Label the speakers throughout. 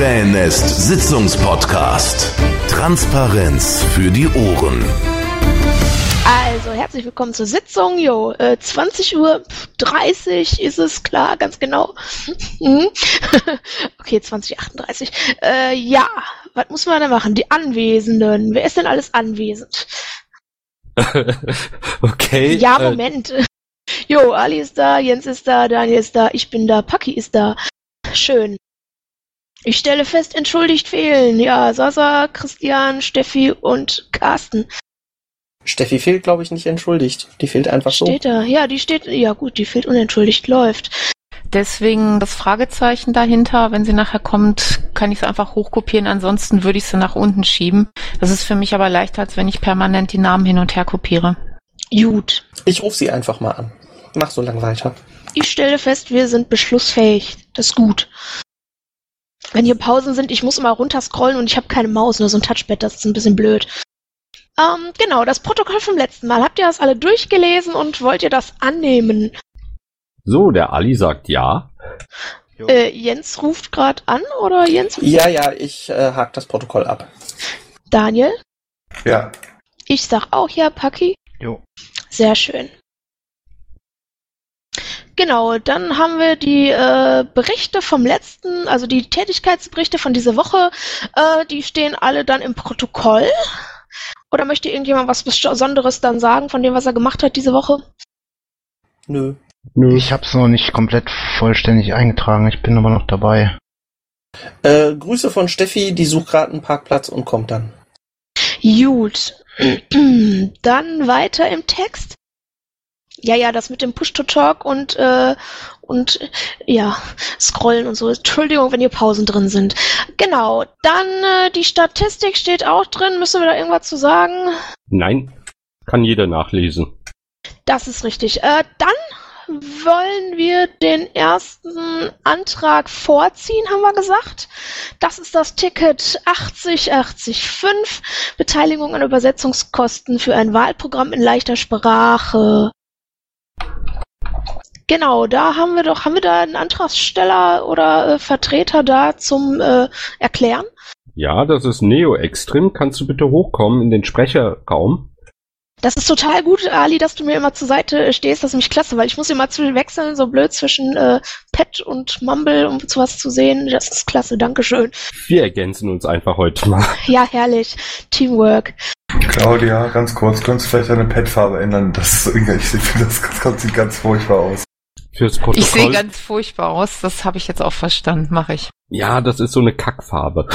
Speaker 1: Krähennest Sitzungspodcast. Transparenz für die Ohren.
Speaker 2: Also, herzlich willkommen zur Sitzung. Jo, äh, 20 Uhr 30 ist es, klar, ganz genau. Mhm. okay, 2038. Äh, ja, was muss man denn machen? Die Anwesenden. Wer ist denn alles anwesend?
Speaker 3: okay.
Speaker 2: Ja, äh, Moment. Jo, Ali ist da, Jens ist da, Daniel ist da, ich bin da, Paki ist da. Schön. Ich stelle fest, entschuldigt fehlen. Ja, Sasa, Christian, Steffi und Carsten.
Speaker 4: Steffi fehlt, glaube ich, nicht entschuldigt. Die fehlt einfach
Speaker 2: so. Steht da. Ja, die steht, ja gut, die fehlt unentschuldigt, läuft.
Speaker 5: Deswegen das Fragezeichen dahinter. Wenn sie nachher kommt, kann ich sie einfach hochkopieren. Ansonsten würde ich sie nach unten schieben. Das ist für mich aber leichter, als wenn ich permanent die Namen hin und her kopiere.
Speaker 4: Gut. Ich rufe sie einfach mal an. Mach so lang weiter.
Speaker 2: Ich stelle fest, wir sind beschlussfähig. Das ist gut. Wenn hier Pausen sind, ich muss immer runterscrollen und ich habe keine Maus, nur so ein Touchpad, das ist ein bisschen blöd. Ähm, genau, das Protokoll vom letzten Mal. Habt ihr das alle durchgelesen und wollt ihr das annehmen?
Speaker 3: So, der Ali sagt ja.
Speaker 2: Äh, Jens ruft gerade an, oder Jens?
Speaker 4: Ja, ja, ich äh, hake das Protokoll ab.
Speaker 2: Daniel?
Speaker 6: Ja.
Speaker 2: Ich sag auch ja, Paki.
Speaker 6: Jo.
Speaker 2: Sehr schön. Genau, dann haben wir die äh, Berichte vom letzten, also die Tätigkeitsberichte von dieser Woche, äh, die stehen alle dann im Protokoll. Oder möchte irgendjemand was Besonderes dann sagen von dem, was er gemacht hat diese Woche?
Speaker 6: Nö. Nö. Ich habe es noch nicht komplett vollständig eingetragen, ich bin aber noch dabei.
Speaker 4: Äh, Grüße von Steffi, die sucht gerade einen Parkplatz und kommt dann.
Speaker 2: Gut. dann weiter im Text. Ja, ja, das mit dem Push-to-Talk und, äh, und ja, Scrollen und so. Entschuldigung, wenn hier Pausen drin sind. Genau, dann äh, die Statistik steht auch drin. Müssen wir da irgendwas zu sagen?
Speaker 3: Nein, kann jeder nachlesen.
Speaker 2: Das ist richtig. Äh, dann wollen wir den ersten Antrag vorziehen, haben wir gesagt. Das ist das Ticket 80805, Beteiligung an Übersetzungskosten für ein Wahlprogramm in leichter Sprache. Genau, da haben wir doch, haben wir da einen Antragsteller oder äh, Vertreter da zum äh, Erklären?
Speaker 3: Ja, das ist Neo Extrem. Kannst du bitte hochkommen in den Sprecherraum?
Speaker 2: Das ist total gut, Ali, dass du mir immer zur Seite stehst. Das ist nämlich klasse, weil ich muss immer wechseln, so blöd zwischen äh, Pet und Mumble, um sowas zu sehen. Das ist klasse, Dankeschön.
Speaker 3: Wir ergänzen uns einfach heute mal.
Speaker 2: Ja, herrlich. Teamwork.
Speaker 6: Claudia, ganz kurz, könntest du vielleicht deine Pet-Farbe ändern? Das, ich finde, das, das sieht ganz furchtbar aus.
Speaker 5: Fürs Protokoll. Ich sehe ganz furchtbar aus, das habe ich jetzt auch verstanden, mache ich.
Speaker 3: Ja, das ist so eine Kackfarbe.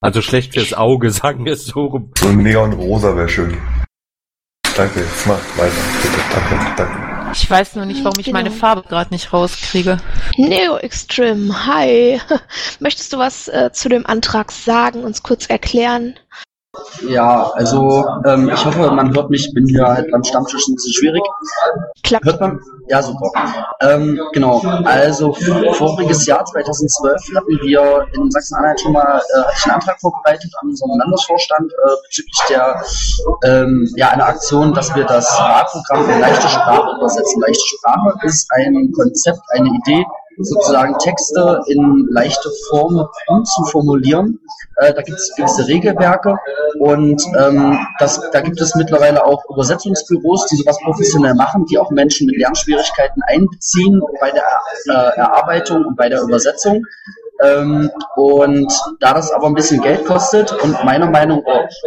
Speaker 3: Also schlecht fürs Auge, sagen wir es so rum.
Speaker 6: So ein Neonrosa wäre schön. Danke, jetzt mach weiter. Bitte, danke, danke.
Speaker 5: Ich weiß nur nicht, warum ich genau. meine Farbe gerade nicht rauskriege.
Speaker 2: Neo Extreme, hi. Möchtest du was äh, zu dem Antrag sagen, uns kurz erklären?
Speaker 7: Ja, also ähm, ich hoffe, man hört mich. Bin hier halt beim Stammtisch ein bisschen schwierig.
Speaker 2: Klappt.
Speaker 7: Hört man? Ja, super. Ähm, genau. Also voriges Jahr 2012 hatten wir in Sachsen-Anhalt schon mal äh, einen Antrag vorbereitet an unseren Landesvorstand äh, bezüglich der ähm, ja einer Aktion, dass wir das Wahlprogramm in leichte Sprache übersetzen. Leichte Sprache ist ein Konzept, eine Idee, sozusagen Texte in leichte Form umzuformulieren. Äh, da gibt es gewisse Regelwerke und ähm, das, da gibt es mittlerweile auch Übersetzungsbüros, die sowas professionell machen, die auch Menschen mit Lernschwierigkeiten einbeziehen bei der äh, Erarbeitung und bei der Übersetzung. Ähm, und da das aber ein bisschen Geld kostet und meiner Meinung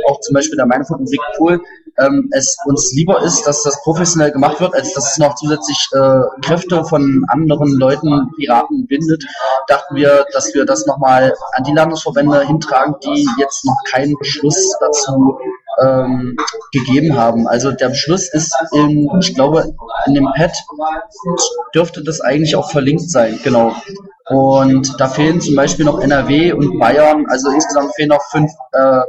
Speaker 7: auch, zum Beispiel der Meinung von Rick Pohl, ähm, es uns lieber ist, dass das professionell gemacht wird, als dass es noch zusätzlich äh, Kräfte von anderen Leuten, Piraten bindet, dachten wir, dass wir das nochmal an die Landesverbände hintragen, die jetzt noch keinen Beschluss dazu ähm, gegeben haben. Also der Beschluss ist in, ich glaube, in dem Pad dürfte das eigentlich auch verlinkt sein, genau. Und da fehlen zum Beispiel noch NRW und Bayern, also insgesamt fehlen noch fünf äh,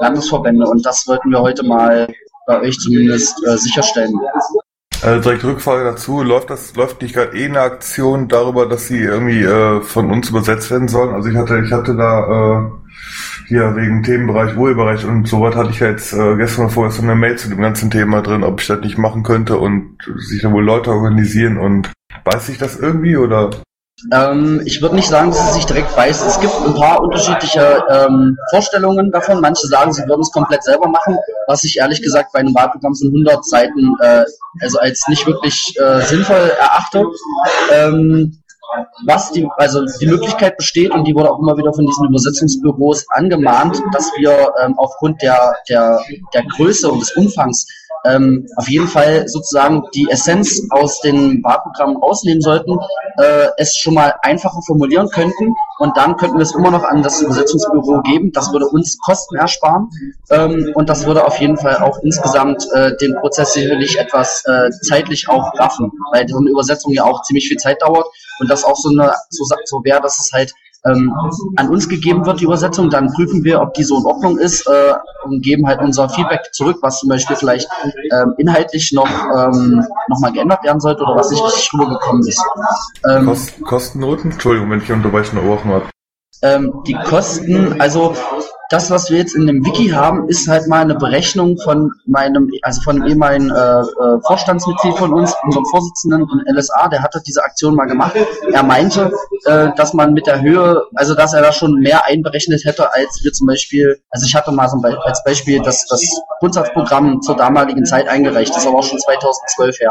Speaker 7: Landesverbände und das wollten wir heute mal bei euch zumindest äh, sicherstellen.
Speaker 6: Also direkt Rückfrage dazu, läuft das, läuft nicht gerade eh eine Aktion darüber, dass sie irgendwie äh, von uns übersetzt werden sollen? Also ich hatte, ich hatte da äh, hier wegen Themenbereich Urheberrecht und so was hatte ich ja jetzt äh, gestern oder vorgestern eine Mail zu dem ganzen Thema drin, ob ich das nicht machen könnte und sich da wohl Leute organisieren und weiß ich das irgendwie oder?
Speaker 7: Ähm, ich würde nicht sagen, dass es sich direkt beißt. Es gibt ein paar unterschiedliche ähm, Vorstellungen davon. Manche sagen, sie würden es komplett selber machen, was ich ehrlich gesagt bei einem Wahlprogramm von 100 Seiten äh, also als nicht wirklich äh, sinnvoll erachte. Ähm, was die, also die Möglichkeit besteht und die wurde auch immer wieder von diesen Übersetzungsbüros angemahnt, dass wir ähm, aufgrund der, der, der Größe und des Umfangs ähm, auf jeden Fall sozusagen die Essenz aus den Wahlprogrammen rausnehmen sollten, äh, es schon mal einfacher formulieren könnten und dann könnten wir es immer noch an das Übersetzungsbüro geben. Das würde uns Kosten ersparen ähm, und das würde auf jeden Fall auch insgesamt äh, den Prozess sicherlich etwas äh, zeitlich auch raffen, weil so eine Übersetzung ja auch ziemlich viel Zeit dauert und das auch so so, so wäre, dass es halt ähm, an uns gegeben wird, die Übersetzung, dann prüfen wir, ob die so in Ordnung ist äh, und geben halt unser Feedback zurück, was zum Beispiel vielleicht ähm, inhaltlich noch, ähm, noch mal geändert werden sollte oder was nicht richtig rübergekommen ist. Ähm,
Speaker 6: Kost, Kostennoten? Entschuldigung, wenn ich unterbrechen unterbrochen habe.
Speaker 7: ähm, die Kosten, also das, was wir jetzt in dem Wiki haben, ist halt mal eine Berechnung von meinem, also von einem ehemaligen äh, äh, Vorstandsmitglied von uns, unserem Vorsitzenden von LSA, der hatte diese Aktion mal gemacht. Er meinte, äh, dass man mit der Höhe, also dass er da schon mehr einberechnet hätte, als wir zum Beispiel, also ich hatte mal so Be als Beispiel das, das Grundsatzprogramm zur damaligen Zeit eingereicht, das aber auch schon 2012 her.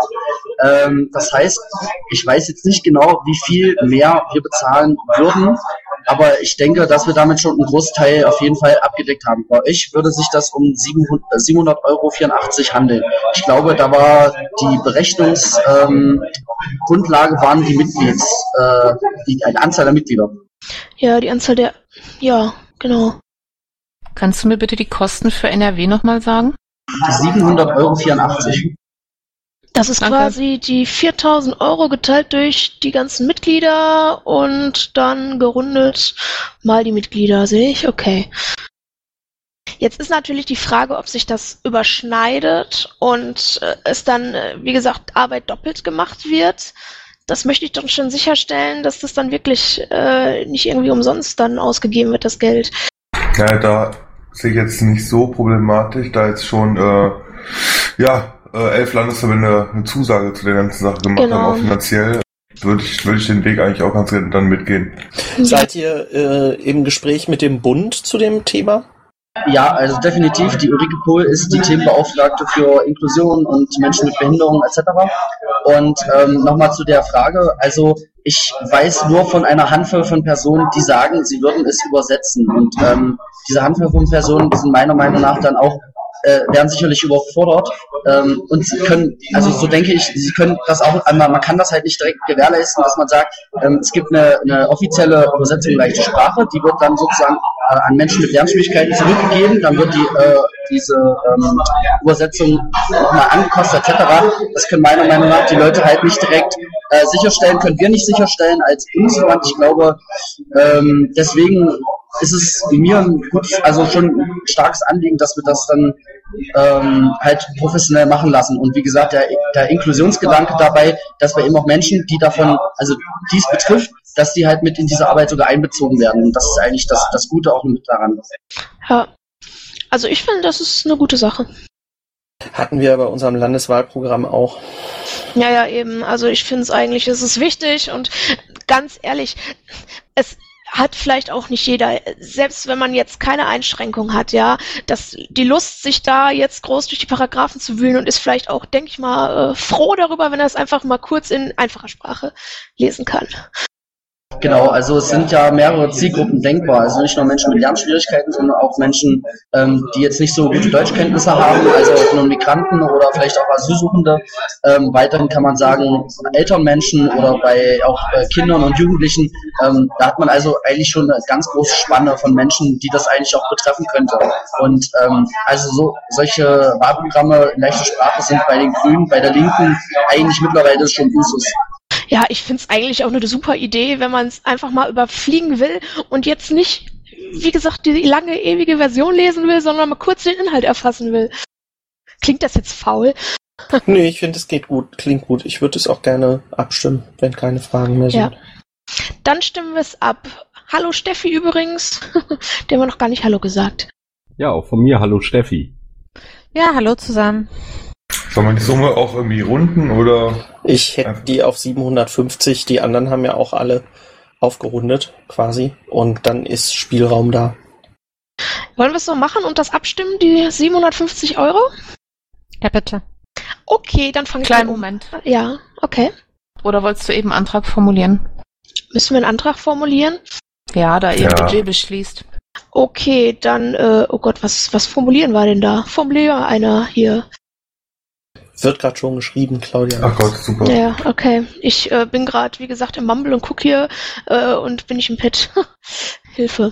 Speaker 7: Ähm, das heißt, ich weiß jetzt nicht genau, wie viel mehr wir bezahlen würden, aber ich denke, dass wir damit schon einen Großteil auf jeden Fall abgedeckt haben. Bei euch würde sich das um 700,84 Euro handeln. Ich glaube, da war die Berechnungsgrundlage ähm, Grundlage waren die Mitglieds, äh, die, eine Anzahl der Mitglieder.
Speaker 2: Ja, die Anzahl der. Ja, genau.
Speaker 5: Kannst du mir bitte die Kosten für NRW nochmal sagen?
Speaker 7: 700,84 Euro.
Speaker 2: Das ist
Speaker 5: Danke.
Speaker 2: quasi die 4000 Euro geteilt durch die ganzen Mitglieder und dann gerundet mal die Mitglieder, sehe ich? Okay. Jetzt ist natürlich die Frage, ob sich das überschneidet und äh, es dann, äh, wie gesagt, Arbeit doppelt gemacht wird. Das möchte ich doch schon sicherstellen, dass das dann wirklich äh, nicht irgendwie umsonst dann ausgegeben wird, das Geld.
Speaker 6: Ja, da sehe ich jetzt nicht so problematisch, da jetzt schon, äh, ja, äh, elf Landesverbände eine Zusage zu der ganzen Sache gemacht
Speaker 2: Genau.
Speaker 6: haben, auch finanziell. Würde ich, würde ich den Weg eigentlich auch ganz gerne dann mitgehen.
Speaker 4: Seid ihr äh, im Gespräch mit dem Bund zu dem Thema?
Speaker 7: Ja, also definitiv. Die Ulrike Pohl ist die Themenbeauftragte für Inklusion und Menschen mit Behinderung etc. Und ähm, nochmal zu der Frage. Also ich weiß nur von einer Handvoll von Personen, die sagen, sie würden es übersetzen. Und ähm, diese Handvoll von Personen sind meiner Meinung nach dann auch äh, werden sicherlich überfordert ähm, und sie können, also so denke ich, sie können das auch man kann das halt nicht direkt gewährleisten, dass man sagt, ähm, es gibt eine, eine offizielle Übersetzung leichte Sprache, die wird dann sozusagen äh, an Menschen mit Lernschwierigkeiten zurückgegeben, dann wird die äh, diese ähm, Übersetzung nochmal angekostet etc. Das können meiner Meinung nach die Leute halt nicht direkt äh, sicherstellen, können wir nicht sicherstellen als Bundesverband. Ich glaube, ähm, deswegen ist es mir ein gutes, also schon ein starkes Anliegen, dass wir das dann ähm, halt professionell machen lassen. Und wie gesagt, der, der Inklusionsgedanke dabei, dass wir eben auch Menschen, die davon, also dies betrifft, dass die halt mit in diese Arbeit sogar einbezogen werden. Und das ist eigentlich das, das Gute auch mit daran.
Speaker 2: Ja. Also ich finde, das ist eine gute Sache.
Speaker 4: Hatten wir bei unserem Landeswahlprogramm auch.
Speaker 2: Ja, ja, eben. Also ich finde es eigentlich, es ist wichtig und ganz ehrlich, es hat vielleicht auch nicht jeder, selbst wenn man jetzt keine Einschränkung hat, ja, dass die Lust, sich da jetzt groß durch die Paragraphen zu wühlen und ist vielleicht auch, denke ich mal, äh, froh darüber, wenn er es einfach mal kurz in einfacher Sprache lesen kann.
Speaker 7: Genau, also es sind ja mehrere Zielgruppen denkbar. Also nicht nur Menschen mit Lernschwierigkeiten, sondern auch Menschen, ähm, die jetzt nicht so gute Deutschkenntnisse haben, also nur Migranten oder vielleicht auch Asylsuchende. Ähm, weiterhin kann man sagen, älteren Menschen oder bei auch äh, Kindern und Jugendlichen. Ähm, da hat man also eigentlich schon eine ganz große Spanne von Menschen, die das eigentlich auch betreffen könnte. Und ähm, also so solche Wahlprogramme in leichter Sprache sind bei den Grünen, bei der Linken eigentlich mittlerweile schon Usus.
Speaker 2: Ja, ich finde es eigentlich auch eine super Idee, wenn man es einfach mal überfliegen will und jetzt nicht, wie gesagt, die lange, ewige Version lesen will, sondern mal kurz den Inhalt erfassen will. Klingt das jetzt faul?
Speaker 4: Nee, ich finde, es geht gut, klingt gut. Ich würde es auch gerne abstimmen, wenn keine Fragen mehr
Speaker 2: Ja.
Speaker 4: sind.
Speaker 2: Dann stimmen wir es ab. Hallo Steffi übrigens. Der haben wir noch gar nicht Hallo gesagt.
Speaker 3: Ja, auch von mir, hallo Steffi.
Speaker 8: Ja, hallo zusammen.
Speaker 6: Soll man die Summe auch irgendwie runden oder?
Speaker 4: Ich hätte die auf 750, die anderen haben ja auch alle aufgerundet quasi. Und dann ist Spielraum da.
Speaker 2: Wollen wir es so machen und das abstimmen, die 750 Euro?
Speaker 8: Ja, bitte.
Speaker 2: Okay, dann fange ich
Speaker 5: Kleinen
Speaker 2: an.
Speaker 5: Moment.
Speaker 2: Ja, okay.
Speaker 5: Oder wolltest du eben Antrag formulieren?
Speaker 2: Müssen wir einen Antrag formulieren?
Speaker 5: Ja, da ihr
Speaker 6: Ja.
Speaker 5: Budget beschließt.
Speaker 2: Okay, dann, äh, oh Gott, was, was formulieren wir denn da? Formulier einer hier.
Speaker 4: Wird gerade schon geschrieben, Claudia.
Speaker 6: Ach Gott, super.
Speaker 2: Ja, okay. Ich äh, bin gerade, wie gesagt, im Mumble und guck hier äh, und bin nicht im Pad. Hilfe.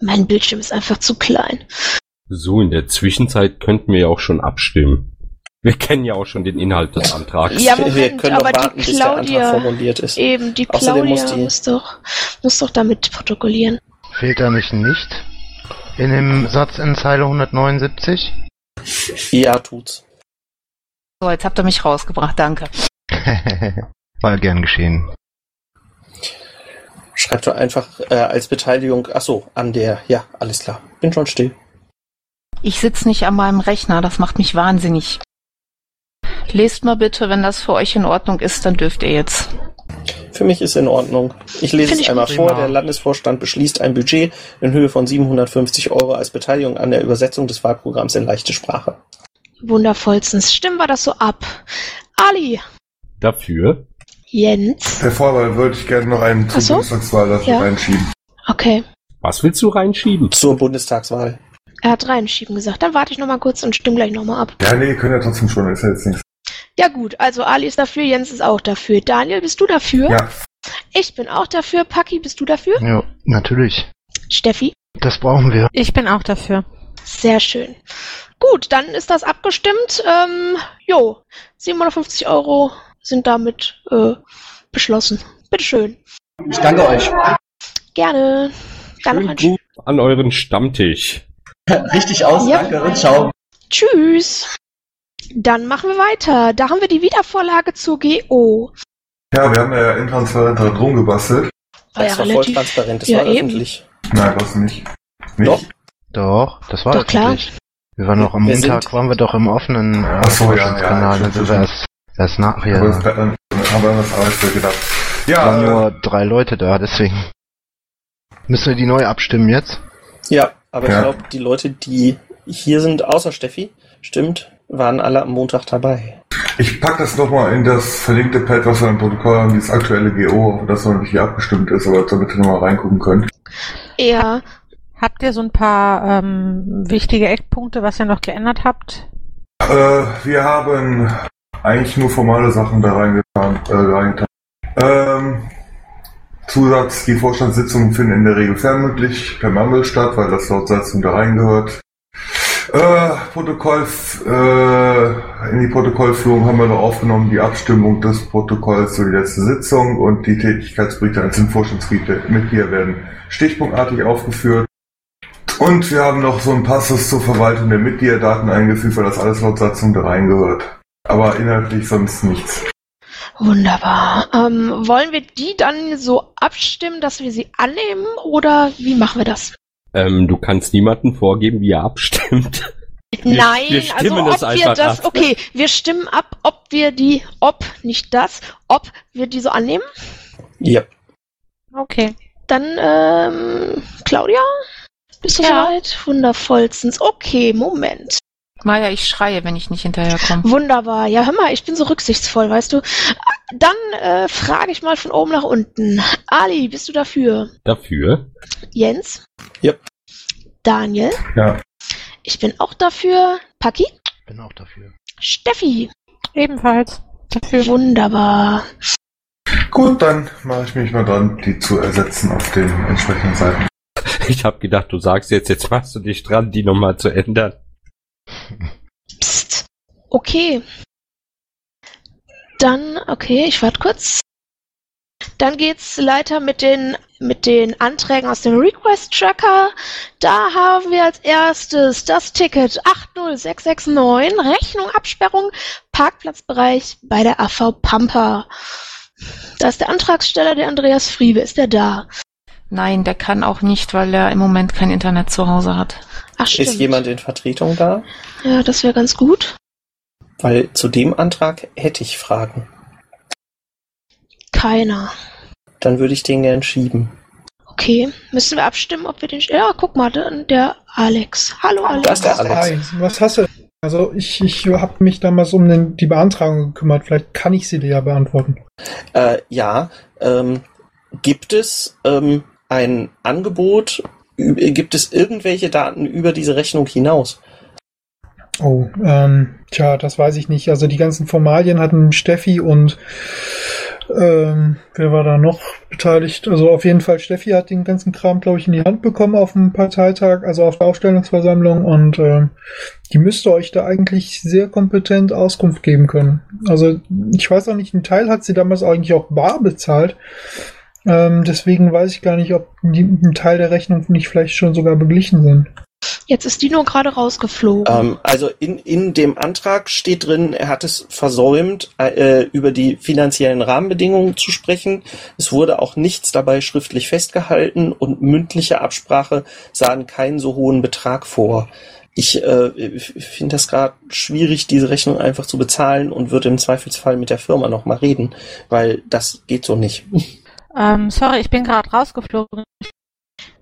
Speaker 2: Mein Bildschirm ist einfach zu klein.
Speaker 3: So, in der Zwischenzeit könnten wir ja auch schon abstimmen. Wir kennen ja auch schon den Inhalt des Antrags.
Speaker 2: Ja,
Speaker 4: wir
Speaker 2: Moment,
Speaker 4: können
Speaker 2: aber die
Speaker 4: warten, Antrag
Speaker 2: Claudia,
Speaker 4: formuliert ist.
Speaker 2: eben, die Claudia
Speaker 4: muss
Speaker 2: muss,
Speaker 4: die-
Speaker 2: doch, muss doch damit protokollieren.
Speaker 9: Fehlt da nicht nicht in dem Satz in Zeile 179?
Speaker 4: Ja, tut's.
Speaker 5: So, jetzt habt ihr mich rausgebracht, danke.
Speaker 9: War gern geschehen.
Speaker 4: Schreibt doch einfach äh, als Beteiligung, ach so, an der, ja, alles klar. Bin schon still.
Speaker 5: Ich sitze nicht an meinem Rechner, das macht mich wahnsinnig. Lest mal bitte, wenn das für euch in Ordnung ist, dann dürft ihr jetzt.
Speaker 4: Für mich ist in Ordnung. Ich lese
Speaker 2: Find
Speaker 4: es
Speaker 2: ich
Speaker 4: einmal vor.
Speaker 9: Prima.
Speaker 4: Der Landesvorstand beschließt ein Budget in Höhe von 750 Euro als Beteiligung an der Übersetzung des Wahlprogramms in leichte Sprache.
Speaker 2: Wundervollstens. Stimmen wir das so ab. Ali,
Speaker 3: Dafür?
Speaker 2: Jens.
Speaker 6: Der Vorwahl wollte ich gerne noch einen zur
Speaker 2: so?
Speaker 6: Bundestagswahl dafür
Speaker 2: Ja.
Speaker 6: reinschieben.
Speaker 2: Okay.
Speaker 3: Was willst du reinschieben?
Speaker 4: Zur Bundestagswahl.
Speaker 2: Er hat reinschieben gesagt. Dann warte ich noch mal kurz und stimme gleich noch mal ab.
Speaker 6: Ja, nee, können ja trotzdem schon, ist ja jetzt nichts.
Speaker 2: Ja gut, also Ali ist dafür, Jens ist auch dafür. Daniel, bist du dafür?
Speaker 6: Ja,
Speaker 2: Ich bin auch dafür. Paki, bist du dafür?
Speaker 9: Ja, natürlich.
Speaker 2: Steffi?
Speaker 9: Das brauchen wir.
Speaker 8: Ich bin auch dafür.
Speaker 2: Sehr schön. Gut, dann ist das abgestimmt. Ähm, jo, 750 Euro sind damit äh, beschlossen. Bitteschön.
Speaker 7: Ich danke euch.
Speaker 2: Gerne. Dann noch
Speaker 3: Schönen Gruß an euren Stammtisch.
Speaker 7: Richtig aus,
Speaker 2: Ja.
Speaker 7: danke und ciao.
Speaker 2: Tschüss. Dann machen wir weiter. Da haben wir die Wiedervorlage zur GO.
Speaker 6: ja, wir haben ja intransparent da drum gebastelt.
Speaker 2: Ja
Speaker 4: das war voll transparent, das
Speaker 2: ja,
Speaker 4: war
Speaker 2: eben.
Speaker 4: öffentlich.
Speaker 6: Nein, was nicht. Nicht?
Speaker 4: Doch.
Speaker 9: Doch, das war
Speaker 2: Doch, klar.
Speaker 9: Wir waren noch am
Speaker 4: Wir
Speaker 9: Montag,
Speaker 4: sind-
Speaker 9: waren wir doch im offenen äh,
Speaker 6: Ach so, ja, ja,
Speaker 9: Dann sind wir erst, erst nachher.
Speaker 6: Aber das, dann haben wir das Arbeitsbild gedacht. Ja,
Speaker 9: waren
Speaker 6: äh,
Speaker 9: nur drei Leute da, deswegen. Müssen wir die neu abstimmen jetzt?
Speaker 4: Ja, aber
Speaker 6: Ja.
Speaker 4: ich glaube, die Leute, die hier sind, außer Steffi, stimmt, waren alle am Montag dabei.
Speaker 6: ich pack das nochmal in das verlinkte Pad, was wir im Protokoll haben, dieses aktuelle GO, auf das noch nicht hier abgestimmt ist, aber damit ihr nochmal reingucken könnt.
Speaker 2: Ja,
Speaker 8: Habt ihr so ein paar ähm, wichtige Eckpunkte, was ihr noch geändert habt?
Speaker 6: Äh, wir haben eigentlich nur formale Sachen da reingetan. Äh, reingetan. Ähm, Zusatz, die Vorstandssitzungen finden in der Regel fernmündlich per Mumble statt, weil das laut Satzung da reingehört. Äh, Protokoll, äh, in die Protokollführung haben wir noch aufgenommen die Abstimmung des Protokolls für die letzte Sitzung und die Tätigkeitsberichte einzelnen Vorstandsmitglieder werden stichpunktartig aufgeführt. Und wir haben noch so einen Passus zur Verwaltung der Mitgliederdaten eingefügt, weil das alles laut Satzung da reingehört. Aber inhaltlich sonst nichts.
Speaker 2: wunderbar. Ähm, wollen wir die dann so abstimmen, dass wir sie annehmen oder wie machen wir das?
Speaker 3: Ähm, du kannst niemanden vorgeben, wie er abstimmt.
Speaker 2: Nein,
Speaker 3: wir stimmen
Speaker 2: also ob wir das,
Speaker 3: ab.
Speaker 2: okay, wir stimmen ab, ob wir die, ob, nicht das, ob wir die so annehmen.
Speaker 4: Ja.
Speaker 8: Okay.
Speaker 2: Dann, ähm, Claudia, bist du
Speaker 5: Ja.
Speaker 2: soweit? Wundervollstens. Okay, Moment.
Speaker 5: Maja, ich schreie, wenn ich nicht hinterherkomme.
Speaker 2: Wunderbar. Ja, hör mal, ich bin so rücksichtsvoll, weißt du. Dann äh, frage ich mal von oben nach unten. Ali, bist du dafür?
Speaker 3: Dafür?
Speaker 2: Jens?
Speaker 4: Ja.
Speaker 2: Daniel?
Speaker 6: Ja.
Speaker 2: Ich bin auch dafür. Paki?
Speaker 9: Bin auch dafür.
Speaker 2: Steffi?
Speaker 8: Ebenfalls. Dafür.
Speaker 2: Wunderbar.
Speaker 6: Gut, dann mache ich mich mal dran, die zu ersetzen auf den entsprechenden Seiten.
Speaker 3: Ich habe gedacht, du sagst jetzt, jetzt machst du dich dran, die nochmal zu ändern.
Speaker 2: Psst. Okay. Dann, okay, ich warte kurz. Dann geht's weiter mit den, mit den Anträgen aus dem Request Tracker. Da haben wir als erstes das Ticket 80669, Rechnung Absperrung, Parkplatzbereich bei der AV Pampa. Da ist der Antragsteller, der Andreas Friebe. Ist der da?
Speaker 5: Nein, der kann auch nicht, weil er im Moment kein Internet zu Hause hat.
Speaker 2: Ach, stimmt.
Speaker 4: Ist jemand in Vertretung da?
Speaker 2: Ja, das wäre ganz gut.
Speaker 4: Weil zu dem Antrag hätte ich Fragen.
Speaker 2: Keiner.
Speaker 4: Dann würde ich den gern schieben.
Speaker 2: Okay, müssen wir abstimmen, ob wir den. Ja, guck mal, der, Alex. Hallo Alex.
Speaker 4: Da ist der Alex.
Speaker 10: Hi, was hast du? Also ich, ich habe mich damals um den, die Beantragung gekümmert. Vielleicht kann ich sie dir ja beantworten.
Speaker 4: Äh, ja, ähm, gibt es ähm, ein Angebot? Gibt es irgendwelche Daten über diese Rechnung hinaus?
Speaker 10: Oh, ähm, tja, das weiß ich nicht. Also die ganzen Formalien hatten Steffi und ähm, wer war da noch beteiligt? Also auf jeden Fall Steffi hat den ganzen Kram, glaube ich, in die Hand bekommen auf dem Parteitag, also auf der Aufstellungsversammlung und ähm, die müsste euch da eigentlich sehr kompetent Auskunft geben können. Also ich weiß auch nicht, ein Teil hat sie damals eigentlich auch bar bezahlt. Ähm, deswegen weiß ich gar nicht, ob die, ein Teil der Rechnung nicht vielleicht schon sogar beglichen sind.
Speaker 2: Jetzt ist Dino gerade rausgeflogen.
Speaker 4: Ähm, also in, in dem Antrag steht drin, er hat es versäumt, äh, über die finanziellen Rahmenbedingungen zu sprechen. Es wurde auch nichts dabei schriftlich festgehalten und mündliche Absprache sahen keinen so hohen Betrag vor. Ich äh, finde das gerade schwierig, diese Rechnung einfach zu bezahlen und würde im Zweifelsfall mit der Firma nochmal reden, weil das geht so nicht.
Speaker 8: Ähm, sorry, ich bin gerade rausgeflogen.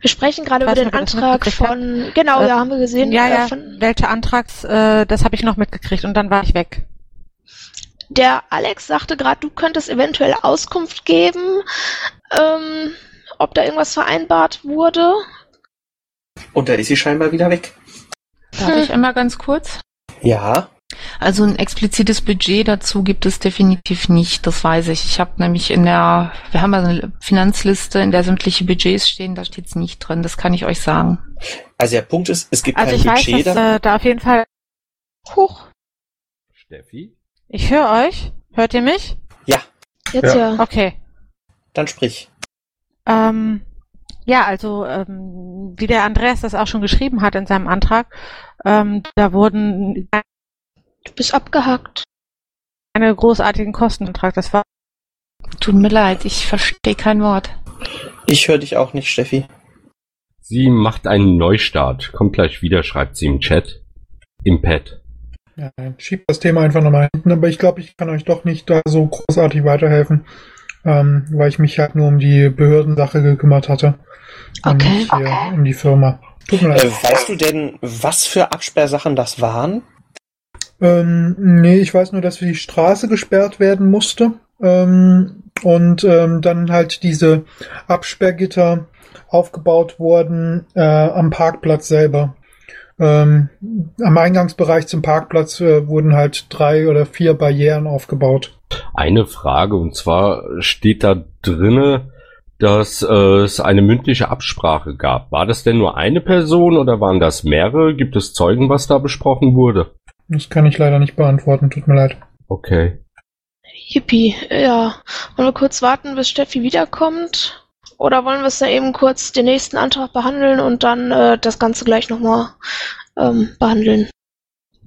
Speaker 2: wir sprechen gerade über den Antrag von. Genau,
Speaker 8: Äh,
Speaker 2: ja, haben wir gesehen.
Speaker 8: Ja,
Speaker 2: äh,
Speaker 8: ja,
Speaker 2: Von,
Speaker 8: welche Antrags, äh, das habe ich noch mitgekriegt und dann war ich weg.
Speaker 2: der Alex sagte gerade, du könntest eventuell Auskunft geben, ähm, ob da irgendwas vereinbart wurde.
Speaker 4: Und da ist sie scheinbar wieder weg.
Speaker 5: Darf ich einmal ganz kurz?
Speaker 4: Ja,
Speaker 5: Also ein explizites Budget dazu gibt es definitiv nicht, das weiß ich. Ich habe nämlich in der, wir haben also eine Finanzliste, in der sämtliche Budgets stehen, da steht's nicht drin, das kann ich euch sagen.
Speaker 4: also der Punkt ist, es gibt
Speaker 8: Also
Speaker 4: kein
Speaker 8: ich weiß,
Speaker 4: Budget
Speaker 8: dass
Speaker 4: da.
Speaker 8: äh, da auf jeden Fall.
Speaker 2: Huch,
Speaker 3: Steffi?
Speaker 8: Ich höre euch. Hört ihr mich?
Speaker 4: Ja,
Speaker 2: jetzt ja.
Speaker 8: Okay.
Speaker 4: dann sprich.
Speaker 8: Ähm, ja, also ähm, wie der Andreas das auch schon geschrieben hat in seinem Antrag, ähm, da wurden
Speaker 2: Du bist abgehackt.
Speaker 8: keine großartigen Kosten getragen. Das war
Speaker 5: Tut mir leid, ich verstehe kein Wort.
Speaker 4: Ich höre dich auch nicht, Steffi.
Speaker 3: Sie macht einen Neustart. Kommt gleich wieder, schreibt sie im Chat. Im Pad.
Speaker 10: Ja, schiebt das Thema einfach nochmal hinten, aber ich glaube, ich kann euch doch nicht da so großartig weiterhelfen, ähm, weil ich mich halt nur um die Behördensache gekümmert hatte. Und
Speaker 2: Okay,
Speaker 10: nicht hier um die Firma. Tut mir leid.
Speaker 4: Äh, weißt du denn, was für Absperrsachen das waren?
Speaker 10: Ähm, nee, ich weiß nur, dass die Straße gesperrt werden musste. Ähm, und ähm, dann halt diese Absperrgitter aufgebaut wurden äh, am Parkplatz selber. Ähm, am Eingangsbereich zum Parkplatz äh, wurden halt drei oder vier Barrieren aufgebaut.
Speaker 3: Eine Frage, und zwar steht da drinne, dass äh, es eine mündliche Absprache gab. War das denn nur eine Person oder waren das mehrere? Gibt es Zeugen, was da besprochen wurde?
Speaker 10: Das kann ich leider nicht beantworten, tut mir leid.
Speaker 3: Okay.
Speaker 2: Yippie, ja. Wollen wir kurz warten, bis Steffi wiederkommt? Oder wollen wir es da eben kurz den nächsten Antrag behandeln und dann äh, das Ganze gleich nochmal ähm, behandeln?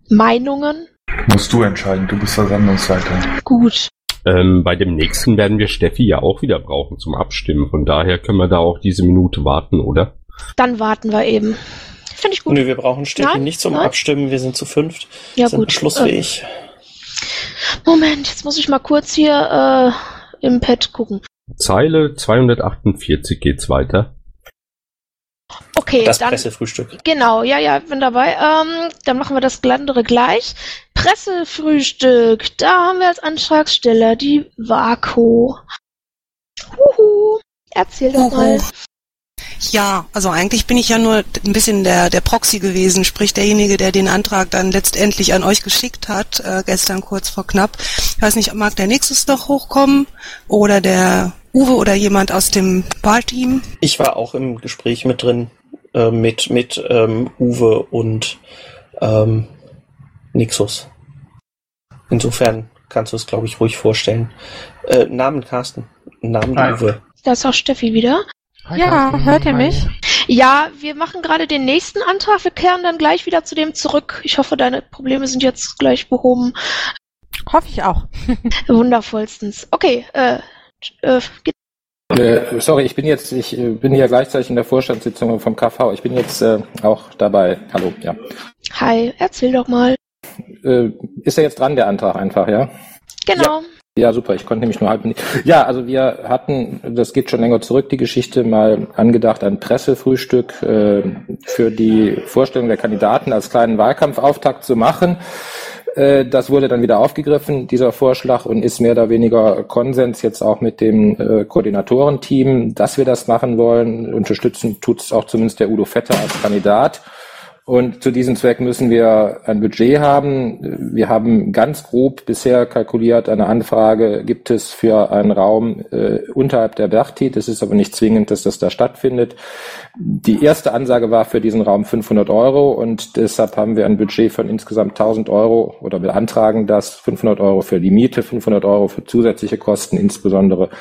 Speaker 2: Meinungen?
Speaker 6: Musst du entscheiden, du bist Versammlungsleiter.
Speaker 2: Gut.
Speaker 3: Ähm, bei dem nächsten werden wir Steffi ja auch wieder brauchen zum Abstimmen. Von daher können wir da auch diese Minute warten, oder?
Speaker 2: Dann warten wir eben. Finde ich gut.
Speaker 4: Nö, wir brauchen Steffi nicht zum
Speaker 2: nein.
Speaker 4: Abstimmen, wir sind zu fünft,
Speaker 2: Ja,
Speaker 4: sind
Speaker 2: gut.
Speaker 4: beschlussfähig.
Speaker 2: Moment, jetzt muss ich mal kurz hier äh, im Pad gucken.
Speaker 3: Zeile 248 geht's weiter.
Speaker 2: Okay,
Speaker 4: das
Speaker 2: dann.
Speaker 4: Pressefrühstück.
Speaker 2: Genau, ja, ja, bin dabei. Ähm, dann machen wir das andere gleich. Pressefrühstück. Da haben wir als Antragsteller die Vaco. Huhu. Erzähl doch mal.
Speaker 11: Ja, also eigentlich bin ich ja nur ein bisschen der, der Proxy gewesen, sprich derjenige, der den Antrag dann letztendlich an euch geschickt hat, äh, gestern kurz vor knapp. Ich weiß nicht, mag der nächstes noch hochkommen oder der Uwe oder jemand aus dem Wahlteam?
Speaker 4: Ich war auch im Gespräch mit drin, äh, mit, mit ähm, Uwe und ähm, Nixus. Insofern kannst du es, glaube ich, ruhig vorstellen. Äh, Namen Carsten, Namen
Speaker 10: Hi.
Speaker 4: Uwe.
Speaker 2: Da ist auch Steffi wieder.
Speaker 8: Ja, hört ihr mich?
Speaker 2: Ja, wir machen gerade den nächsten Antrag. Wir kehren dann gleich wieder zu dem zurück. Ich hoffe, deine Probleme sind jetzt gleich behoben.
Speaker 8: Hoffe ich auch.
Speaker 2: Wundervollstens. Okay, äh, äh, geht
Speaker 12: Äh, sorry, ich bin jetzt, ich äh, bin hier gleichzeitig in der Vorstandssitzung vom KV. Ich bin jetzt äh, auch dabei. Hallo, ja.
Speaker 2: Hi, erzähl doch mal.
Speaker 12: Äh, ist er jetzt dran, der Antrag einfach, ja?
Speaker 2: Genau.
Speaker 12: Ja, Ja, super. Ich konnte nämlich nur halb. Ja, also wir hatten, das geht schon länger zurück, die Geschichte mal angedacht, ein Pressefrühstück äh, für die Vorstellung der Kandidaten als kleinen Wahlkampfauftakt zu machen. Äh, das wurde dann wieder aufgegriffen, dieser Vorschlag, und ist mehr oder weniger Konsens jetzt auch mit dem äh, Koordinatorenteam, dass wir das machen wollen. Unterstützen tut es auch zumindest der Udo Vetter als Kandidat. Und zu diesem Zweck müssen wir ein Budget haben. Wir haben ganz grob bisher kalkuliert, eine Anfrage gibt es für einen Raum äh, unterhalb der Berti. Das ist aber nicht zwingend, dass das da stattfindet. Die erste Ansage war für diesen Raum 500 Euro und deshalb haben wir ein Budget von insgesamt 1000 Euro oder beantragen das 500 Euro für die Miete, 500 Euro für zusätzliche Kosten, insbesondere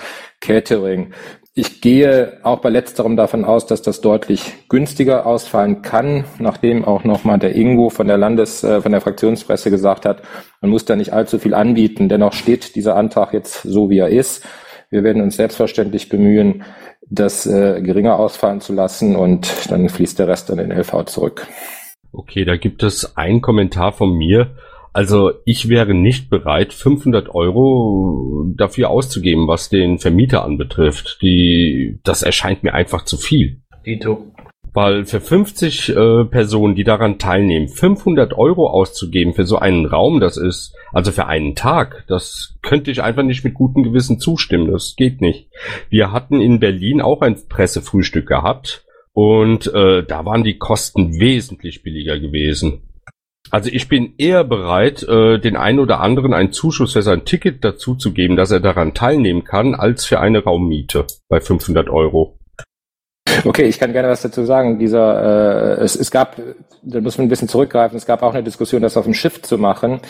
Speaker 12: Catering. Ich gehe auch bei letzterem davon aus, dass das deutlich günstiger ausfallen kann, nachdem auch nochmal der Ingo von der Landes, äh, von der Fraktionspresse gesagt hat, man muss da nicht allzu viel anbieten. Dennoch steht dieser Antrag jetzt so, wie er ist. Wir werden uns selbstverständlich bemühen, das äh, geringer ausfallen zu lassen und dann fließt der Rest an den LV zurück.
Speaker 3: Okay, da gibt es einen Kommentar von mir. Also ich wäre nicht bereit, 500 Euro dafür auszugeben, was den Vermieter anbetrifft. Die, das erscheint mir einfach zu viel.
Speaker 13: Dito.
Speaker 3: Weil für 50 äh, Personen, die daran teilnehmen, 500 Euro auszugeben für so einen Raum, das ist, also für einen Tag, das könnte ich einfach nicht mit gutem Gewissen zustimmen. Das geht nicht. Wir hatten in Berlin auch ein Pressefrühstück gehabt und äh, da waren die Kosten wesentlich billiger gewesen. Also ich bin eher bereit, äh, den einen oder anderen einen Zuschuss für sein Ticket dazu zu geben, dass er daran teilnehmen kann, als für eine Raummiete bei 500 Euro.
Speaker 12: Okay, ich kann gerne was dazu sagen. Dieser, äh, es, es gab, da muss man ein bisschen zurückgreifen, es gab auch eine Diskussion, das auf dem Schiff zu machen.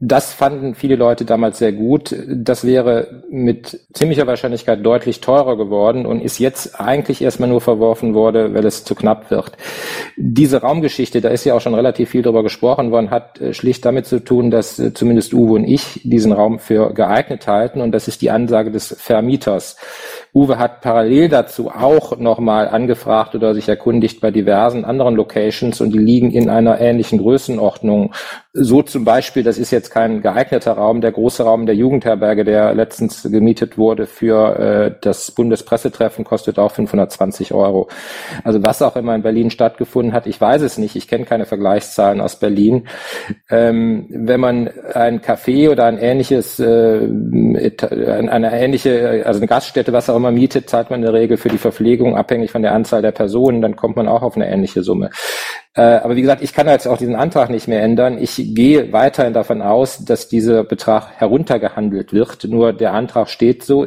Speaker 12: Das fanden viele Leute damals sehr gut. Das wäre mit ziemlicher Wahrscheinlichkeit deutlich teurer geworden und ist jetzt eigentlich erstmal nur verworfen worden, weil es zu knapp wird. Diese Raumgeschichte, da ist ja auch schon relativ viel darüber gesprochen worden, hat äh, schlicht damit zu tun, dass äh, zumindest Uwe und ich diesen Raum für geeignet halten und das ist die Ansage des Vermieters. Uwe hat parallel dazu auch nochmal angefragt oder sich erkundigt bei diversen anderen Locations und die liegen in einer ähnlichen Größenordnung. So zum Beispiel, das ist jetzt kein geeigneter Raum, der große Raum der Jugendherberge, der letztens gemietet wurde für äh, das Bundespressetreffen, kostet auch 520 Euro. Also was auch immer in Berlin stattgefunden hat, ich weiß es nicht, ich kenne keine Vergleichszahlen aus Berlin. Ähm, wenn man ein Café oder ein ähnliches, äh, eine ähnliche, also eine Gaststätte, was auch immer mietet, zahlt man in der Regel für die Verpflegung abhängig von der Anzahl der Personen, dann kommt man auch auf eine ähnliche Summe. Äh, aber wie gesagt, ich kann jetzt auch diesen Antrag nicht mehr ändern. Ich gehe weiterhin davon aus, dass dieser Betrag heruntergehandelt wird. Nur der Antrag steht so.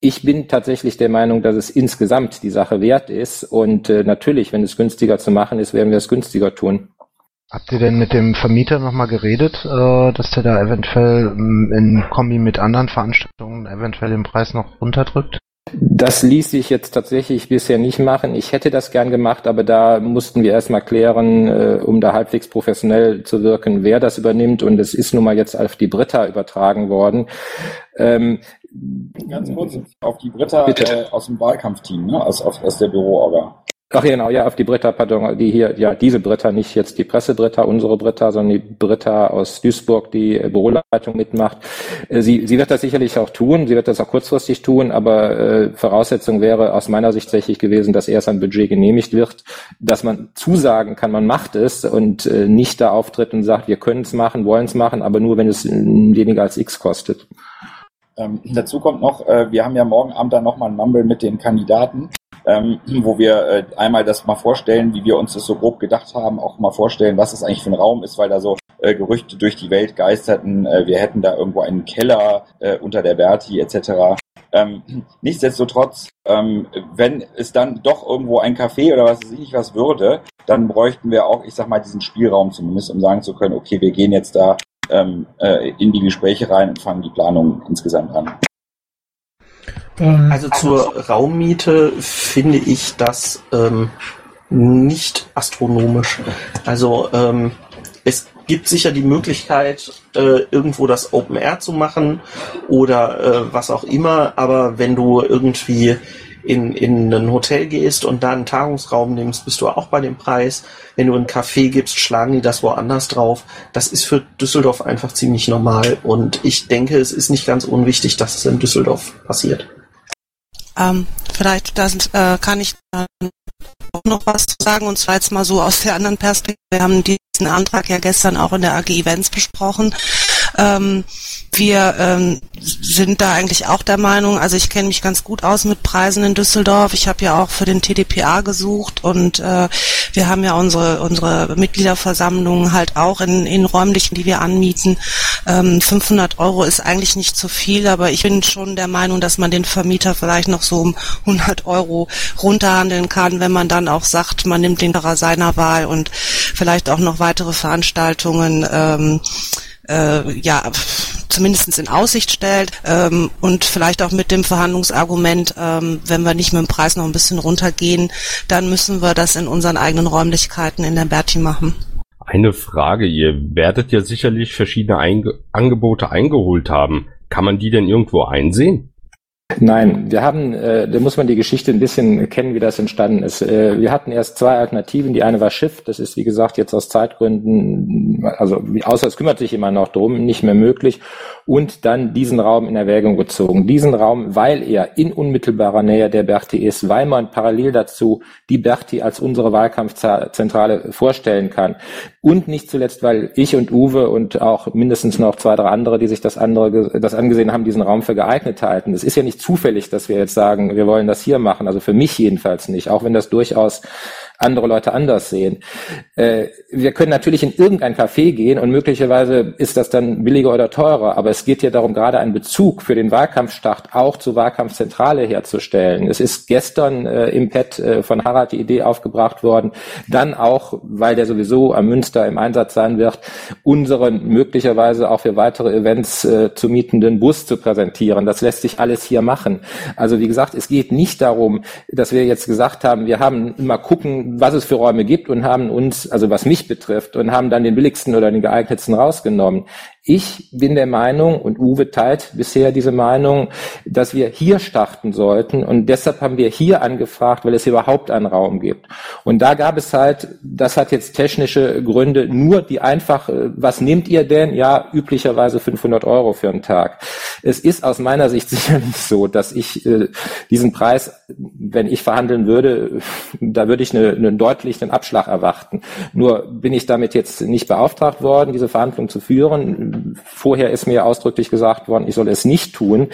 Speaker 12: Ich bin tatsächlich der Meinung, dass es insgesamt die Sache wert ist. Und äh, natürlich, wenn es günstiger zu machen ist, werden wir es günstiger tun.
Speaker 9: Habt ihr denn mit dem Vermieter nochmal geredet, äh, dass der da eventuell ähm, in Kombi mit anderen Veranstaltungen eventuell den Preis noch runterdrückt?
Speaker 12: Das ließ sich jetzt tatsächlich bisher nicht machen. Ich hätte das gern gemacht, aber da mussten wir erstmal klären, äh, um da halbwegs professionell zu wirken, wer das übernimmt. Und es ist nun mal jetzt auf die Britta übertragen worden. Ähm,
Speaker 13: Ganz kurz auf die Britta äh, aus dem Wahlkampfteam, ne? aus, aus, aus der Büroorga.
Speaker 12: Ach genau, ja, auf die Britta, pardon, die hier, ja, diese Britta, nicht jetzt die Pressebritta, unsere Britta, sondern die Britta aus Duisburg, die äh, Büroleitung mitmacht. Äh, sie, sie wird das sicherlich auch tun, sie wird das auch kurzfristig tun, aber äh, Voraussetzung wäre aus meiner Sicht tatsächlich gewesen, dass erst ein Budget genehmigt wird, dass man zusagen kann, man macht es und äh, nicht da auftritt und sagt, wir können es machen, wollen es machen, aber nur, wenn es weniger als X kostet.
Speaker 13: Ähm, dazu kommt noch, äh, wir haben ja morgen Abend dann nochmal ein Mumble mit den Kandidaten ähm, wo wir äh, einmal das mal vorstellen, wie wir uns das so grob gedacht haben, auch mal vorstellen, was es eigentlich für ein Raum ist, weil da so äh, Gerüchte durch die Welt geisterten, äh, wir hätten da irgendwo einen Keller äh, unter der Berti etc. Ähm, nichtsdestotrotz, ähm, wenn es dann doch irgendwo ein Café oder was weiß ich nicht was würde, dann bräuchten wir auch, ich sag mal, diesen Spielraum zumindest, um sagen zu können, okay, wir gehen jetzt da ähm, äh, in die Gespräche rein und fangen die Planung insgesamt an.
Speaker 4: Ähm, also zur Raummiete finde ich das ähm, nicht astronomisch. Also ähm, es gibt sicher die Möglichkeit, äh, irgendwo das Open Air zu machen oder äh, was auch immer, aber wenn du irgendwie in, in ein Hotel gehst und da einen Tagungsraum nimmst, bist du auch bei dem Preis. Wenn du einen Kaffee gibst, schlagen die das woanders drauf. Das ist für Düsseldorf einfach ziemlich normal und ich denke, es ist nicht ganz unwichtig, dass es in Düsseldorf passiert.
Speaker 11: Ähm, vielleicht das, äh, kann ich äh, auch noch was zu sagen und zwar jetzt mal so aus der anderen Perspektive. Wir haben diesen Antrag ja gestern auch in der AG Events besprochen. Ähm, wir ähm, sind da eigentlich auch der Meinung, also ich kenne mich ganz gut aus mit Preisen in Düsseldorf. Ich habe ja auch für den TDPA gesucht und äh, wir haben ja unsere unsere Mitgliederversammlungen halt auch in, in räumlichen, die wir anmieten. Ähm, 500 Euro ist eigentlich nicht zu viel, aber ich bin schon der Meinung, dass man den Vermieter vielleicht noch so um 100 Euro runterhandeln kann, wenn man dann auch sagt, man nimmt den Fahrer seiner Wahl und vielleicht auch noch weitere Veranstaltungen. Ähm, äh, ja zumindest in Aussicht stellt ähm, und vielleicht auch mit dem Verhandlungsargument, ähm, wenn wir nicht mit dem Preis noch ein bisschen runtergehen, dann müssen wir das in unseren eigenen Räumlichkeiten in der Berti machen.
Speaker 3: Eine Frage, ihr werdet ja sicherlich verschiedene Einge Angebote eingeholt haben. Kann man die denn irgendwo einsehen?
Speaker 12: Nein, wir haben, äh, da muss man die Geschichte ein bisschen kennen, wie das entstanden ist. Äh, wir hatten erst zwei Alternativen. Die eine war Schiff, das ist wie gesagt jetzt aus Zeitgründen, also außer es kümmert sich immer noch drum, nicht mehr möglich. Und dann diesen Raum in Erwägung gezogen. Diesen Raum, weil er in unmittelbarer Nähe der Berti ist, weil man parallel dazu die Berti als unsere Wahlkampfzentrale vorstellen kann. Und nicht zuletzt, weil ich und Uwe und auch mindestens noch zwei, drei andere, die sich das andere, das angesehen haben, diesen Raum für geeignet halten. Es ist ja nicht zufällig, dass wir jetzt sagen, wir wollen das hier machen. Also für mich jedenfalls nicht, auch wenn das durchaus andere Leute anders sehen. Äh, wir können natürlich in irgendein Café gehen und möglicherweise ist das dann billiger oder teurer, aber es geht ja darum, gerade einen Bezug für den Wahlkampfstart auch zur Wahlkampfzentrale herzustellen. Es ist gestern äh, im Pad äh, von Harald die Idee aufgebracht worden, dann auch, weil der sowieso am Münster im Einsatz sein wird, unseren möglicherweise auch für weitere Events äh, zu mietenden Bus zu präsentieren. Das lässt sich alles hier machen. Also wie gesagt, es geht nicht darum, dass wir jetzt gesagt haben, wir haben mal gucken, was es für Räume gibt und haben uns, also was mich betrifft, und haben dann den billigsten oder den geeignetsten rausgenommen. Ich bin der Meinung, und Uwe teilt bisher diese Meinung, dass wir hier starten sollten. Und deshalb haben wir hier angefragt, weil es überhaupt einen Raum gibt. Und da gab es halt, das hat jetzt technische Gründe, nur die einfach, was nehmt ihr denn? Ja, üblicherweise 500 Euro für einen Tag. Es ist aus meiner Sicht sicherlich so, dass ich äh, diesen Preis, wenn ich verhandeln würde, da würde ich eine, einen deutlichen Abschlag erwarten. Nur bin ich damit jetzt nicht beauftragt worden, diese Verhandlung zu führen vorher ist mir ausdrücklich gesagt worden, ich soll es nicht tun.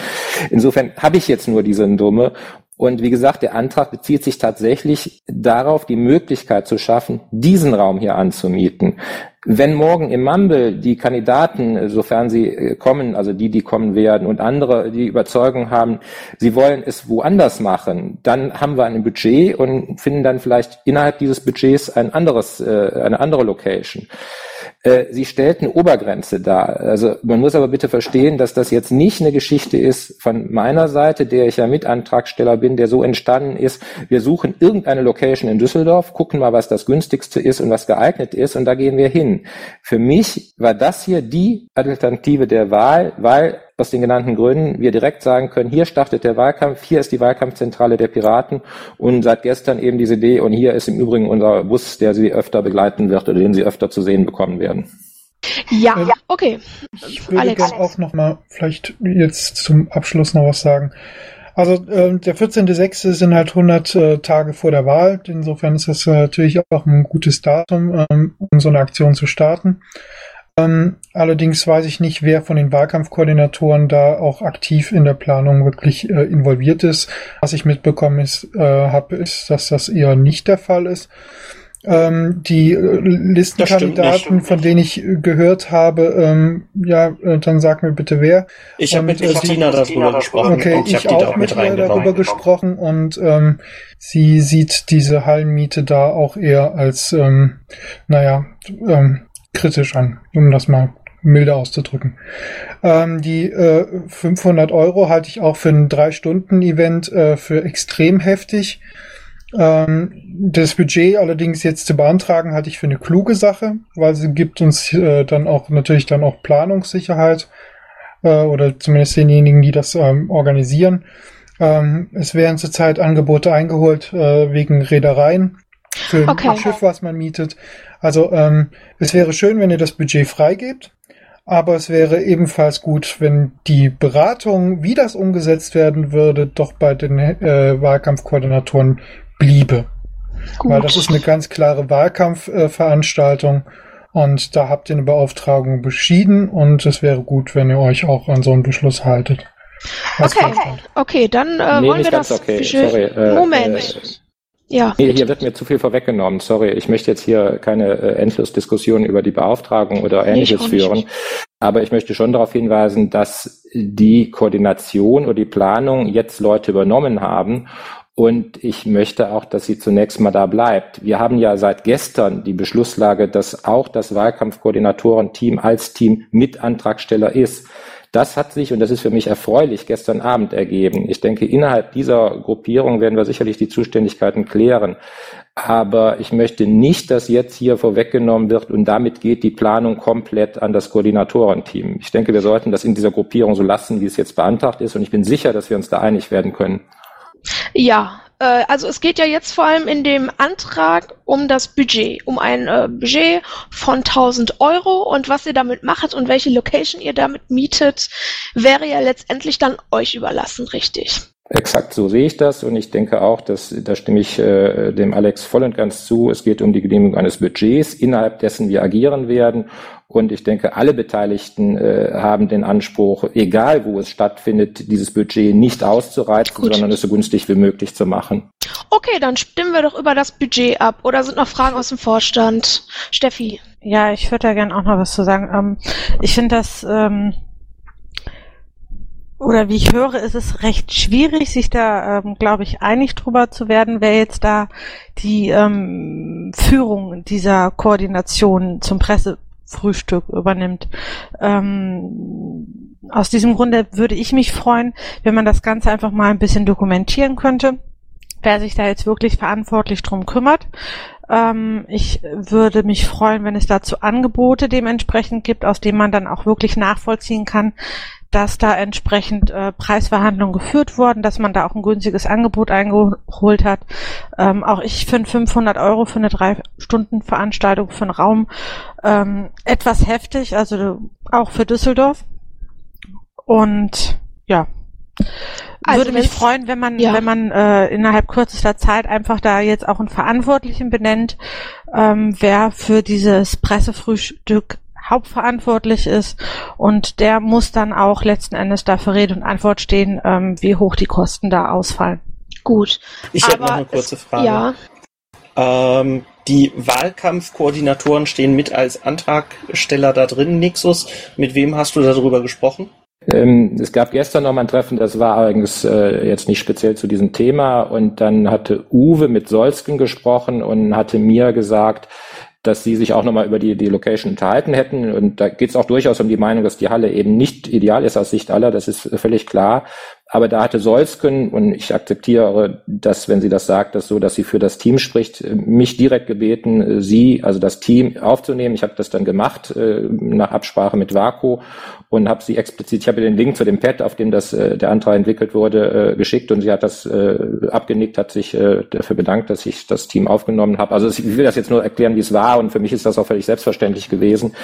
Speaker 12: Insofern habe ich jetzt nur diese Dumme. Und wie gesagt, der Antrag bezieht sich tatsächlich darauf, die Möglichkeit zu schaffen, diesen Raum hier anzumieten. Wenn morgen im Mumble die Kandidaten, sofern sie äh, kommen, also die, die kommen werden und andere die Überzeugung haben, sie wollen es woanders machen, dann haben wir ein Budget und finden dann vielleicht innerhalb dieses Budgets ein anderes, äh, eine andere Location. Äh, sie stellt eine Obergrenze dar. Also man muss aber bitte verstehen, dass das jetzt nicht eine Geschichte ist von meiner Seite, der ich ja Mitantragsteller bin, der so entstanden ist. Wir suchen irgendeine Location in Düsseldorf, gucken mal, was das günstigste ist und was geeignet ist und da gehen wir hin. Für mich war das hier die Alternative der Wahl, weil aus den genannten Gründen wir direkt sagen können, hier startet der Wahlkampf, hier ist die Wahlkampfzentrale der Piraten und seit gestern eben diese Idee und hier ist im Übrigen unser Bus, der Sie öfter begleiten wird oder den Sie öfter zu sehen bekommen werden.
Speaker 2: Ja, ähm, okay.
Speaker 10: Ich würde Alex. gerne auch noch mal vielleicht jetzt zum Abschluss noch was sagen. Also äh, der 14.06. sind halt 100 äh, Tage vor der Wahl. Insofern ist das äh, natürlich auch ein gutes Datum, ähm, um so eine Aktion zu starten. Ähm, allerdings weiß ich nicht, wer von den Wahlkampfkoordinatoren da auch aktiv in der Planung wirklich äh, involviert ist. Was ich mitbekommen ist, äh, habe, ist, dass das eher nicht der Fall ist. Ähm, die äh, Listenkandidaten, von denen ich gehört habe, ähm, ja, äh, dann sag mir bitte wer.
Speaker 4: Ich habe mit äh, Christina darüber gesprochen.
Speaker 10: Okay, ich, ich auch mit ihr darüber gesprochen und ähm, sie sieht diese Hallenmiete da auch eher als, ähm, naja, ähm, kritisch an, um das mal milde auszudrücken. Ähm, die äh, 500 Euro halte ich auch für ein Drei-Stunden-Event äh, für extrem heftig. Ähm, das Budget allerdings jetzt zu beantragen, halte ich für eine kluge Sache, weil sie gibt uns äh, dann auch natürlich dann auch Planungssicherheit äh, oder zumindest denjenigen, die das ähm, organisieren. Ähm, es werden zurzeit Angebote eingeholt äh, wegen Reedereien für
Speaker 2: Okay.
Speaker 10: ein Schiff, was man mietet. Also ähm, es wäre schön, wenn ihr das Budget freigebt, aber es wäre ebenfalls gut, wenn die Beratung, wie das umgesetzt werden würde, doch bei den äh, Wahlkampfkoordinatoren bliebe.
Speaker 2: Gut.
Speaker 10: Weil das ist eine ganz klare Wahlkampfveranstaltung äh, Veranstaltung und da habt ihr eine beauftragung beschieden und es wäre gut, wenn ihr euch auch an so einen Beschluss haltet.
Speaker 2: Okay, okay, dann äh,
Speaker 12: nee,
Speaker 2: wollen wir das.
Speaker 12: okay.
Speaker 2: Budget-
Speaker 12: Sorry. Äh,
Speaker 2: Moment. Ja.
Speaker 12: Nee, hier wird mir zu viel vorweggenommen. Sorry, ich möchte jetzt hier keine äh, Endlosdiskussion über die Beauftragung oder
Speaker 2: Nee, ich
Speaker 12: ähnliches
Speaker 2: nicht.
Speaker 12: führen. Aber ich möchte schon darauf hinweisen, dass die Koordination oder die Planung jetzt Leute übernommen haben. Und ich möchte auch, dass sie zunächst mal da bleibt. Wir haben ja seit gestern die Beschlusslage, dass auch das Wahlkampfkoordinatorenteam als Team Mitantragsteller ist. Das hat sich, und das ist für mich erfreulich, gestern Abend ergeben. Ich denke, innerhalb dieser Gruppierung werden wir sicherlich die Zuständigkeiten klären. Aber ich möchte nicht, dass jetzt hier vorweggenommen wird und damit geht die Planung komplett an das Koordinatorenteam. Ich denke, wir sollten das in dieser Gruppierung so lassen, wie es jetzt beantragt ist. Und ich bin sicher, dass wir uns da einig werden können.
Speaker 2: Ja, also es geht ja jetzt vor allem in dem Antrag um das Budget, um ein äh, Budget von 1000 Euro und was ihr damit macht und welche Location ihr damit mietet, wäre ja letztendlich dann euch überlassen, richtig?
Speaker 12: Exakt so sehe ich das und ich denke auch, dass da stimme ich äh, dem Alex voll und ganz zu. Es geht um die Genehmigung eines Budgets, innerhalb dessen wir agieren werden. Und ich denke, alle Beteiligten äh, haben den Anspruch, egal wo es stattfindet, dieses Budget nicht auszureizen,
Speaker 2: Gut.
Speaker 12: sondern es so günstig wie möglich zu machen.
Speaker 2: Okay, dann stimmen wir doch über das Budget ab. Oder sind noch Fragen aus dem Vorstand? Steffi.
Speaker 8: Ja, ich würde da gerne auch noch was zu sagen. Ähm, ich finde das, ähm, oder wie ich höre, ist es recht schwierig, sich da, ähm, glaube ich, einig drüber zu werden, wer jetzt da die ähm, Führung dieser Koordination zum Pressefrühstück übernimmt. Ähm, aus diesem Grunde würde ich mich freuen, wenn man das Ganze einfach mal ein bisschen dokumentieren könnte wer sich da jetzt wirklich verantwortlich drum kümmert. Ähm, ich würde mich freuen, wenn es dazu Angebote dementsprechend gibt, aus denen man dann auch wirklich nachvollziehen kann, dass da entsprechend äh, Preisverhandlungen geführt wurden, dass man da auch ein günstiges Angebot eingeholt hat. Ähm, auch ich finde 500 Euro für eine drei Stunden Veranstaltung für einen Raum ähm, etwas heftig, also auch für Düsseldorf. Und ja,
Speaker 2: Also
Speaker 8: würde mich freuen, wenn man,
Speaker 2: ja.
Speaker 8: wenn man äh, innerhalb kürzester Zeit einfach da jetzt auch einen Verantwortlichen benennt, ähm, wer für dieses Pressefrühstück hauptverantwortlich ist und der muss dann auch letzten Endes dafür Rede und Antwort stehen, ähm, wie hoch die Kosten da ausfallen.
Speaker 2: Gut.
Speaker 4: Ich hätte noch eine kurze
Speaker 2: es-
Speaker 4: Frage.
Speaker 2: Ja.
Speaker 4: Ähm, die Wahlkampfkoordinatoren stehen mit als Antragsteller da drin, Nixus. Mit wem hast du darüber gesprochen?
Speaker 12: Ähm, es gab gestern noch mal ein Treffen, das war allerdings äh, jetzt nicht speziell zu diesem Thema. Und dann hatte Uwe mit Solsken gesprochen und hatte mir gesagt, dass sie sich auch nochmal über die, die Location unterhalten hätten. Und da geht es auch durchaus um die Meinung, dass die Halle eben nicht ideal ist aus Sicht aller, das ist völlig klar. Aber da hatte Solsken, und ich akzeptiere das, wenn sie das sagt, das so, dass sie für das Team spricht, mich direkt gebeten, sie, also das Team aufzunehmen. Ich habe das dann gemacht, äh, nach Absprache mit Vaku und habe sie explizit, ich habe ihr den Link zu dem Pad, auf dem das äh, der Antrag entwickelt wurde, äh, geschickt und sie hat das äh, abgenickt, hat sich äh, dafür bedankt, dass ich das Team aufgenommen habe. Also ich will das jetzt nur erklären, wie es war und für mich ist das auch völlig selbstverständlich gewesen,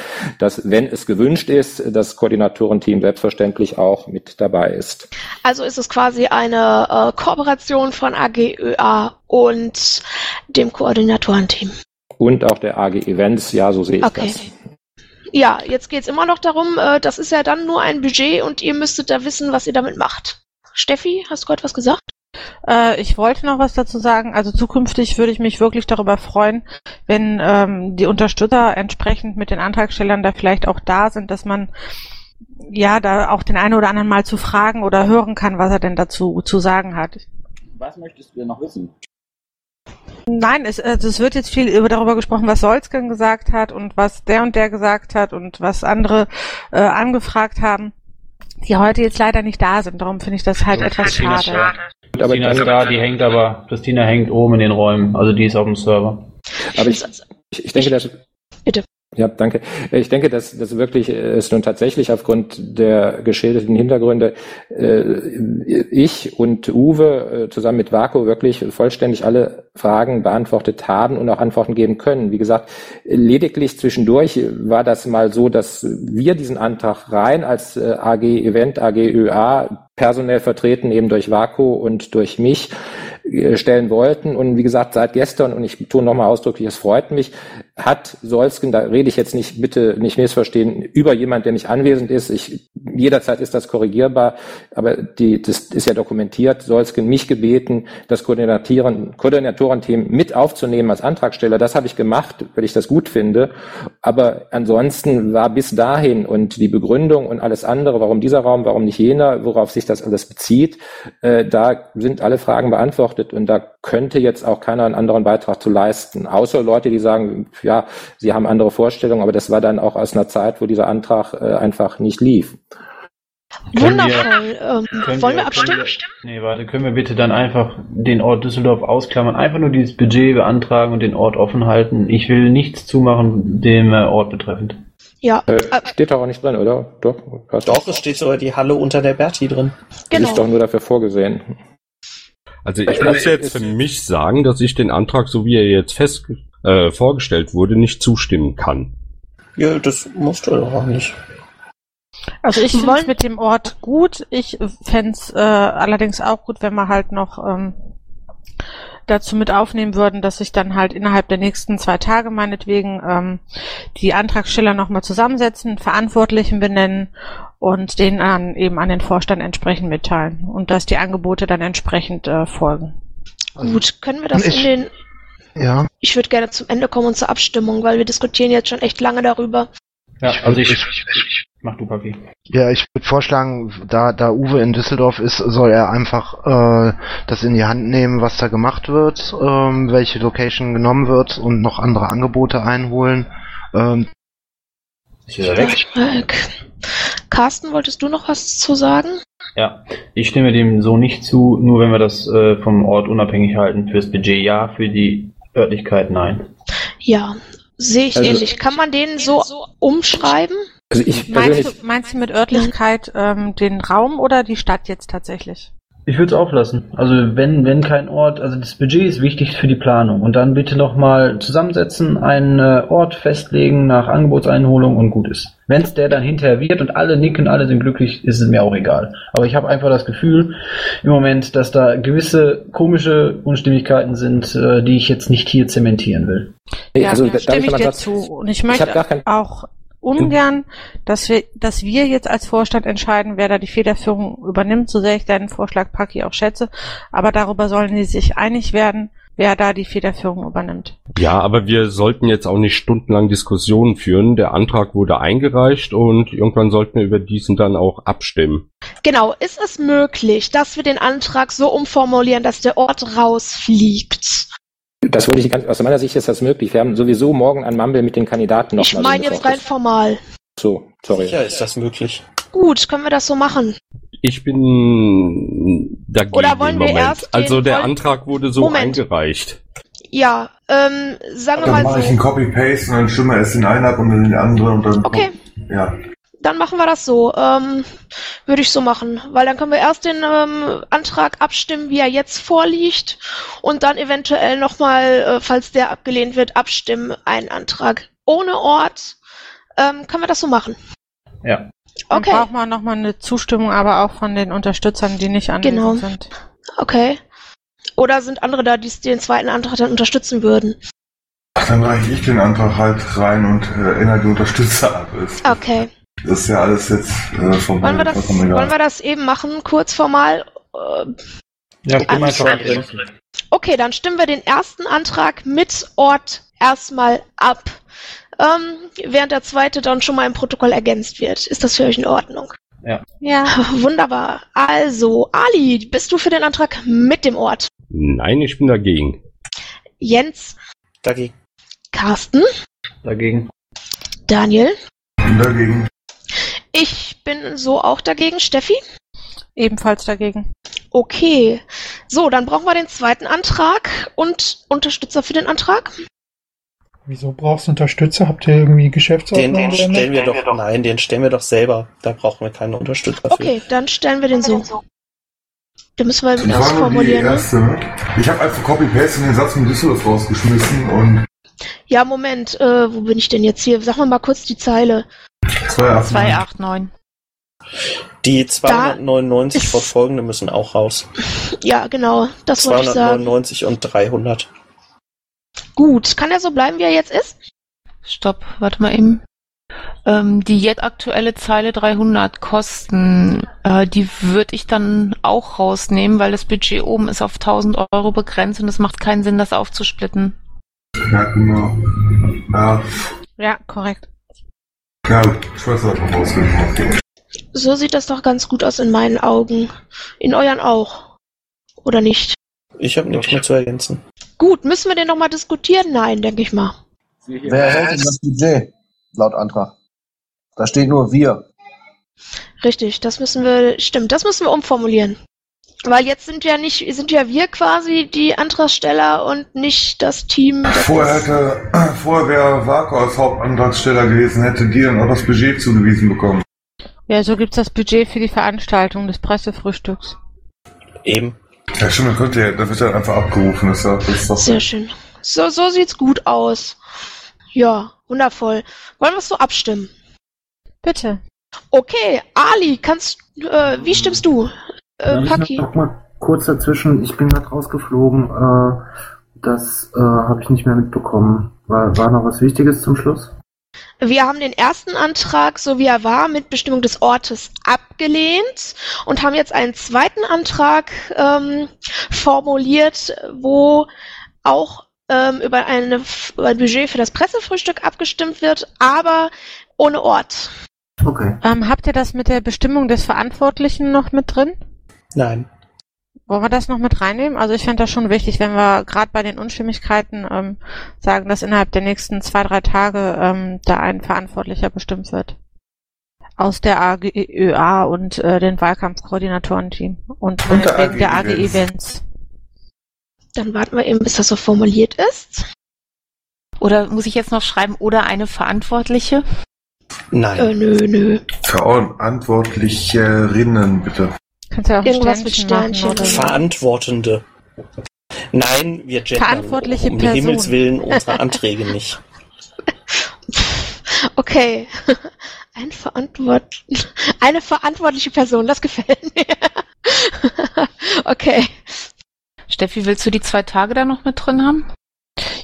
Speaker 12: dass wenn es gewünscht ist, das Koordinatorenteam selbstverständlich auch mit dabei ist.
Speaker 2: Also ist es quasi eine äh, Kooperation von AGÖA und dem Koordinatorenteam.
Speaker 12: Und auch der AG Events, ja, so sehe ich
Speaker 2: Okay.
Speaker 12: das.
Speaker 2: Ja, jetzt geht's immer noch darum, äh, das ist ja dann nur ein Budget und ihr müsstet da wissen, was ihr damit macht. Steffi, hast du gerade was gesagt?
Speaker 8: Äh, ich wollte noch was dazu sagen. Also zukünftig würde ich mich wirklich darüber freuen, wenn ähm, die Unterstützer entsprechend mit den Antragstellern da vielleicht auch da sind, dass man ja da auch den einen oder anderen mal zu fragen oder hören kann, was er denn dazu zu sagen hat.
Speaker 13: Was möchtest du denn noch wissen?
Speaker 8: Nein, es, also es wird jetzt viel über darüber gesprochen, was Solzgen gesagt hat und was der und der gesagt hat und was andere äh, angefragt haben, die heute jetzt leider nicht da sind. Darum finde ich das halt etwas
Speaker 14: Christina ist
Speaker 8: schade.
Speaker 14: da. Christina ist da, die hängt aber, Christina hängt oben in den Räumen, also die ist auf dem Server.
Speaker 12: Aber ich, ich, ich denke, dass,
Speaker 2: Bitte.
Speaker 12: Ja, danke. Ich denke, dass das wirklich ist nun tatsächlich aufgrund der geschilderten Hintergründe äh, ich und Uwe äh, zusammen mit Vaku wirklich vollständig alle Fragen beantwortet haben und auch Antworten geben können. Wie gesagt, lediglich zwischendurch war das mal so, dass wir diesen Antrag rein als äh, AG Event, AG ÖA personell vertreten eben durch Vaku und durch mich äh, stellen wollten. Und wie gesagt, seit gestern, und ich betone nochmal ausdrücklich, es freut mich, hat Solsken, da rede ich jetzt nicht, bitte nicht missverstehen, über jemand, der nicht anwesend ist. Ich, jederzeit ist das korrigierbar, aber die, das ist ja dokumentiert. Solsken mich gebeten, das Koordinatoren, Koordinatorenteam mit aufzunehmen als Antragsteller. Das habe ich gemacht, weil ich das gut finde. Aber ansonsten war bis dahin und die Begründung und alles andere, warum dieser Raum, warum nicht jener, worauf sich das alles bezieht, äh, da sind alle Fragen beantwortet und da könnte jetzt auch keiner einen anderen Beitrag zu leisten. Außer Leute, die sagen, ja, sie haben andere Vorstellungen, aber das war dann auch aus einer Zeit, wo dieser Antrag äh, einfach nicht lief.
Speaker 2: Wundervoll. Ähm, wollen wir abstimmen?
Speaker 14: Wir, nee, warte, können wir bitte dann einfach den Ort Düsseldorf ausklammern, einfach nur dieses Budget beantragen und den Ort offen halten. Ich will nichts zumachen, dem äh, Ort betreffend.
Speaker 2: Ja.
Speaker 12: Äh, steht doch auch nicht drin, oder? Doch,
Speaker 4: Doch, es steht sogar die Halle unter der Berti drin.
Speaker 12: Die ist doch nur dafür vorgesehen.
Speaker 3: Also ich muss jetzt für mich sagen, dass ich den Antrag, so wie er jetzt fest äh, vorgestellt wurde, nicht zustimmen kann.
Speaker 4: Ja, das musst du doch auch nicht.
Speaker 8: Also ich finde es mit dem Ort gut. Ich fände es äh, allerdings auch gut, wenn wir halt noch ähm, dazu mit aufnehmen würden, dass sich dann halt innerhalb der nächsten zwei Tage meinetwegen ähm, die Antragsteller nochmal zusammensetzen, Verantwortlichen benennen und den dann eben an den Vorstand entsprechend mitteilen und dass die Angebote dann entsprechend äh, folgen.
Speaker 2: Gut, können wir das
Speaker 9: Ich-
Speaker 2: in den.
Speaker 9: Ja.
Speaker 2: Ich würde gerne zum Ende kommen und zur Abstimmung, weil wir diskutieren jetzt schon echt lange darüber.
Speaker 14: Ja, also ich. Mach du, Papi.
Speaker 9: Ja, ich würde vorschlagen, da, da Uwe in Düsseldorf ist, soll er einfach äh, das in die Hand nehmen, was da gemacht wird, ähm, welche Location genommen wird und noch andere Angebote einholen. Ähm,
Speaker 14: Ist wieder weg.
Speaker 2: Weg. Carsten, wolltest du noch was zu sagen?
Speaker 14: Ja, ich stimme dem so nicht zu, nur wenn wir das äh, vom Ort unabhängig halten. Fürs Budget ja, für die Örtlichkeit nein.
Speaker 2: Ja, sehe ich
Speaker 12: Also-
Speaker 2: ähnlich. Kann man den so umschreiben?
Speaker 12: Also ich
Speaker 8: Meinst du, meinst du mit Örtlichkeit ähm, den Raum oder die Stadt jetzt tatsächlich?
Speaker 14: Ich würde es auflassen. Also wenn, wenn kein Ort, also das Budget ist wichtig für die Planung und dann bitte nochmal zusammensetzen, einen äh, Ort festlegen nach Angebotseinholung und gut ist. Wenn es der dann hinterher wird und alle nicken, alle sind glücklich, ist es mir auch egal. Aber ich habe einfach das Gefühl im Moment, dass da gewisse komische Unstimmigkeiten sind, äh, die ich jetzt nicht hier zementieren will.
Speaker 8: Ja,
Speaker 12: also,
Speaker 8: da stimme
Speaker 12: ich
Speaker 8: ich dir zu. Und ich
Speaker 12: ich
Speaker 8: möchte
Speaker 12: hab gar kein-
Speaker 8: auch ungern, dass wir, dass wir jetzt als Vorstand entscheiden, wer da die Federführung übernimmt, so sehr ich deinen Vorschlag Paki auch schätze. Aber darüber sollen sie sich einig werden, wer da die Federführung übernimmt.
Speaker 3: Ja, aber wir sollten jetzt auch nicht stundenlang Diskussionen führen. Der Antrag wurde eingereicht und irgendwann sollten wir über diesen dann auch abstimmen.
Speaker 2: Genau, ist es möglich, dass wir den Antrag so umformulieren, dass der Ort rausfliegt?
Speaker 12: Das würde ich ganz, aus meiner Sicht ist das möglich. Wir haben sowieso morgen ein Mumble mit den Kandidaten
Speaker 2: Ich
Speaker 12: nochmal.
Speaker 2: meine jetzt rein formal.
Speaker 12: So, sorry.
Speaker 4: Sicher ist das möglich.
Speaker 2: Gut, können wir das so machen?
Speaker 3: Ich bin dagegen
Speaker 2: Oder wollen
Speaker 3: im
Speaker 2: wir erst den-
Speaker 3: also der
Speaker 2: wollen-
Speaker 3: Antrag wurde so
Speaker 2: Moment.
Speaker 3: eingereicht.
Speaker 2: Ja, ähm, sagen wir
Speaker 6: Dann
Speaker 2: mal
Speaker 6: mache ich
Speaker 2: so.
Speaker 6: einen Copy-Paste und dann stimme erst den einen ab und dann den anderen und dann.
Speaker 2: Okay.
Speaker 6: Ja.
Speaker 2: Dann machen wir das so. Ähm, Würde ich so machen. Weil dann können wir erst den ähm, Antrag abstimmen, wie er jetzt vorliegt. Und dann eventuell nochmal, äh, falls der abgelehnt wird, abstimmen, einen Antrag ohne Ort. Ähm, können wir das so machen?
Speaker 14: Ja.
Speaker 8: Dann
Speaker 2: Okay.
Speaker 8: braucht man nochmal eine Zustimmung, aber auch von den Unterstützern, die nicht anwesend
Speaker 2: Genau.
Speaker 8: sind.
Speaker 2: Okay. Oder sind andere da, die den zweiten Antrag dann unterstützen würden?
Speaker 6: Ach, dann reiche ich den Antrag halt rein und äh, erinnere die Unterstützer ab. Ist,
Speaker 2: Okay.
Speaker 6: Das ist ja alles jetzt äh, vom
Speaker 2: Wollen wir das, wollen wir das eben machen, kurz formal? Äh,
Speaker 14: Ja,
Speaker 2: drin. Okay, dann stimmen wir den ersten Antrag mit Ort erstmal ab, ähm, während der zweite dann schon mal im Protokoll ergänzt wird. Ist das für euch in Ordnung?
Speaker 14: Ja.
Speaker 8: Ja.
Speaker 2: Wunderbar. Also, Ali, bist du für den Antrag mit dem Ort?
Speaker 3: Nein, ich bin dagegen.
Speaker 2: Jens,
Speaker 4: Dagegen.
Speaker 2: Carsten,
Speaker 14: Dagegen.
Speaker 2: Daniel.
Speaker 6: Dagegen.
Speaker 2: Ich bin so auch dagegen. Steffi?
Speaker 8: Ebenfalls dagegen.
Speaker 2: Okay. So, dann brauchen wir den zweiten Antrag und Unterstützer für den Antrag.
Speaker 10: Wieso brauchst du Unterstützer? Habt ihr irgendwie
Speaker 4: Den,
Speaker 10: Geschäftsordnung?
Speaker 4: den
Speaker 10: oder
Speaker 4: stellen wir
Speaker 10: nicht?
Speaker 4: doch, nein, den stellen wir doch selber. Da brauchen wir keine Unterstützer für.
Speaker 2: Okay, dann stellen wir den so. Den müssen wir
Speaker 6: die
Speaker 2: ausformulieren. Ne?
Speaker 6: erste. Ich habe einfach Copy-Paste den Satz mit Düsseldorf rausgeschmissen und
Speaker 2: Ja, Moment, äh, wo bin ich denn jetzt hier? Sag mal mal kurz die Zeile.
Speaker 6: 289.
Speaker 5: 289.
Speaker 4: Die 299 fortfolgende müssen auch raus.
Speaker 2: Ja, genau, das wollte ich sagen.
Speaker 4: 299 und 300.
Speaker 2: Gut, kann er so bleiben, wie er jetzt ist?
Speaker 5: Stopp, warte mal eben. Ähm, die jetzt aktuelle Zeile 300 Kosten, äh, die würde ich dann auch rausnehmen, weil das Budget oben ist auf 1000 Euro begrenzt und es macht keinen Sinn, das aufzusplitten.
Speaker 6: Ja, genau. Ja,
Speaker 8: Ja, korrekt.
Speaker 6: ja ich weiß halt noch rausgehen.
Speaker 2: So sieht das doch ganz gut aus in meinen Augen. In euren auch. Oder nicht?
Speaker 4: Ich habe nichts mehr zu ergänzen.
Speaker 2: Gut, müssen wir den nochmal diskutieren? Nein, denke ich mal.
Speaker 15: Wer hält denn das Budget? Laut Antrag. Da steht nur wir.
Speaker 2: Richtig, das müssen wir, stimmt, das müssen wir umformulieren. Weil jetzt sind ja nicht, sind ja wir quasi die Antragsteller und nicht das Team. Das
Speaker 6: Vorher hätte, vorher wäre Varko als Hauptantragsteller gewesen, hätte die dann auch das Budget zugewiesen bekommen.
Speaker 8: Ja, so gibt's das Budget für die Veranstaltung des Pressefrühstücks.
Speaker 4: Eben.
Speaker 6: Ja, stimmt, dann könnte ja, da wird dann einfach abgerufen. Das ist, ja- das ist doch
Speaker 2: Sehr schön. So, so sieht's gut aus. Ja, wundervoll. Wollen wir es so abstimmen?
Speaker 8: Bitte.
Speaker 2: Okay, Ali, kannst, äh, wie stimmst du? Äh,
Speaker 14: ich
Speaker 2: Paki.
Speaker 14: noch mal kurz dazwischen, ich bin gerade rausgeflogen, äh, das äh, habe ich nicht mehr mitbekommen. War, war noch was Wichtiges zum Schluss?
Speaker 2: Wir haben den ersten Antrag, so wie er war, mit Bestimmung des Ortes abgelehnt und haben jetzt einen zweiten Antrag ähm, formuliert, wo auch ähm, über, eine, über ein Budget für das Pressefrühstück abgestimmt wird, aber ohne Ort.
Speaker 14: Okay.
Speaker 8: Ähm, habt ihr das mit der Bestimmung des Verantwortlichen noch mit drin?
Speaker 4: Nein.
Speaker 8: Wollen wir das noch mit reinnehmen? Also ich fände das schon wichtig, wenn wir gerade bei den Unstimmigkeiten ähm, sagen, dass innerhalb der nächsten zwei, drei Tage ähm, da ein Verantwortlicher bestimmt wird. Aus der AGÖA und äh, den Wahlkampfkoordinatorenteam und
Speaker 4: Und der
Speaker 8: meinetwegen der
Speaker 4: AG
Speaker 8: AG Events.
Speaker 2: Dann warten wir eben, bis das so formuliert ist.
Speaker 5: Oder muss ich jetzt noch schreiben, oder eine Verantwortliche?
Speaker 4: Nein.
Speaker 2: Äh, nö, nö.
Speaker 6: Verantwortlicherinnen, bitte.
Speaker 8: Kannst ja auch
Speaker 2: Irgendwas mit
Speaker 8: Sternchen machen.
Speaker 4: Verantwortende. Nein, wir gendern
Speaker 8: Verantwortliche
Speaker 4: um
Speaker 8: Person.
Speaker 4: Himmels Willen unsere Anträge nicht.
Speaker 2: Okay. Ein Verantwort eine verantwortliche Person, das gefällt mir. okay.
Speaker 5: Steffi, willst du die zwei Tage da noch mit drin haben?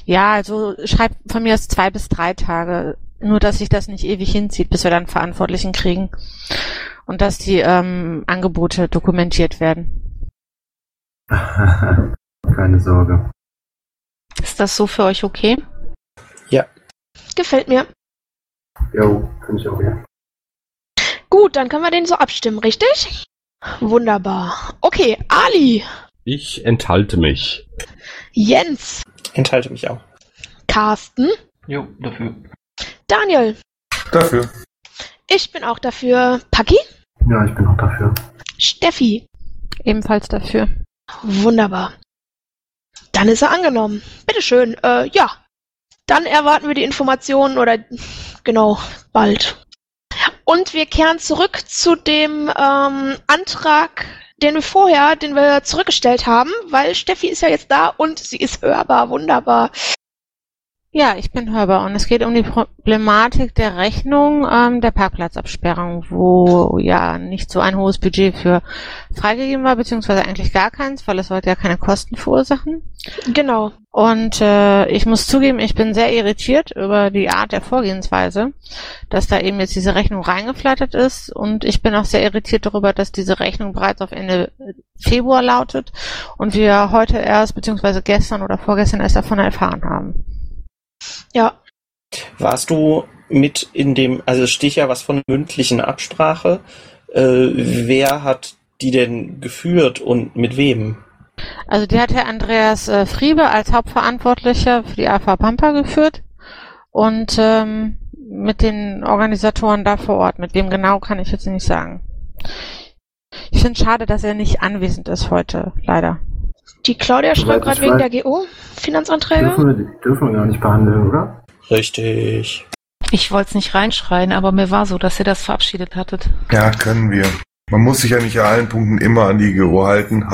Speaker 8: Ja, also schreib von mir aus zwei bis drei Tage. Nur, dass sich das nicht ewig hinzieht, bis wir dann Verantwortlichen kriegen. Und dass die ähm, Angebote dokumentiert werden.
Speaker 14: Keine Sorge.
Speaker 5: Ist das so für euch okay?
Speaker 4: Ja.
Speaker 2: Gefällt mir.
Speaker 14: Jo, finde ich auch, ja.
Speaker 2: Gut, dann können wir den so abstimmen, richtig? Wunderbar. Okay, Ali,
Speaker 3: Ich enthalte mich.
Speaker 2: Jens,
Speaker 4: Enthalte mich auch.
Speaker 2: Carsten,
Speaker 14: Jo, dafür.
Speaker 2: Daniel.
Speaker 6: Dafür.
Speaker 2: Ich bin auch dafür. Paki,
Speaker 14: Ja, ich bin auch dafür.
Speaker 2: Steffi.
Speaker 8: Ebenfalls dafür.
Speaker 2: Wunderbar. Dann ist er angenommen. Bitteschön. Äh, ja. Dann erwarten wir die Informationen oder genau bald. Und wir kehren zurück zu dem ähm, Antrag, den wir vorher, den wir zurückgestellt haben, weil Steffi ist ja jetzt da und sie ist hörbar. Wunderbar.
Speaker 8: Ja, ich bin hörbar und es geht um die Problematik der Rechnung ähm, der Parkplatzabsperrung, wo ja nicht so ein hohes Budget für freigegeben war, beziehungsweise eigentlich gar keins, weil es sollte ja keine Kosten verursachen.
Speaker 2: Genau.
Speaker 8: Und äh, ich muss zugeben, ich bin sehr irritiert über die Art der Vorgehensweise, dass da eben jetzt diese Rechnung reingeflattert ist. Und ich bin auch sehr irritiert darüber, dass diese Rechnung bereits auf Ende Februar lautet und wir heute erst, beziehungsweise gestern oder vorgestern erst davon erfahren haben.
Speaker 2: Ja.
Speaker 4: Warst du mit in dem, also es steht ja was von mündlichen Absprache. Äh, wer hat die denn geführt und mit wem?
Speaker 8: Also die hat Herr Andreas äh, Friebe als Hauptverantwortlicher für die AFA Pampa geführt und ähm, mit den Organisatoren da vor Ort. Mit wem genau kann ich jetzt nicht sagen. Ich finde es schade, dass er nicht anwesend ist heute, leider.
Speaker 2: Die Claudia
Speaker 14: Soweit
Speaker 2: schreibt gerade wegen der GO Finanzanträge.
Speaker 14: Dürfen wir, dürfen wir gar nicht behandeln, oder?
Speaker 4: Richtig.
Speaker 5: Ich wollte es nicht reinschreien, aber mir war so, dass ihr das verabschiedet hattet.
Speaker 6: Ja, können wir. Man muss sich ja nicht an allen Punkten immer an die GO halten.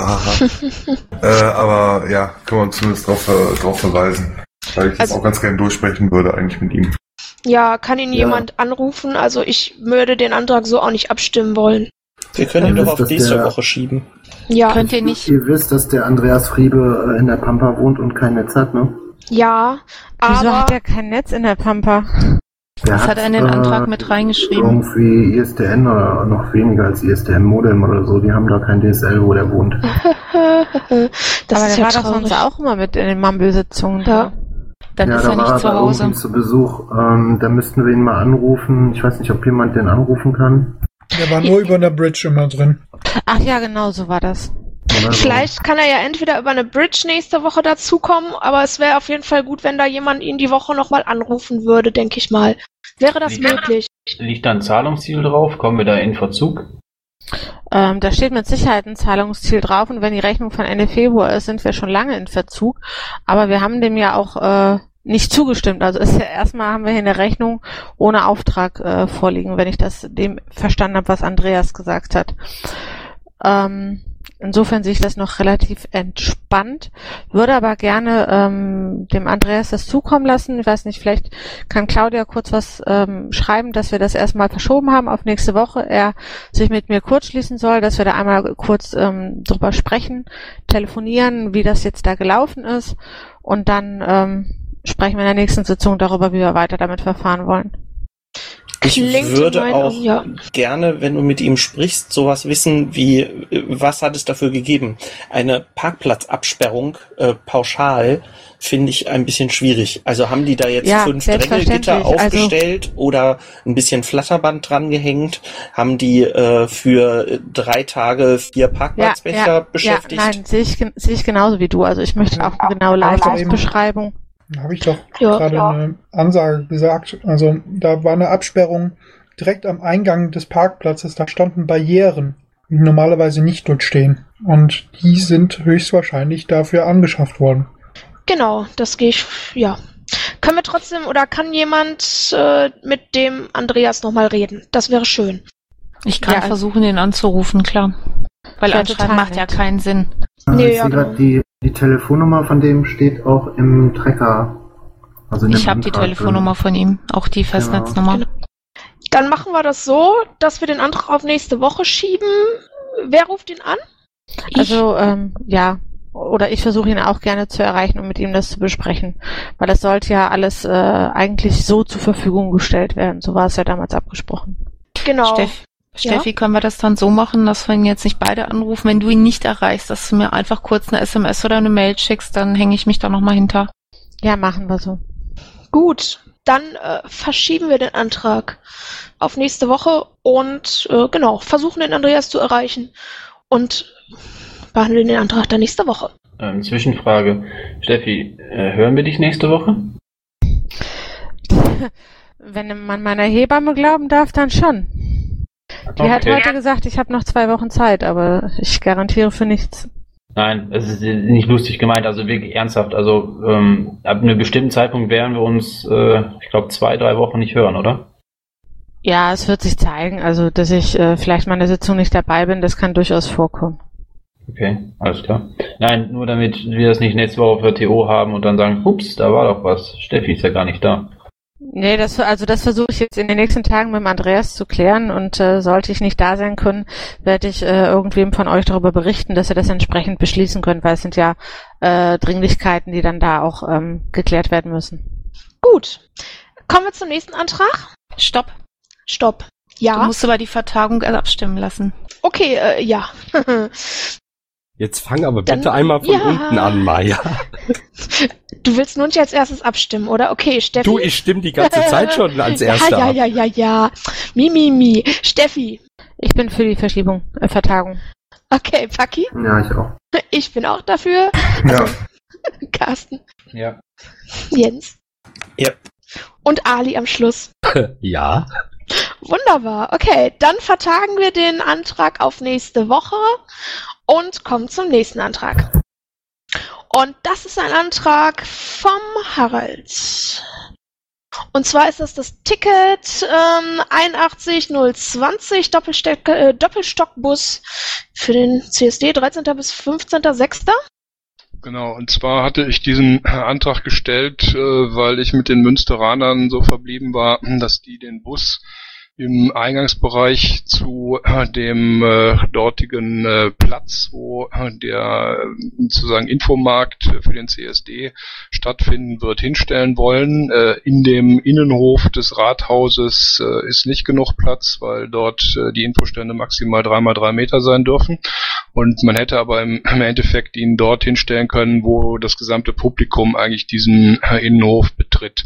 Speaker 6: Äh, aber ja, können wir uns zumindest darauf äh, drauf verweisen. Weil ich das
Speaker 2: Also-
Speaker 6: auch ganz gerne durchsprechen würde, eigentlich mit ihm.
Speaker 2: Ja, kann ihn
Speaker 6: Ja.
Speaker 2: jemand anrufen? Also ich würde den Antrag so auch nicht abstimmen wollen.
Speaker 4: Wir können ihn doch auf
Speaker 15: das
Speaker 4: nächste Woche schieben.
Speaker 2: Ja.
Speaker 5: Könnt ihr nicht.
Speaker 15: Ihr wisst, dass der Andreas Friebe äh, in der Pampa wohnt und kein Netz hat, ne?
Speaker 2: Ja,
Speaker 8: Wieso
Speaker 2: aber
Speaker 8: hat er kein Netz in der Pampa?
Speaker 15: Der
Speaker 5: Das hat er in den
Speaker 15: äh,
Speaker 5: Antrag mit reingeschrieben.
Speaker 15: Irgendwie ISDN oder noch weniger als ISDN-Modem oder so. Die haben da kein DSL, wo der wohnt.
Speaker 2: das
Speaker 8: Aber
Speaker 2: ist
Speaker 8: der
Speaker 2: ja
Speaker 8: war doch sonst auch immer mit in den Mumble-Sitzungen.
Speaker 2: Ja.
Speaker 5: Dann
Speaker 15: ja,
Speaker 5: ist
Speaker 15: da
Speaker 5: er
Speaker 15: war
Speaker 5: nicht zu
Speaker 15: aber
Speaker 5: Hause.
Speaker 15: zu Besuch. Ähm, da müssten wir ihn mal anrufen. Ich weiß nicht, ob jemand den anrufen kann.
Speaker 10: Der war nur über einer Bridge immer drin.
Speaker 8: Ach ja, genau, so war das.
Speaker 15: So.
Speaker 2: Vielleicht kann er ja entweder über eine Bridge nächste Woche dazukommen, aber es wäre auf jeden Fall gut, wenn da jemand ihn die Woche nochmal anrufen würde, denke ich mal. Wäre das
Speaker 16: Liegt-
Speaker 2: möglich?
Speaker 16: Liegt da ein Zahlungsziel drauf? Kommen wir da in Verzug?
Speaker 8: Ähm, da steht mit Sicherheit ein Zahlungsziel drauf und wenn die Rechnung von Ende Februar ist, sind wir schon lange in Verzug. Aber wir haben dem ja auch äh, nicht zugestimmt. Also ist ja erstmal haben wir hier eine Rechnung ohne Auftrag äh, vorliegen, wenn ich das dem verstanden habe, was Andreas gesagt hat. Ähm, insofern sehe ich das noch relativ entspannt, würde aber gerne ähm, dem Andreas das zukommen lassen. Ich weiß nicht, vielleicht kann Claudia kurz was ähm, schreiben, dass wir das erstmal verschoben haben auf nächste Woche. Er sich mit mir kurz schließen soll, dass wir da einmal kurz ähm, drüber sprechen, telefonieren, wie das jetzt da gelaufen ist und dann ähm, sprechen wir in der nächsten Sitzung darüber, wie wir weiter damit verfahren wollen.
Speaker 4: Ich
Speaker 2: Klingt in
Speaker 4: würde auch
Speaker 2: ja.
Speaker 4: gerne, wenn du mit ihm sprichst, sowas wissen wie, äh, was hat es dafür gegeben? Eine Parkplatzabsperrung äh, pauschal finde ich ein bisschen schwierig. Also haben die da jetzt
Speaker 8: Ja,
Speaker 4: fünf. Drängelgitter
Speaker 8: Also-
Speaker 4: aufgestellt oder ein bisschen Flatterband dran gehängt? Haben die äh, für drei Tage vier Parkplatzwächter beschäftigt?
Speaker 8: Ja, nein, sehe ich, sehe ich genauso wie du. Also ich möchte auch eine genaue Leistungsbeschreibung.
Speaker 10: Da habe ich doch
Speaker 8: Ja.
Speaker 10: gerade eine Ansage gesagt. Also da war eine Absperrung direkt am Eingang des Parkplatzes. Da standen Barrieren, die normalerweise nicht dort stehen. Und die sind höchstwahrscheinlich dafür angeschafft worden.
Speaker 2: Genau, das gehe ich, ja. Können wir trotzdem oder kann jemand äh, mit dem Andreas nochmal reden? Das wäre schön.
Speaker 5: Ich kann
Speaker 2: Ja,
Speaker 5: versuchen, den anzurufen, klar. Weil anschreiben macht ja keinen Sinn.
Speaker 15: Ah,
Speaker 2: Nee,
Speaker 15: ich
Speaker 2: ja,
Speaker 15: sehe
Speaker 2: genau.
Speaker 15: gerade, die, die Telefonnummer von dem steht auch im Trecker. Also
Speaker 5: Ich habe die Telefonnummer von ihm, auch die Festnetznummer.
Speaker 2: Dann machen wir das so, dass wir den Antrag auf nächste Woche schieben. Wer ruft ihn an?
Speaker 8: Also ähm, ja, oder ich versuche ihn auch gerne zu erreichen, um mit ihm das zu besprechen, weil das sollte ja alles äh, eigentlich so zur Verfügung gestellt werden. So war es ja damals abgesprochen.
Speaker 2: Genau.
Speaker 5: Steff,
Speaker 2: Ja?
Speaker 5: Steffi, können wir das dann so machen, dass wir ihn jetzt nicht beide anrufen? Wenn du ihn nicht erreichst, dass du mir einfach kurz eine SMS oder eine Mail schickst, dann hänge ich mich da nochmal hinter.
Speaker 8: Ja, machen wir so.
Speaker 2: Gut, dann äh, verschieben wir den Antrag auf nächste Woche und äh, genau, versuchen den Andreas zu erreichen und behandeln den Antrag dann nächste Woche.
Speaker 16: Ähm, Zwischenfrage. Steffi, äh, hören wir dich nächste Woche?
Speaker 8: Wenn man meiner Hebamme glauben darf, dann schon. Die hat
Speaker 16: Okay.
Speaker 8: heute gesagt, ich habe noch zwei Wochen Zeit, aber ich garantiere für nichts.
Speaker 16: Nein, es ist nicht lustig gemeint, also wirklich ernsthaft. Also ähm, ab einem bestimmten Zeitpunkt werden wir uns, äh, ich glaube, zwei, drei Wochen nicht hören, oder?
Speaker 8: Ja, es wird sich zeigen. Also, dass ich äh, vielleicht mal in der Sitzung nicht dabei bin, das kann durchaus vorkommen.
Speaker 16: Okay, alles klar. Nein, nur damit wir das nicht nächste Woche für TO haben und dann sagen, ups, da war doch was. Steffi ist ja gar nicht da.
Speaker 8: Nee, das, also das versuche ich jetzt in den nächsten Tagen mit dem Andreas zu klären und äh, sollte ich nicht da sein können, werde ich äh, irgendwem von euch darüber berichten, dass ihr das entsprechend beschließen könnt, weil es sind ja äh, Dringlichkeiten, die dann da auch ähm, geklärt werden müssen.
Speaker 2: Gut, kommen wir zum nächsten Antrag.
Speaker 5: Stopp.
Speaker 2: Stopp. Ja.
Speaker 5: Du musst über die Vertagung abstimmen lassen.
Speaker 2: Okay, äh, ja.
Speaker 3: Jetzt fang aber
Speaker 2: Dann-
Speaker 3: bitte einmal von
Speaker 2: ja.
Speaker 3: unten an, Maya.
Speaker 2: Du willst nicht als erstes abstimmen, oder? Okay, Steffi.
Speaker 3: Du, ich stimme die ganze Zeit schon als Erster
Speaker 2: Ja,
Speaker 3: ab.
Speaker 2: ja, ja, ja, ja. Mi, mi, mi. Steffi.
Speaker 8: Ich bin für die Verschiebung, äh, Vertagung.
Speaker 2: Okay, Paki.
Speaker 15: Ja, ich auch.
Speaker 2: Ich bin auch dafür.
Speaker 6: Ja.
Speaker 2: Carsten.
Speaker 16: Ja.
Speaker 2: Jens.
Speaker 4: Ja.
Speaker 2: Und Ali am Schluss.
Speaker 3: ja.
Speaker 2: Wunderbar. Okay, dann vertagen wir den Antrag auf nächste Woche und kommen zum nächsten Antrag. Und das ist ein Antrag vom Harald. Und zwar ist das das Ticket ähm, 81020 Doppelsteck, äh, Doppelstockbus für den CSD 13. bis 15.06.
Speaker 17: Genau, und zwar hatte ich diesen Antrag gestellt, äh, weil ich mit den Münsteranern so verblieben war, dass die den Bus im Eingangsbereich zu äh, dem äh, dortigen äh, Platz, wo äh, der äh, sozusagen Infomarkt für den CSD stattfinden wird, hinstellen wollen. Äh, in dem Innenhof des Rathauses ist nicht genug Platz, weil dort die Infostände maximal dreimal drei Meter sein dürfen. Und man hätte aber im, im Endeffekt ihn dort hinstellen können, wo das gesamte Publikum eigentlich diesen Innenhof betritt.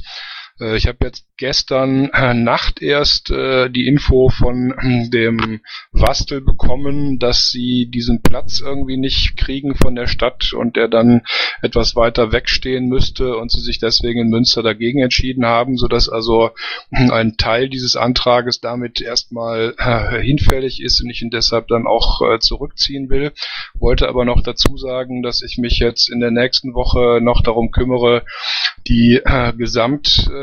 Speaker 17: Äh, Ich habe jetzt gestern äh, Nacht erst äh, die Info von ähm, dem Wastel bekommen, dass sie diesen Platz irgendwie nicht kriegen von der Stadt und der dann etwas weiter wegstehen müsste und sie sich deswegen in Münster dagegen entschieden haben, sodass also äh, ein Teil dieses Antrages damit erstmal hinfällig ist und ich ihn deshalb dann auch zurückziehen will. Wollte aber noch dazu sagen, dass ich mich jetzt in der nächsten Woche noch darum kümmere, die äh,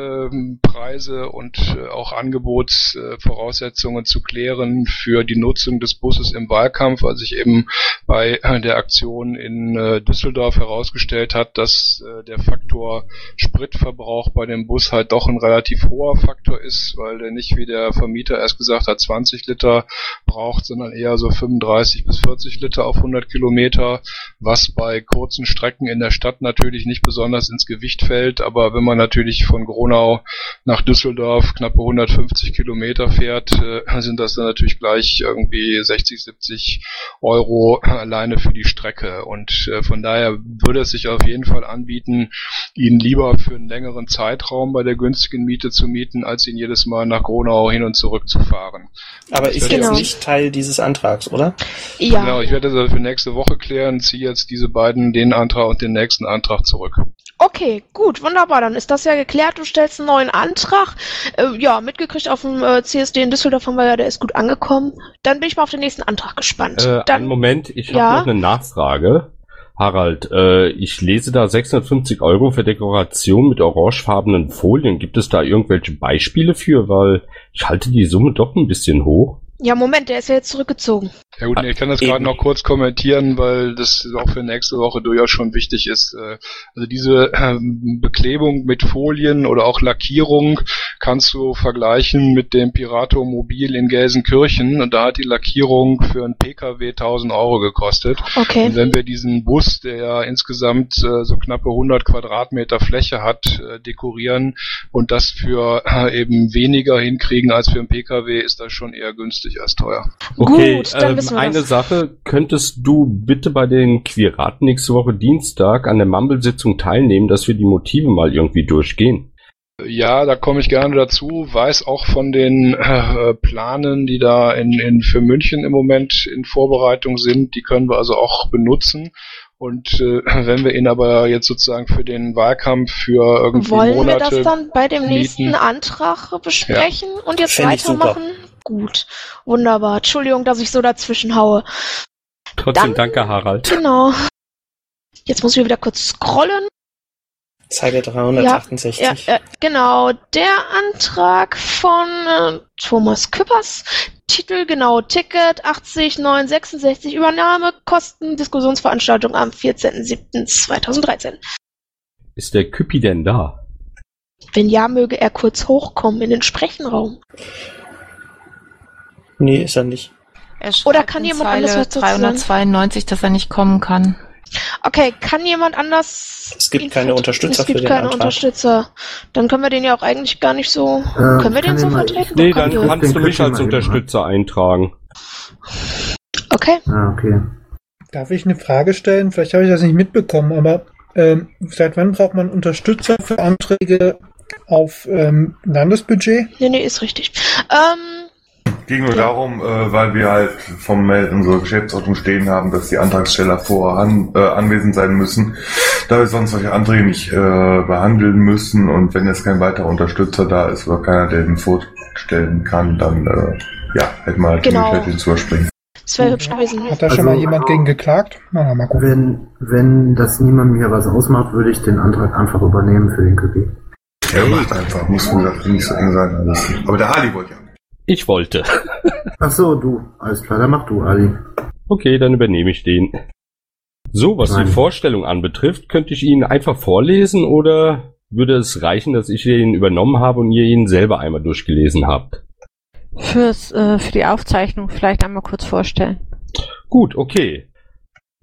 Speaker 17: Gesamtpreise und äh, auch Angebotsvoraussetzungen zu klären für die Nutzung des Busses im Wahlkampf, weil sich eben bei der Aktion in äh, Düsseldorf herausgestellt hat, dass äh, der Faktor Spritverbrauch bei dem Bus halt doch ein relativ hoher Faktor ist, weil der nicht wie der Vermieter erst gesagt hat 20 Liter braucht, sondern eher so 35 bis 40 Liter auf 100 Kilometer, was bei kurzen Strecken in der Stadt natürlich nicht besonders ins Gewicht fällt, aber wenn man natürlich von Gronau nach Düsseldorf knappe 150 Kilometer fährt, äh, sind das dann natürlich gleich irgendwie 60, 70 Euro alleine für die Strecke und äh, von daher würde es sich auf jeden Fall anbieten, ihn lieber für einen längeren Zeitraum bei der günstigen Miete zu mieten, als ihn jedes Mal nach Gronau hin und zurück zu fahren.
Speaker 4: Aber
Speaker 17: Ich
Speaker 4: ist jetzt- nicht Teil dieses Antrags, oder?
Speaker 2: Ja.
Speaker 17: Genau, ich werde das also für nächste Woche klären, ziehe jetzt diese beiden, den Antrag und den nächsten Antrag zurück.
Speaker 2: Okay, gut, wunderbar. Dann ist das ja geklärt. Du stellst einen neuen Antrag. Äh, ja, mitgekriegt auf dem äh, CSD in Düsseldorf haben wir ja, der ist gut angekommen. Dann bin ich mal auf den nächsten Antrag gespannt.
Speaker 3: Äh,
Speaker 2: Dann,
Speaker 3: einen Moment, ich habe
Speaker 2: Ja?
Speaker 3: noch eine Nachfrage. Harald, äh, ich lese da 650 Euro für Dekoration mit orangefarbenen Folien. Gibt es da irgendwelche Beispiele für? Weil ich halte die Summe doch ein bisschen hoch.
Speaker 2: Ja, Moment, der ist ja jetzt zurückgezogen.
Speaker 17: Ja gut, nee, ich kann das gerade noch kurz kommentieren, weil das auch für nächste Woche durchaus schon wichtig ist. Äh, Also diese ähm, Beklebung mit Folien oder auch Lackierung kannst du vergleichen mit dem Pirato Mobil in Gelsenkirchen und da hat die Lackierung für einen PKW 1000 Euro gekostet.
Speaker 2: Okay.
Speaker 17: Und wenn wir diesen Bus, der ja insgesamt äh, so knappe 100 Quadratmeter Fläche hat, äh, dekorieren und das für eben weniger hinkriegen als für einen PKW, ist das schon eher günstig als teuer.
Speaker 3: Okay,
Speaker 2: Gut, dann
Speaker 3: ähm,
Speaker 2: wissen wir
Speaker 3: eine
Speaker 2: das.
Speaker 3: Sache. Könntest du bitte bei den Quiraten nächste Woche Dienstag an der Mumble-Sitzung teilnehmen, dass wir die Motive mal irgendwie durchgehen?
Speaker 17: Ja, da komme ich gerne dazu. Weiß auch von den äh, Planen, die da in, in für München im Moment in Vorbereitung sind. Die können wir also auch benutzen. Und äh, wenn wir ihn aber jetzt sozusagen für den Wahlkampf für irgendwie
Speaker 2: Wollen
Speaker 17: Monate
Speaker 2: wir das dann bei dem nächsten
Speaker 17: mieten,
Speaker 2: Antrag besprechen und jetzt
Speaker 17: super.
Speaker 2: weitermachen? Gut, wunderbar. Entschuldigung, dass ich so dazwischen haue.
Speaker 3: Trotzdem
Speaker 2: Dann-
Speaker 3: danke, Harald.
Speaker 2: Genau. Jetzt muss ich wieder kurz scrollen.
Speaker 4: Zeile 368.
Speaker 2: Ja, ja, genau. Der Antrag von äh, Thomas Küppers. Titel genau Ticket 80966 Übernahme Kosten Diskussionsveranstaltung am 14.07.2013.
Speaker 3: Ist der Küppi denn da?
Speaker 2: Wenn ja, möge er kurz hochkommen in den Sprechenraum.
Speaker 4: Nee, ist er nicht.
Speaker 5: Er
Speaker 2: Oder kann jemand
Speaker 5: Zeile
Speaker 2: anders was dazu sagen?
Speaker 5: 392, dass er nicht kommen kann.
Speaker 2: Okay, kann jemand anders?
Speaker 4: Es gibt keine Unterstützer
Speaker 2: Es gibt
Speaker 4: für den
Speaker 2: keine
Speaker 4: Antrag.
Speaker 2: Unterstützer. Dann können wir den ja auch eigentlich gar nicht so.
Speaker 15: Äh,
Speaker 2: können wir den
Speaker 15: kann
Speaker 2: so vertreten?
Speaker 3: Nee,
Speaker 2: Doch,
Speaker 3: dann
Speaker 2: wir.
Speaker 3: kannst du mich als
Speaker 15: mal eben,
Speaker 3: Unterstützer eintragen.
Speaker 2: Okay.
Speaker 15: Ah, okay.
Speaker 10: Darf ich eine Frage stellen? Vielleicht habe ich das nicht mitbekommen, aber ähm, seit wann braucht man Unterstützer für Anträge auf ähm, Landesbudget?
Speaker 2: Nee, nee, ist richtig. Ähm,
Speaker 6: Ging nur darum, äh, weil wir halt formell in unserer Geschäftsordnung stehen haben, dass die Antragsteller voran, äh, anwesend sein müssen, da wir sonst solche Anträge nicht äh, behandeln müssen und wenn jetzt kein weiterer Unterstützer da ist oder keiner, der den vorstellen kann, dann äh, ja, hätten wir halt
Speaker 2: Genau.
Speaker 6: die Möglichkeit, den zu überspringen.
Speaker 2: es wäre hübsch gewesen.
Speaker 10: Hat da schon
Speaker 15: Also-
Speaker 10: mal jemand gegen geklagt? Na, mal gucken.
Speaker 15: Wenn, wenn das niemandem hier was ausmacht, würde ich den Antrag einfach übernehmen für den KP.
Speaker 6: Ja, macht einfach. Muss wohl das nicht so eng sein alles. Aber der Ali wollte ja.
Speaker 3: Ich wollte.
Speaker 15: Ach so, du. Alles klar, dann mach du, Ali.
Speaker 3: Okay, dann übernehme ich den. So, was
Speaker 15: Nein.
Speaker 3: die Vorstellung anbetrifft, könnte ich ihn einfach vorlesen oder würde es reichen, dass ich ihn übernommen habe und ihr ihn selber einmal durchgelesen habt?
Speaker 8: Fürs, äh, für die Aufzeichnung vielleicht einmal kurz vorstellen.
Speaker 3: Gut, okay.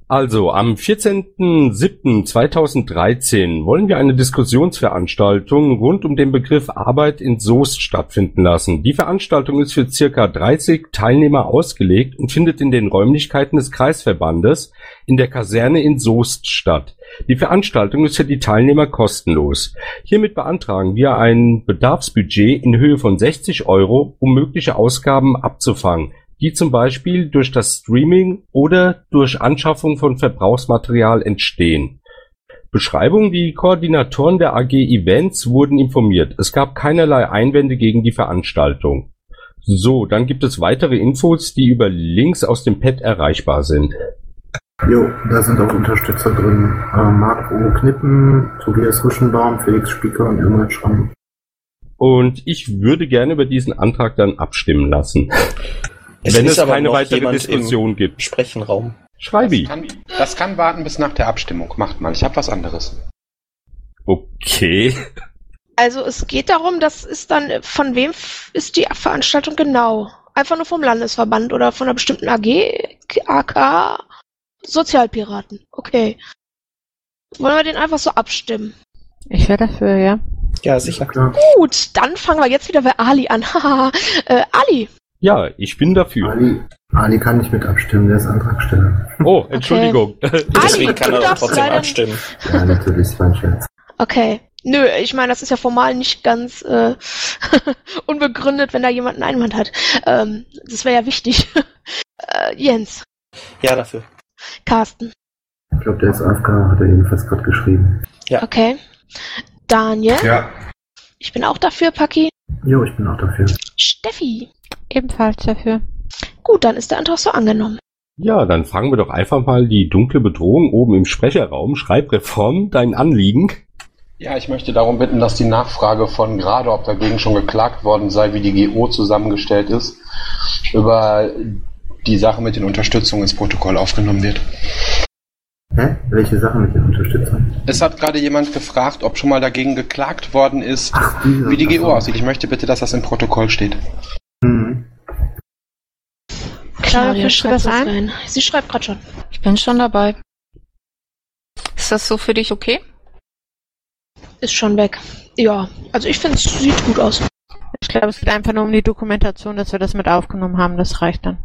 Speaker 3: Also, am 14.07.2013 wollen wir eine Diskussionsveranstaltung rund um den Begriff Arbeit in Soest stattfinden lassen. Die Veranstaltung ist für circa 30 Teilnehmer ausgelegt und findet in den Räumlichkeiten des Kreisverbandes in der Kaserne in Soest statt. Die Veranstaltung ist für die Teilnehmer kostenlos. Hiermit beantragen wir ein Bedarfsbudget in Höhe von 60 Euro, um mögliche Ausgaben abzufangen, die zum Beispiel durch das Streaming oder durch Anschaffung von Verbrauchsmaterial entstehen. Beschreibung Die Koordinatoren der AG Events wurden informiert. Es gab keinerlei Einwände gegen die Veranstaltung. So, dann gibt es weitere Infos, die über Links aus dem Pad erreichbar sind.
Speaker 15: Jo, da sind auch Unterstützer drin. Äh, Marc O. Knippen, Tobias Ruschenbaum, Felix Spieker und Irmgard Schramm.
Speaker 3: Und ich würde gerne über diesen Antrag dann abstimmen lassen.
Speaker 4: Es
Speaker 3: Wenn
Speaker 4: ist
Speaker 3: es
Speaker 4: aber
Speaker 3: keine
Speaker 4: noch
Speaker 3: weitere
Speaker 4: jemand
Speaker 3: Diskussion
Speaker 4: im
Speaker 3: gibt.
Speaker 4: Sprechenraum.
Speaker 3: Schreibi.
Speaker 18: Das kann, das kann warten bis nach der Abstimmung. Macht mal, ich habe was anderes.
Speaker 3: Okay.
Speaker 2: Also es geht darum, das ist dann, von wem ist die Veranstaltung genau? Einfach nur vom Landesverband oder von einer bestimmten AG, AK, Sozialpiraten. Okay. Wollen wir den einfach so abstimmen?
Speaker 8: Ich wäre dafür, ja.
Speaker 4: Ja, sicher.
Speaker 2: Gut, dann fangen wir jetzt wieder bei Ali an. Haha. äh, Ali.
Speaker 3: Ja, ich bin dafür.
Speaker 15: Ali, Ali kann nicht mit abstimmen, der ist Antragsteller.
Speaker 3: Oh, Entschuldigung.
Speaker 4: Deswegen kann
Speaker 2: du
Speaker 4: er trotzdem
Speaker 2: leider-
Speaker 4: abstimmen.
Speaker 15: Ja, natürlich, mein Scherz.
Speaker 2: Okay. Nö, ich meine, das ist ja formal nicht ganz äh, unbegründet, wenn da jemand einen Einwand hat. Ähm, das wäre ja wichtig. äh, Jens,
Speaker 4: Ja, dafür.
Speaker 2: Carsten.
Speaker 15: Ich glaube, der ist AFK, hat er jedenfalls gerade geschrieben.
Speaker 4: Ja.
Speaker 2: Okay. Daniel.
Speaker 6: Ja.
Speaker 2: Ich bin auch dafür, Paki.
Speaker 15: Jo, ich bin auch dafür.
Speaker 2: Steffi.
Speaker 8: Ebenfalls dafür.
Speaker 2: Gut, dann ist der Antrag so angenommen.
Speaker 3: Ja, dann fragen wir doch einfach mal die dunkle Bedrohung oben im Sprecherraum. Schreibreform, dein Anliegen.
Speaker 18: Ja, ich möchte darum bitten, dass die Nachfrage von gerade, ob dagegen schon geklagt worden sei, wie die GO zusammengestellt ist, über die Sache mit den Unterstützungen ins Protokoll aufgenommen wird.
Speaker 15: Hä? Welche Sache mit den Unterstützern?
Speaker 18: Es hat gerade jemand gefragt, ob schon mal dagegen geklagt worden ist,
Speaker 15: diese-
Speaker 18: wie die GO
Speaker 15: ach
Speaker 18: aussieht. Ich möchte bitte, dass das im Protokoll steht.
Speaker 15: Mhm.
Speaker 2: Claudia,
Speaker 8: du
Speaker 2: schreibt
Speaker 8: das ein?
Speaker 2: rein. Sie schreibt gerade schon.
Speaker 5: Ich bin schon dabei. Ist das so für dich okay?
Speaker 2: Ist schon weg. Ja, also ich finde, es sieht gut aus.
Speaker 8: Ich glaube, es geht einfach nur um die Dokumentation, dass wir das mit aufgenommen haben. Das reicht dann.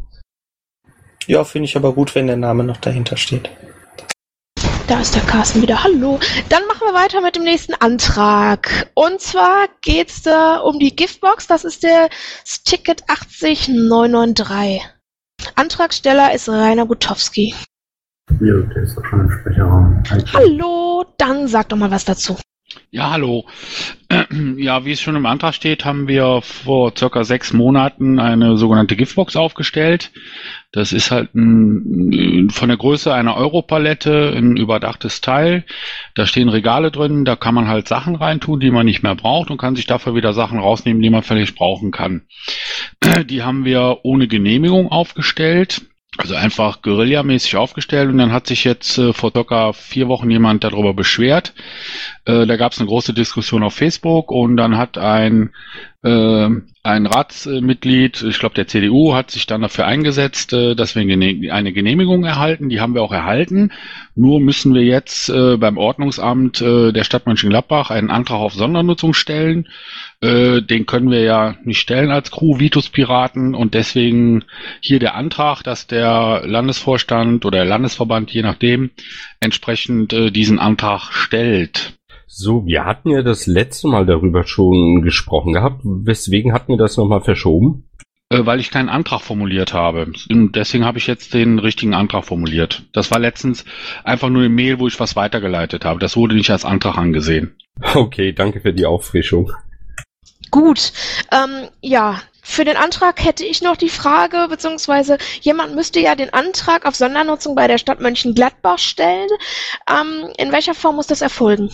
Speaker 4: Ja, finde ich aber gut, wenn der Name noch dahinter steht.
Speaker 2: Da ist der Carsten wieder. Hallo. Dann machen wir weiter mit dem nächsten Antrag. Und zwar geht's da um die Giftbox. Das ist der Ticket 80993. Antragsteller ist Rainer Gutowski.
Speaker 15: Jo, der ist auch schon im Sprecherraum.
Speaker 2: Hallo, dann sag doch mal was dazu.
Speaker 19: Ja, hallo. Ja, wie es schon im Antrag steht, haben wir vor circa sechs Monaten eine sogenannte Giftbox aufgestellt. Das ist halt ein, von der Größe einer Europalette ein überdachtes Teil. Da stehen Regale drin, da kann man halt Sachen reintun, die man nicht mehr braucht und kann sich dafür wieder Sachen rausnehmen, die man vielleicht brauchen kann. Die haben wir ohne Genehmigung aufgestellt. Also einfach Guerilla-mäßig aufgestellt und dann hat sich jetzt äh, vor circa vier Wochen jemand darüber beschwert. Äh, da gab es eine große Diskussion auf Facebook und dann hat ein, ein Ratsmitglied, ich glaube der CDU, hat sich dann dafür eingesetzt, äh, dass wir eine Genehmigung erhalten. Die haben wir auch erhalten. Nur müssen wir jetzt äh, beim Ordnungsamt äh, der Stadt Mönchengladbach einen Antrag auf Sondernutzung stellen. Den können wir ja nicht stellen als Crew Vitus Piraten und deswegen hier der Antrag, dass der Landesvorstand oder der Landesverband, je nachdem, entsprechend diesen Antrag stellt.
Speaker 3: So, wir hatten ja das letzte Mal darüber schon gesprochen gehabt. Weswegen hatten wir das nochmal verschoben?
Speaker 19: Äh, weil ich keinen Antrag formuliert habe. Und deswegen habe ich jetzt den richtigen Antrag formuliert. Das war letztens einfach nur eine Mail, wo ich was weitergeleitet habe. Das wurde nicht als Antrag angesehen.
Speaker 3: Okay, danke für die Auffrischung.
Speaker 2: Gut, ähm, ja, für den Antrag hätte ich noch die Frage, beziehungsweise jemand müsste ja den Antrag auf Sondernutzung bei der Stadt Mönchengladbach stellen. Ähm, in welcher Form muss das erfolgen?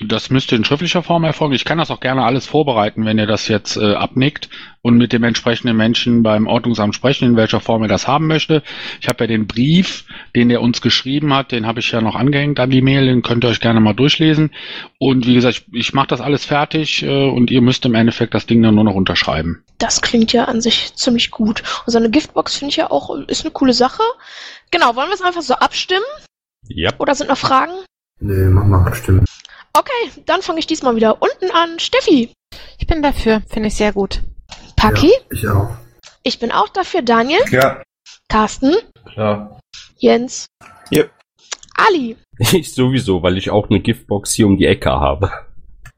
Speaker 19: Das müsste in schriftlicher Form erfolgen. Ich kann das auch gerne alles vorbereiten, wenn ihr das jetzt äh, abnickt und mit dem entsprechenden Menschen beim Ordnungsamt sprechen, in welcher Form er das haben möchte. Ich habe ja den Brief, den er uns geschrieben hat, den habe ich ja noch angehängt an die Mail, den könnt ihr euch gerne mal durchlesen. Und wie gesagt, ich, ich mache das alles fertig äh, und ihr müsst im Endeffekt das Ding dann nur noch unterschreiben.
Speaker 2: Das klingt ja an sich ziemlich gut. Und so eine Giftbox finde ich ja auch, ist eine coole Sache. Genau, wollen wir es einfach so abstimmen?
Speaker 3: Ja.
Speaker 2: Oder sind noch Fragen?
Speaker 15: Nee, mach mal abstimmen.
Speaker 2: Okay, dann fange ich diesmal wieder unten an. Steffi.
Speaker 8: Ich bin dafür, finde ich sehr gut.
Speaker 2: Paki?
Speaker 15: Ich auch.
Speaker 2: Ich bin auch dafür. Daniel?
Speaker 6: Ja.
Speaker 2: Carsten?
Speaker 16: Klar.
Speaker 2: Jens?
Speaker 3: Yep.
Speaker 2: Ali?
Speaker 3: Ich sowieso, weil ich auch eine Giftbox hier um die Ecke habe.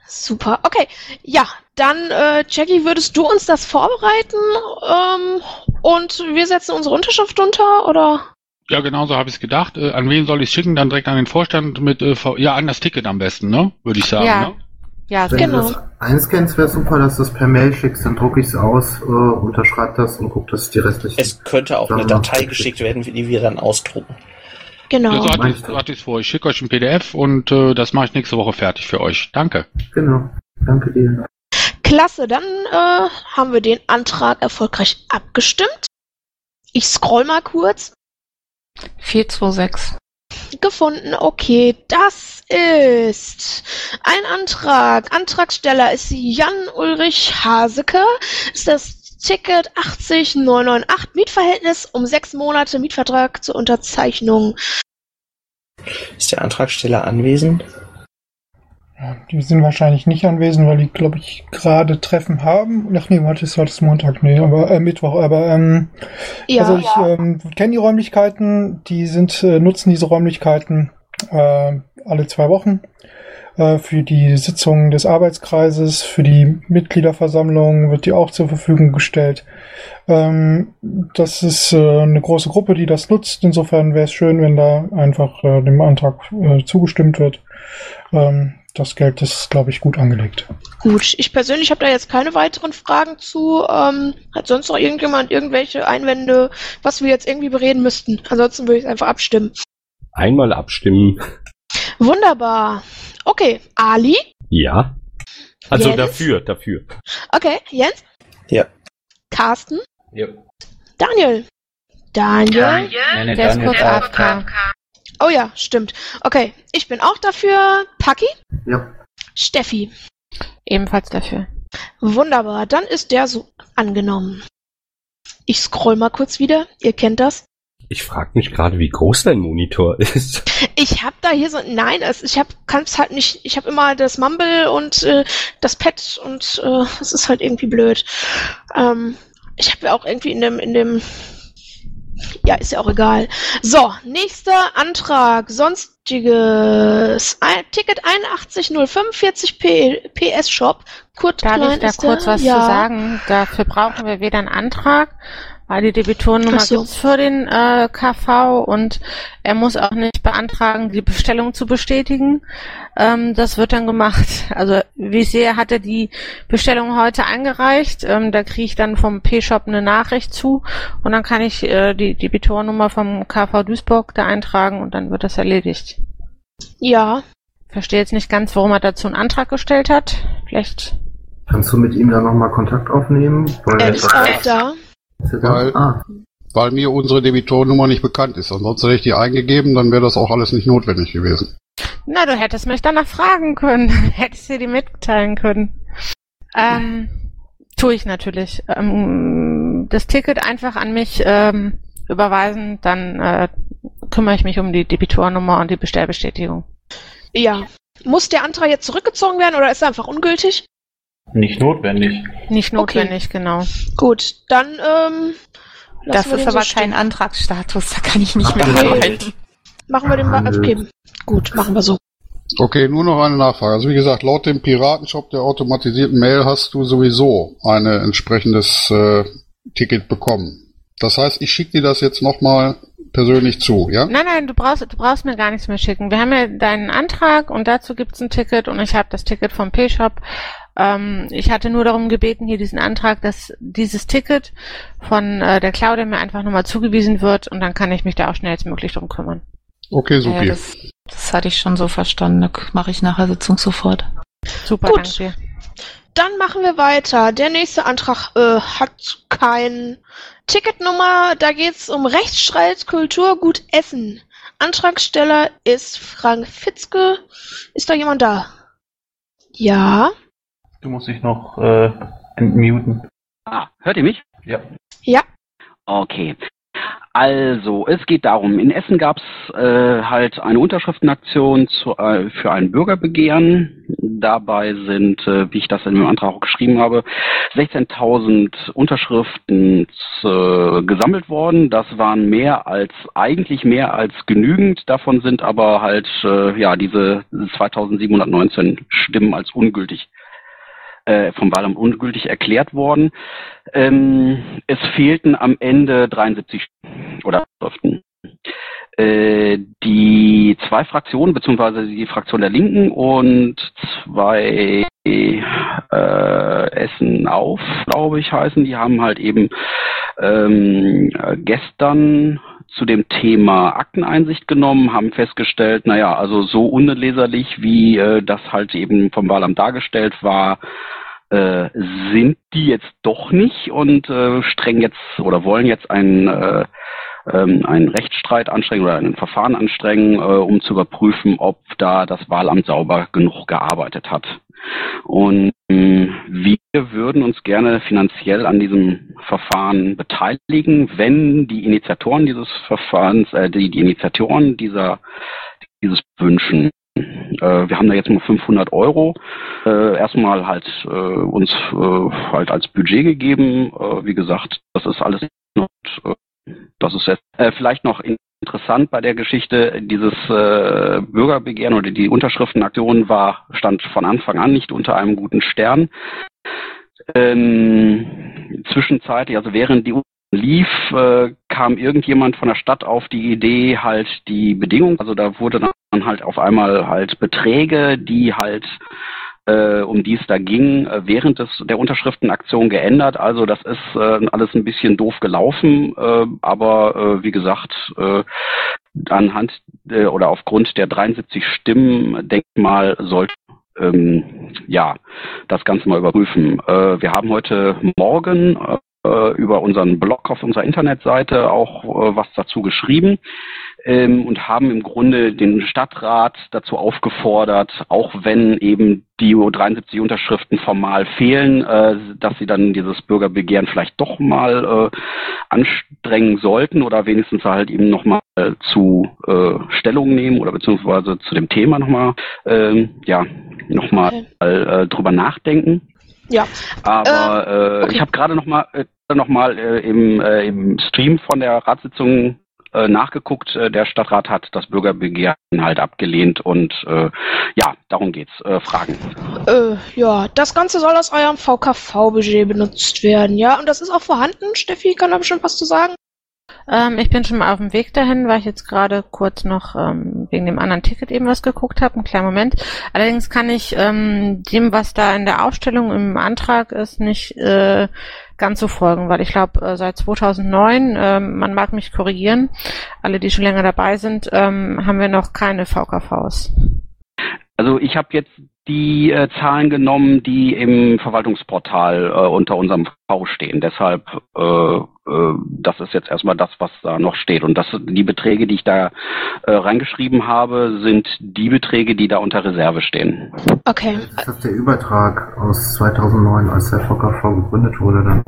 Speaker 2: Super. Okay. Ja, dann, äh, Jackie, würdest du uns das vorbereiten? Ähm, und wir setzen unsere Unterschrift unter, oder?
Speaker 19: Ja, genau so habe ich es gedacht. Äh, an wen soll ich schicken? Dann direkt an den Vorstand mit, äh, V- ja, an das Ticket am besten, ne? Würde ich sagen,
Speaker 8: Ja.
Speaker 19: ne?
Speaker 8: Ja,
Speaker 15: Wenn
Speaker 2: genau.
Speaker 15: du das einscannst, wäre super, dass du es per Mail schickst, dann drucke ich es aus, äh, unterschreib das und guck, dass die restlichen.
Speaker 4: Es könnte auch eine Datei geschickt werden, die wir dann ausdrucken.
Speaker 2: Genau.
Speaker 19: Ja, so hatte ich hatte ich's vor. Ich schicke euch ein PDF und äh, das mache ich nächste Woche fertig für euch. Danke.
Speaker 15: Genau. Danke dir.
Speaker 2: Klasse, dann äh, haben wir den Antrag erfolgreich abgestimmt. Ich scroll mal kurz.
Speaker 8: 426.
Speaker 2: Gefunden, okay, das ist ein Antrag. Antragsteller ist Jan Ulrich Haseke. Ist das Ticket 80998 Mietverhältnis um sechs Monate Mietvertrag zur Unterzeichnung.
Speaker 4: Ist der Antragsteller anwesend?
Speaker 10: Die sind wahrscheinlich nicht anwesend, weil die, glaube ich, gerade Treffen haben. Ach nee, warte, ist heute ist Montag, nee, aber äh, Mittwoch. Aber ähm,
Speaker 2: Ja.
Speaker 10: also ich ähm, kenne die Räumlichkeiten, die sind äh, nutzen diese Räumlichkeiten äh, alle zwei Wochen äh, für die Sitzungen des Arbeitskreises, für die Mitgliederversammlung wird die auch zur Verfügung gestellt. Ähm, das ist äh, eine große Gruppe, die das nutzt. Insofern wäre es schön, wenn da einfach äh, dem Antrag äh, zugestimmt wird. Ähm, das Geld ist, glaube ich, gut angelegt.
Speaker 2: Gut, ich persönlich habe da jetzt keine weiteren Fragen zu. Ähm, hat sonst noch irgendjemand irgendwelche Einwände, was wir jetzt irgendwie bereden müssten? Ansonsten würde ich einfach abstimmen.
Speaker 3: Einmal abstimmen.
Speaker 2: Wunderbar. Okay, Ali?
Speaker 3: Ja. Also
Speaker 2: Jens?
Speaker 3: dafür, dafür.
Speaker 2: Okay, Jens?
Speaker 4: Ja.
Speaker 2: Carsten?
Speaker 16: Ja.
Speaker 2: Daniel? Daniel?
Speaker 16: Nee, nee,
Speaker 8: Der ist
Speaker 16: Daniel
Speaker 8: kurz AFK.
Speaker 2: Oh ja, stimmt. Okay, ich bin auch dafür. Paki?
Speaker 15: Ja.
Speaker 2: Steffi?
Speaker 8: Ebenfalls dafür.
Speaker 2: Wunderbar, dann ist der so angenommen. Ich scroll mal kurz wieder. Ihr kennt das.
Speaker 3: Ich frage mich gerade, wie groß dein Monitor ist.
Speaker 2: Ich habe da hier so, nein, es, ich habe, kann es halt nicht. Ich habe immer das Mumble und äh, das Pad und äh, es ist halt irgendwie blöd. Ähm, ich habe ja auch irgendwie in dem, in dem, ja, ist ja auch egal. So, nächster Antrag, sonstiges Ticket 81045 P, PS Shop. Kurt
Speaker 8: Darf
Speaker 2: Klein
Speaker 8: ich da kurz
Speaker 2: da?
Speaker 8: was
Speaker 2: ja.
Speaker 8: zu sagen? Dafür brauchen wir wieder einen Antrag, weil die Debitorenummer
Speaker 2: Ach so.
Speaker 8: gibt's für den äh, KV und er muss auch nicht beantragen, die Bestellung zu bestätigen. Ähm, das wird dann gemacht. Also wie ich sehe, hat er die Bestellung heute eingereicht. Ähm, da kriege ich dann vom P-Shop eine Nachricht zu und dann kann ich äh, die Debitorenummer vom KV Duisburg da eintragen und dann wird das erledigt.
Speaker 2: Ja.
Speaker 8: Verstehe jetzt nicht ganz, warum er dazu einen Antrag gestellt hat. Vielleicht
Speaker 15: Kannst du mit ihm dann nochmal Kontakt aufnehmen?
Speaker 2: Er ist auch da.
Speaker 20: Weil,
Speaker 15: Ah,
Speaker 20: weil mir unsere Debitorenummer nicht bekannt ist. Ansonsten hätte ich die eingegeben, dann wäre das auch alles nicht notwendig gewesen.
Speaker 8: Na, du hättest mich danach fragen können. hättest dir die mitteilen können. Ähm, tue ich natürlich. Ähm, das Ticket einfach an mich ähm, überweisen, dann äh, kümmere ich mich um die Debitornummer und die Bestellbestätigung.
Speaker 2: Ja. Muss der Antrag jetzt zurückgezogen werden oder ist er einfach ungültig?
Speaker 16: Nicht notwendig.
Speaker 8: Nicht notwendig, genau.
Speaker 2: Gut, dann ähm,
Speaker 5: Das ist aber
Speaker 2: so
Speaker 5: kein. Antragsstatus, da kann ich nicht
Speaker 15: Nee.
Speaker 5: mitarbeiten.
Speaker 2: Machen wir den mal abgeben. Gut, machen wir so.
Speaker 20: Okay, nur noch eine Nachfrage. Also wie gesagt, laut dem Piratenshop der automatisierten Mail hast du sowieso ein entsprechendes äh, Ticket bekommen. Das heißt, ich schicke dir das jetzt nochmal persönlich zu, ja?
Speaker 8: Nein, nein, du brauchst, du brauchst mir gar nichts mehr schicken. Wir haben ja deinen Antrag und dazu gibt's ein Ticket und ich habe das Ticket vom P-Shop. Ähm, ich hatte nur darum gebeten, hier diesen Antrag, dass dieses Ticket von äh, der Claudia mir einfach nochmal zugewiesen wird und dann kann ich mich da auch schnellstmöglich drum kümmern.
Speaker 20: Okay,
Speaker 5: Ja,
Speaker 20: supi.
Speaker 5: das, das hatte ich schon so verstanden. Da mache ich nachher Sitzung sofort.
Speaker 8: Super,
Speaker 2: Gut.
Speaker 8: danke.
Speaker 2: Dann machen wir weiter. Der nächste Antrag äh, hat kein Ticketnummer. Da geht's um Rechtsstreit Kulturgut Essen. Antragsteller ist Frank Fitzke. Ist da jemand da? Ja.
Speaker 16: Du musst dich noch äh, entmuten.
Speaker 21: Ah, hört ihr mich?
Speaker 16: Ja.
Speaker 2: Ja.
Speaker 21: Okay. Also, es geht darum, in Essen gab es äh, halt eine Unterschriftenaktion zu, äh, für ein Bürgerbegehren. Dabei sind, äh, wie ich das in dem Antrag auch geschrieben habe, 16.000 Unterschriften äh, gesammelt worden. Das waren mehr als, eigentlich mehr als genügend. Davon sind aber halt, äh, ja, diese 2.719 Stimmen als ungültig äh, vom Wahlamt ungültig erklärt worden. Ähm, es fehlten am Ende 73 oder Schriften. Äh, die zwei Fraktionen, beziehungsweise die Fraktion der Linken und zwei äh, Essen auf, glaube ich, heißen, die haben halt eben ähm, äh, gestern zu dem Thema Akteneinsicht genommen, haben festgestellt, naja, also so unleserlich, wie äh, das halt eben vom Wahlamt dargestellt war, äh, sind die jetzt doch nicht und äh, streng jetzt oder wollen jetzt einen, äh, ähm, einen Rechtsstreit anstrengen oder ein Verfahren anstrengen, äh, um zu überprüfen, ob da das Wahlamt sauber genug gearbeitet hat. Und mh, wir würden uns gerne finanziell an diesem Verfahren beteiligen, wenn die Initiatoren dieses Verfahrens, äh, die, die Initiatoren dieser dieses wünschen. Äh, wir haben da jetzt nur 500 Euro äh, erstmal halt äh, uns äh, halt als Budget gegeben. Äh, wie gesagt, das ist alles und, äh, das ist jetzt äh, vielleicht noch interessant bei der Geschichte. Dieses äh, Bürgerbegehren oder die Unterschriftenaktion war stand von Anfang an nicht unter einem guten Stern. Ähm, zwischenzeitlich, also während die lief, äh, kam irgendjemand von der Stadt auf die Idee, halt die Bedingungen, also da wurde dann halt auf einmal halt Beträge, die halt äh, um die es da ging, äh, während des, der Unterschriftenaktion geändert. Also das ist äh, alles ein bisschen doof gelaufen, äh, aber äh, wie gesagt, äh, anhand äh, oder aufgrund der 73 Stimmen, denk mal, sollte ähm, ja das Ganze mal überprüfen. Äh, wir haben heute Morgen äh, über unseren Blog auf unserer Internetseite auch äh, was dazu geschrieben ähm, und haben im Grunde den Stadtrat dazu aufgefordert, auch wenn eben die 73 Unterschriften formal fehlen, äh, dass sie dann dieses Bürgerbegehren vielleicht doch mal äh, anstrengen sollten oder wenigstens halt eben nochmal zu äh, Stellung nehmen oder beziehungsweise zu dem Thema nochmal ähm, ja nochmal äh, drüber nachdenken.
Speaker 2: Ja.
Speaker 21: Aber äh,
Speaker 2: okay.
Speaker 21: ich habe gerade noch mal äh, noch mal äh, im, äh, im Stream von der Ratssitzung äh, nachgeguckt. Äh, der Stadtrat hat das Bürgerbegehren halt abgelehnt und äh, ja, darum geht's. Äh, Fragen.
Speaker 2: Äh, ja, das Ganze soll aus eurem VKV-Budget benutzt werden, ja? Und das ist auch vorhanden. Steffi kann da bestimmt was zu sagen.
Speaker 8: Ähm, ich bin schon mal auf dem Weg dahin, weil ich jetzt gerade kurz noch ähm, wegen dem anderen Ticket eben was geguckt habe. Einen kleinen Moment. Allerdings kann ich ähm, dem, was da in der Aufstellung im Antrag ist, nicht äh, ganz so folgen, weil ich glaube, äh, seit 2009, ähm, man mag mich korrigieren, alle, die schon länger dabei sind, ähm, haben wir noch keine VKVs.
Speaker 21: Also ich habe jetzt die äh, Zahlen genommen, die im Verwaltungsportal äh, unter unserem V stehen. Deshalb, äh, äh, das ist jetzt erstmal das, was da noch steht. Und das, die Beträge, die ich da äh, reingeschrieben habe, sind die Beträge, die da unter Reserve stehen.
Speaker 2: Okay.
Speaker 15: Ist das der Übertrag aus 2009, als der VKV gegründet wurde dann?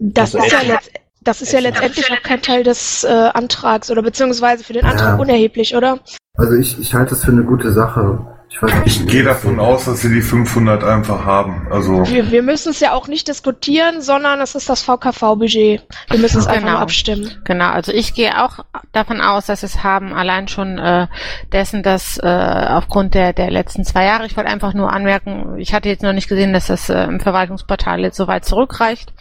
Speaker 2: Das ist ja letzt das ist ja letztendlich auch kein Teil des äh, Antrags oder beziehungsweise für den Antrag
Speaker 15: Ja.
Speaker 2: unerheblich, oder?
Speaker 15: Also ich, ich halte es für eine gute Sache. Ich, weiß
Speaker 6: Ich gehe davon aus, dass sie die 500 einfach haben. Also
Speaker 2: Wir, wir müssen es ja auch nicht diskutieren, sondern es ist das VKV-Budget. Wir müssen es einfach
Speaker 8: Genau.
Speaker 2: nur abstimmen.
Speaker 8: Genau, also ich gehe auch davon aus, dass es haben, allein schon äh, dessen, dass äh, aufgrund der, der letzten zwei Jahre, ich wollte einfach nur anmerken, ich hatte jetzt noch nicht gesehen, dass das äh, im Verwaltungsportal jetzt so weit zurückreicht.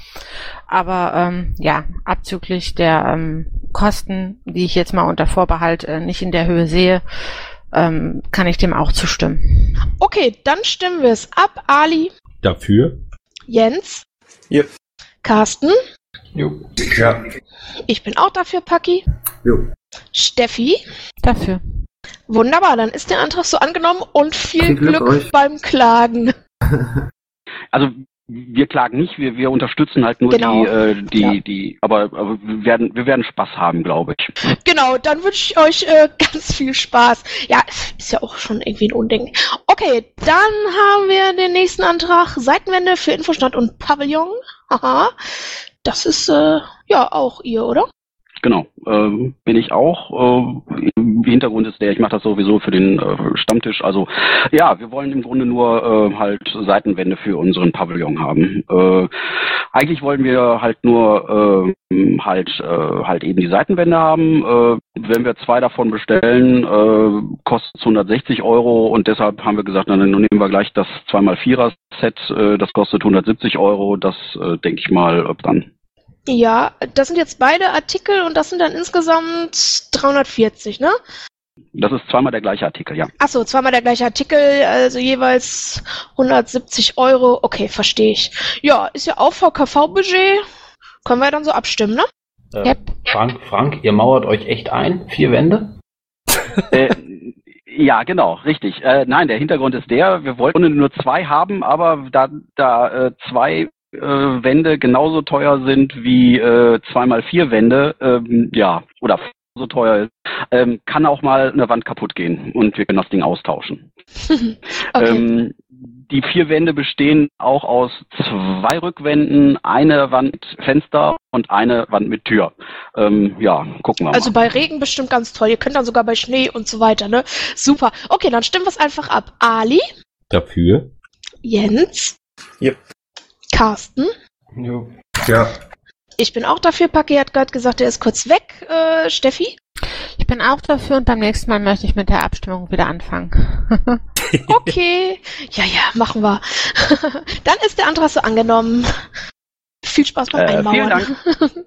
Speaker 8: Aber ähm, ja, abzüglich der ähm, Kosten, die ich jetzt mal unter Vorbehalt äh, nicht in der Höhe sehe, ähm, kann ich dem auch zustimmen.
Speaker 2: Okay, dann stimmen wir es ab. Ali,
Speaker 3: Dafür?
Speaker 2: Jens,
Speaker 4: Ja.
Speaker 2: Carsten,
Speaker 6: ja.
Speaker 2: ich bin auch dafür, Paki,
Speaker 15: Jo.
Speaker 2: Steffi,
Speaker 8: Dafür.
Speaker 2: Wunderbar, dann ist der Antrag so angenommen und viel,
Speaker 21: Viel Glück
Speaker 2: Glück, beim Klagen.
Speaker 21: Also wir klagen nicht, wir, wir unterstützen halt nur
Speaker 2: Genau.
Speaker 21: die, äh, die, die, aber, aber wir werden, wir werden Spaß haben, glaube ich.
Speaker 2: Genau, dann wünsche ich euch äh, ganz viel Spaß. Ja, ist ja auch schon irgendwie ein Unding. Okay, dann haben wir den nächsten Antrag. Seitenwände für Infostand und Pavillon. Haha. Das ist äh, ja auch ihr, oder?
Speaker 21: Genau, ähm, bin ich auch. Äh, Im Hintergrund ist der, ich mache das sowieso für den äh, Stammtisch. Also ja, wir wollen im Grunde nur äh, halt Seitenwände für unseren Pavillon haben. Äh, eigentlich wollen wir halt nur äh, halt äh, halt eben die Seitenwände haben. Äh, wenn wir zwei davon bestellen, äh, kostet es 160 Euro und deshalb haben wir gesagt, na, dann nehmen wir gleich das 2x4er Set, äh, das kostet 170 Euro. Das äh, denke ich mal äh, dann.
Speaker 2: Ja, das sind jetzt beide Artikel und das sind dann insgesamt 340, ne?
Speaker 21: Das ist zweimal der gleiche Artikel, ja.
Speaker 2: Achso, zweimal der gleiche Artikel, also jeweils 170 Euro. Okay, verstehe ich. Ja, ist ja auch VKV-Budget. Können wir dann so abstimmen, ne?
Speaker 16: Äh, Frank, Frank, ihr mauert euch echt ein? Vier Wände?
Speaker 21: äh, ja, genau, richtig. Äh, nein, der Hintergrund ist der, wir wollten nur zwei haben, aber da, da äh, zwei äh, Wände genauso teuer sind wie äh, zweimal vier Wände, ähm, ja, oder so teuer ist, ähm, kann auch mal eine Wand kaputt gehen und wir können das Ding austauschen. Ähm, die vier Wände bestehen auch aus zwei Rückwänden, eine Wand Fenster und eine Wand mit Tür. Ähm, ja, gucken wir
Speaker 2: Also
Speaker 21: mal.
Speaker 2: bei Regen bestimmt ganz toll. Ihr könnt dann sogar bei Schnee und so weiter, ne? Super. Okay, dann stimmen wir es einfach ab. Ali,
Speaker 3: Dafür.
Speaker 2: Jens,
Speaker 4: Yep.
Speaker 2: Carsten.
Speaker 6: Ja.
Speaker 2: Ich bin auch dafür. Paki hat gerade gesagt, er ist kurz weg. Äh, Steffi?
Speaker 8: Ich bin auch dafür und beim nächsten Mal möchte ich mit der Abstimmung wieder anfangen.
Speaker 2: Okay. Ja, ja, machen wir. dann ist der Antrag so angenommen. Viel Spaß beim
Speaker 21: Äh,
Speaker 2: Einmauern.
Speaker 21: vielen Dank.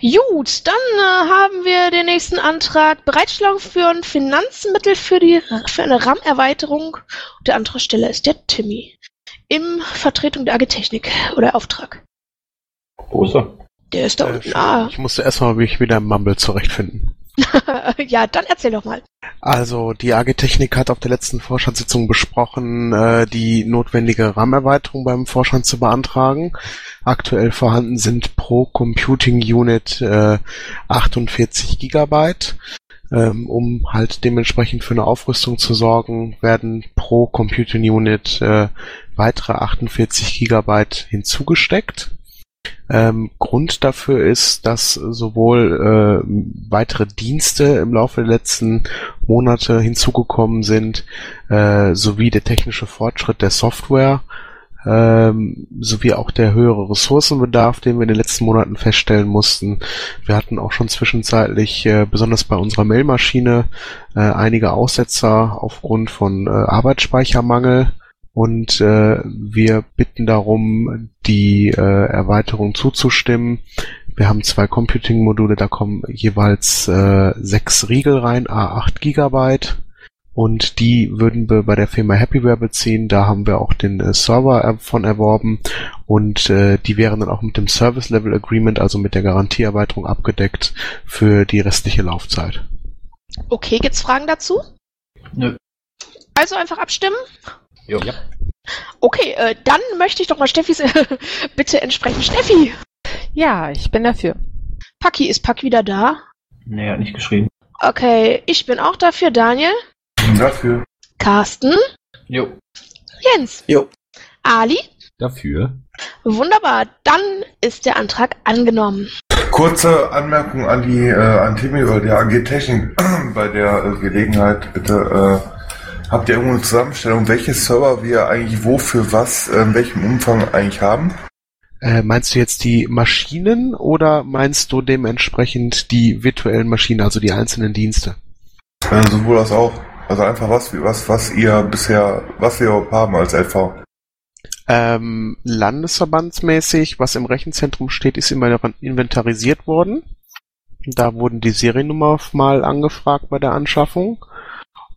Speaker 2: Gut, dann äh, haben wir den nächsten Antrag. Bereitstellung für Finanzmittel für, die, für eine RAM-Erweiterung. Der Antragsteller ist der Timmy. Im Vertretung der AG Technik oder Auftrag.
Speaker 16: Wo ist er?
Speaker 2: Der ist da
Speaker 22: Äh,
Speaker 2: unten. Ah.
Speaker 22: Ich musste erstmal mich wieder im Mumble zurechtfinden.
Speaker 2: ja, dann erzähl doch mal.
Speaker 22: Also, die AG Technik hat auf der letzten Vorstandssitzung besprochen, äh, die notwendige RAM-Erweiterung beim Vorstand zu beantragen. Aktuell vorhanden sind pro Computing Unit äh, 48 Gigabyte. Ähm, um halt dementsprechend für eine Aufrüstung zu sorgen, werden pro Computing Unit äh, weitere 48 Gigabyte hinzugesteckt. Ähm, Grund dafür ist, dass sowohl äh, weitere Dienste im Laufe der letzten Monate hinzugekommen sind, äh, sowie der technische Fortschritt der Software, ähm, sowie auch der höhere Ressourcenbedarf, den wir in den letzten Monaten feststellen mussten. Wir hatten auch schon zwischenzeitlich, äh, besonders bei unserer Mailmaschine, äh, einige Aussetzer aufgrund von äh, Arbeitsspeichermangel. Und äh, wir bitten darum, die äh, Erweiterung zuzustimmen. Wir haben zwei Computing-Module, da kommen jeweils äh, sechs Riegel rein, A8 Gigabyte. Und die würden wir bei der Firma Happyware beziehen. Da haben wir auch den äh, Server er von erworben. Und äh, die wären dann auch mit dem Service Level Agreement, also mit der Garantieerweiterung abgedeckt für die restliche Laufzeit.
Speaker 2: Okay, gibt's Fragen dazu?
Speaker 16: Nö.
Speaker 2: Also einfach abstimmen?
Speaker 16: Jo.
Speaker 2: Okay, äh, dann möchte ich doch mal Steffis bitte entsprechen. Steffi!
Speaker 8: Ja, ich bin dafür.
Speaker 2: Paki, ist Pack wieder da?
Speaker 16: Nee, er hat nicht geschrieben.
Speaker 2: Okay, ich bin auch dafür. Daniel?
Speaker 6: Dafür.
Speaker 2: Carsten?
Speaker 16: Jo.
Speaker 2: Jens?
Speaker 4: Jo.
Speaker 2: Ali?
Speaker 3: Dafür.
Speaker 2: Wunderbar, dann ist der Antrag angenommen.
Speaker 6: Kurze Anmerkung an die äh, an Timmy oder der AG Technik bei der äh, Gelegenheit bitte. Habt ihr irgendwo eine Zusammenstellung, welche Server wir eigentlich wo für was, in welchem Umfang eigentlich haben?
Speaker 22: Äh, meinst du jetzt die Maschinen oder meinst du dementsprechend die virtuellen Maschinen, also die einzelnen Dienste?
Speaker 6: Äh, sowohl als auch. Also einfach was, was, was ihr bisher, was wir überhaupt haben als LV.
Speaker 22: Ähm, landesverbandsmäßig, was im Rechenzentrum steht, ist immer inventarisiert worden. Da wurden die Seriennummer mal angefragt bei der Anschaffung.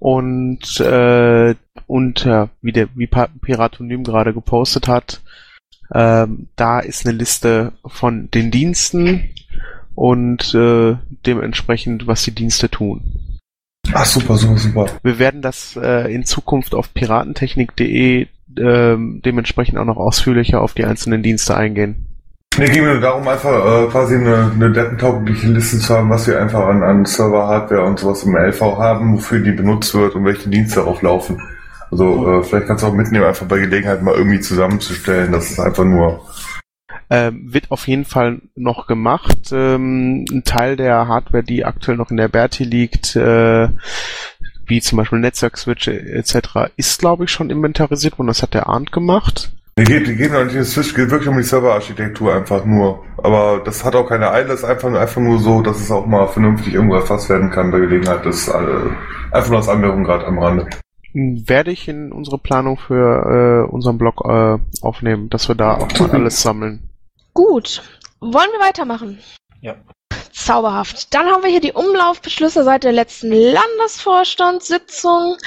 Speaker 22: Und äh, unter, wie der wie Piratonym gerade gepostet hat, ähm, da ist eine Liste von den Diensten und äh, dementsprechend, was die Dienste tun.
Speaker 6: Ach, super, super, super.
Speaker 22: Wir werden das äh, in Zukunft auf piratentechnik.de ähm, dementsprechend auch noch ausführlicher auf die einzelnen Dienste eingehen.
Speaker 6: Mir ging nur darum, einfach äh, quasi eine, eine deppentaugliche Liste zu haben, was wir einfach an, an Server-Hardware und sowas im LV haben, wofür die benutzt wird und welche Dienste darauf laufen. Also äh, vielleicht kannst du auch mitnehmen, einfach bei Gelegenheit mal irgendwie zusammenzustellen. Das ist einfach nur
Speaker 22: Ähm, wird auf jeden Fall noch gemacht. Ähm, ein Teil der Hardware, die aktuell noch in der Berti liegt, äh, wie zum Beispiel Netzwerk-Switche etc., ist, glaube ich, schon inventarisiert worden. Das hat der Arndt gemacht.
Speaker 6: Nee, geht, geht noch nicht Switch, geht wirklich um die Serverarchitektur einfach nur. Aber das hat auch keine Eile, das ist einfach, einfach nur so, dass es auch mal vernünftig irgendwo erfasst werden kann bei Gelegenheit. Das ist äh, einfach nur als Anmerkung gerade am Rande.
Speaker 22: Werde ich in unsere Planung für äh, unseren Blog äh, aufnehmen, dass wir da auch mal alles sammeln.
Speaker 2: Gut. Wollen wir weitermachen?
Speaker 16: Ja.
Speaker 2: Zauberhaft. Dann haben wir hier die Umlaufbeschlüsse seit der letzten Landesvorstandssitzung.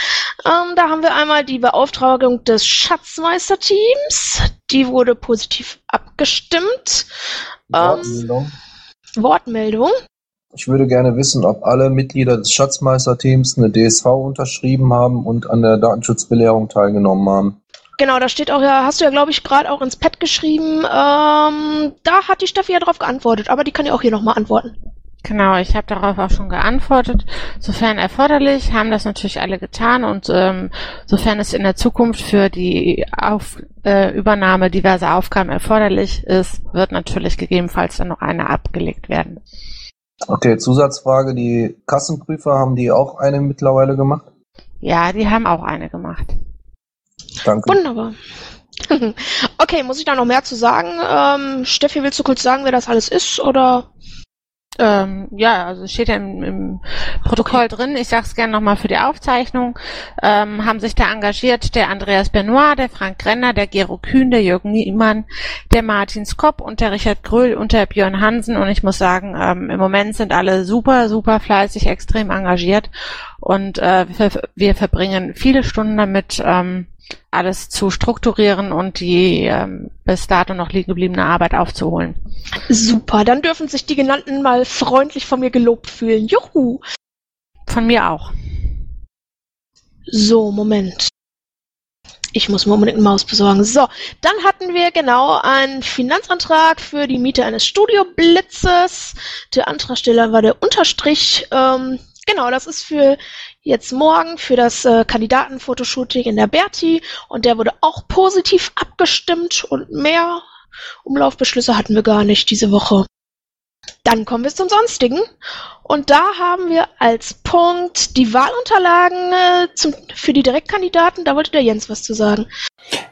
Speaker 2: Ähm, da haben wir einmal die Beauftragung des Schatzmeisterteams. Die wurde positiv abgestimmt. Ähm,
Speaker 23: Wortmeldung.
Speaker 2: Wortmeldung.
Speaker 23: Ich würde gerne wissen, ob alle Mitglieder des Schatzmeisterteams eine DSV unterschrieben haben und an der Datenschutzbelehrung teilgenommen haben.
Speaker 2: Genau, da steht auch ja, hast du ja, glaube ich, gerade auch ins Pad geschrieben. Ähm, da hat die Steffi ja drauf geantwortet, aber die kann ja auch hier nochmal antworten.
Speaker 8: Genau, ich habe darauf auch schon geantwortet. Sofern erforderlich, haben das natürlich alle getan und ähm, sofern es in der Zukunft für die Auf, äh, Übernahme diverser Aufgaben erforderlich ist, wird natürlich gegebenenfalls dann noch eine abgelegt werden.
Speaker 23: Okay, Zusatzfrage, die Kassenprüfer haben die auch eine mittlerweile gemacht?
Speaker 8: Ja, die haben auch eine gemacht.
Speaker 23: Danke.
Speaker 2: Wunderbar. okay, muss ich da noch mehr zu sagen? Ähm, Steffi, willst du kurz sagen, wer das alles ist, oder?
Speaker 8: Ähm, ja, also es steht ja im, im Protokoll drin, ich sage es gerne nochmal für die Aufzeichnung, ähm, haben sich da engagiert der Andreas Benoit, der Frank Renner, der Gero Kühn, der Jürgen Niemann, der Martin Skopp und der Richard Gröhl und der Björn Hansen und ich muss sagen, ähm, im Moment sind alle super, super fleißig, extrem engagiert und äh, wir, wir verbringen viele Stunden damit, ähm, alles zu strukturieren und die ähm, bis dato noch liegen gebliebene Arbeit aufzuholen.
Speaker 2: Super, dann dürfen sich die genannten mal freundlich von mir gelobt fühlen. Juhu!
Speaker 8: Von mir auch.
Speaker 2: So, Moment. Ich muss mir unbedingt eine Maus besorgen. So, dann hatten wir genau einen Finanzantrag für die Miete eines Studioblitzes. Der Antragsteller war der Unterstrich. Ähm, genau, das ist für jetzt morgen für das äh, Kandidatenfotoshooting in der Berti und der wurde auch positiv abgestimmt und mehr Umlaufbeschlüsse hatten wir gar nicht diese Woche. Dann kommen wir zum Sonstigen. Und da haben wir als Punkt die Wahlunterlagen äh, zum, für die Direktkandidaten. Da wollte der Jens was zu sagen.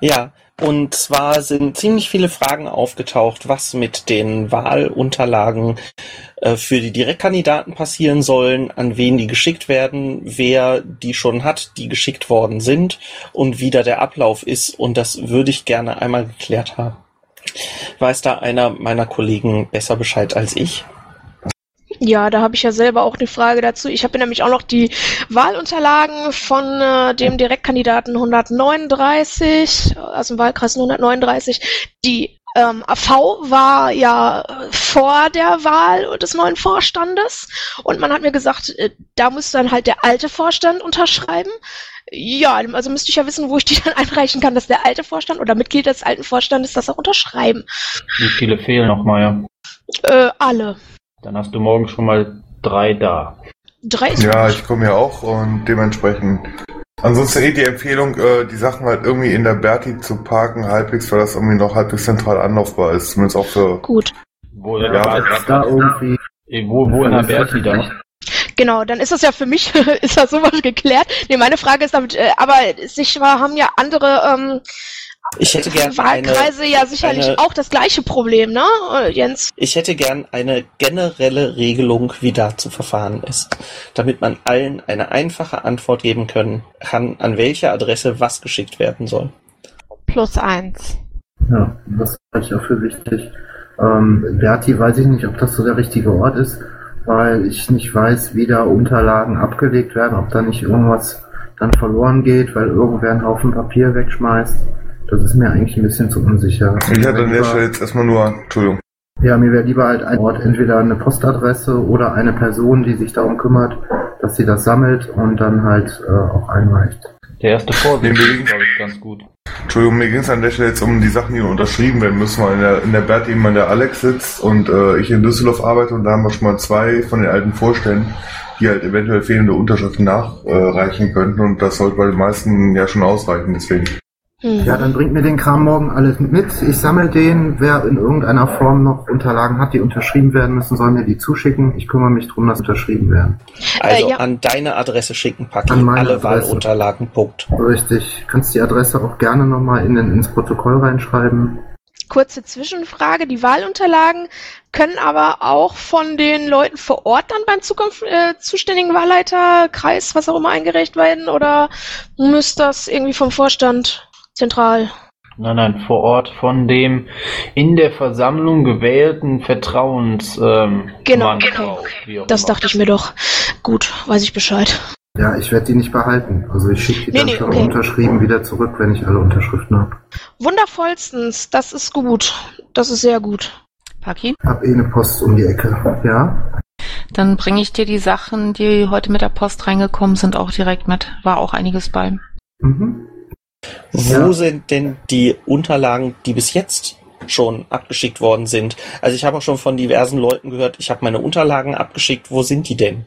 Speaker 4: Ja, und zwar sind ziemlich viele Fragen aufgetaucht, was mit den Wahlunterlagen äh, für die Direktkandidaten passieren sollen, an wen die geschickt werden, wer die schon hat, die geschickt worden sind und wie da der Ablauf ist. Und das würde ich gerne einmal geklärt haben. Weiß da einer meiner Kollegen besser Bescheid als ich?
Speaker 2: Ja, da habe ich ja selber auch eine Frage dazu. Ich habe nämlich auch noch die Wahlunterlagen von äh, dem Direktkandidaten 139, aus dem Wahlkreis 139. Die ähm, AV war ja vor der Wahl des neuen Vorstandes und man hat mir gesagt, äh, da muss dann halt der alte Vorstand unterschreiben. Ja, also müsste ich ja wissen, wo ich die dann einreichen kann, dass der alte Vorstand oder Mitglied des alten Vorstandes das auch unterschreiben.
Speaker 16: Wie viele fehlen noch, Maya?
Speaker 2: Äh, alle.
Speaker 16: Dann hast du morgen schon mal drei da.
Speaker 2: Drei ist
Speaker 6: Ja, ich komme ja auch und dementsprechend. Ansonsten eh die Empfehlung, äh, die Sachen halt irgendwie in der Berti zu parken, halbwegs, weil das irgendwie noch halbwegs zentral anlaufbar ist. Zumindest auch für.
Speaker 2: Gut.
Speaker 16: Wo,
Speaker 6: Ja,
Speaker 16: ja,
Speaker 23: da irgendwie.
Speaker 16: wo, wo in der Berti da?
Speaker 2: Genau, dann ist das ja für mich, ist das sowas geklärt. Nee, meine Frage ist damit, äh, aber sicher haben ja andere ähm,
Speaker 4: Ich hätte gern
Speaker 2: Wahlkreise
Speaker 4: eine,
Speaker 2: ja sicherlich
Speaker 4: eine,
Speaker 2: auch das gleiche Problem, ne, Jens?
Speaker 4: Ich hätte gern eine generelle Regelung, wie da zu verfahren ist, damit man allen eine einfache Antwort geben können kann, an welche Adresse was geschickt werden soll.
Speaker 8: Plus eins.
Speaker 15: Ja, das halte ich auch für wichtig. Ähm, Berti weiß ich nicht, ob das so der richtige Ort ist, weil ich nicht weiß, wie da Unterlagen abgelegt werden, ob da nicht irgendwas dann verloren geht, weil irgendwer einen Haufen Papier wegschmeißt. Das ist mir eigentlich ein bisschen zu unsicher.
Speaker 6: Ich hatte an der Stelle jetzt erstmal nur, Entschuldigung.
Speaker 15: Ja, mir wäre lieber halt ein Ort, entweder eine Postadresse oder eine Person, die sich darum kümmert, dass sie das sammelt und dann halt äh, auch einreicht.
Speaker 16: Der erste Vorwurf
Speaker 6: Nee,
Speaker 16: ist, glaube ich, ganz gut.
Speaker 6: Entschuldigung, mir ging es an der Stelle jetzt um die Sachen, die unterschrieben werden müssen, weil in der, in der Bert eben der Alex sitzt und äh, ich in Düsseldorf arbeite und da haben wir schon mal zwei von den alten Vorständen, die halt eventuell fehlende Unterschriften nachreichen könnten und das sollte bei den meisten ja schon ausreichen, deswegen.
Speaker 15: Ja, dann bringt mir den Kram morgen alles mit. Ich sammle den. Wer in irgendeiner Form noch Unterlagen hat, die unterschrieben werden müssen, soll mir die zuschicken. Ich kümmere mich drum, dass unterschrieben werden.
Speaker 4: Also
Speaker 2: Äh, ja.
Speaker 4: an deine Adresse schicken,
Speaker 15: meine
Speaker 4: Alle
Speaker 15: Adresse.
Speaker 4: Wahlunterlagen. Punkt.
Speaker 15: Richtig. Kannst die Adresse auch gerne nochmal in, den- ins Protokoll reinschreiben.
Speaker 2: Kurze Zwischenfrage. Die Wahlunterlagen können aber auch von den Leuten vor Ort dann beim Zukunft, äh, zuständigen Wahlleiter, Kreis, was auch immer eingereicht werden? Oder muss das irgendwie vom Vorstand zentral?
Speaker 16: Nein, nein, vor Ort von dem in der Versammlung gewählten Vertrauens ähm,
Speaker 2: Genau,
Speaker 16: Mann,
Speaker 2: okay.
Speaker 16: Wie auch
Speaker 2: Das
Speaker 16: immer.
Speaker 2: dachte ich mir doch. Gut, weiß ich Bescheid.
Speaker 15: Ja, ich werde die nicht behalten. Also ich schicke die
Speaker 2: Nee,
Speaker 15: dann
Speaker 2: nee,
Speaker 15: schon
Speaker 2: okay.
Speaker 15: unterschrieben wieder zurück, wenn ich alle Unterschriften habe.
Speaker 2: Wundervollstens, das ist gut. Das ist sehr gut.
Speaker 5: Paki?
Speaker 15: Hab eh eine Post um die Ecke. Ja?
Speaker 5: Dann bringe ich dir die Sachen, die heute mit der Post reingekommen sind, auch direkt mit. War auch einiges bei.
Speaker 15: Mhm.
Speaker 4: Wo sind denn die Unterlagen, die bis jetzt schon abgeschickt worden sind? Also ich habe auch schon von diversen Leuten gehört, ich habe meine Unterlagen abgeschickt. Wo sind die denn?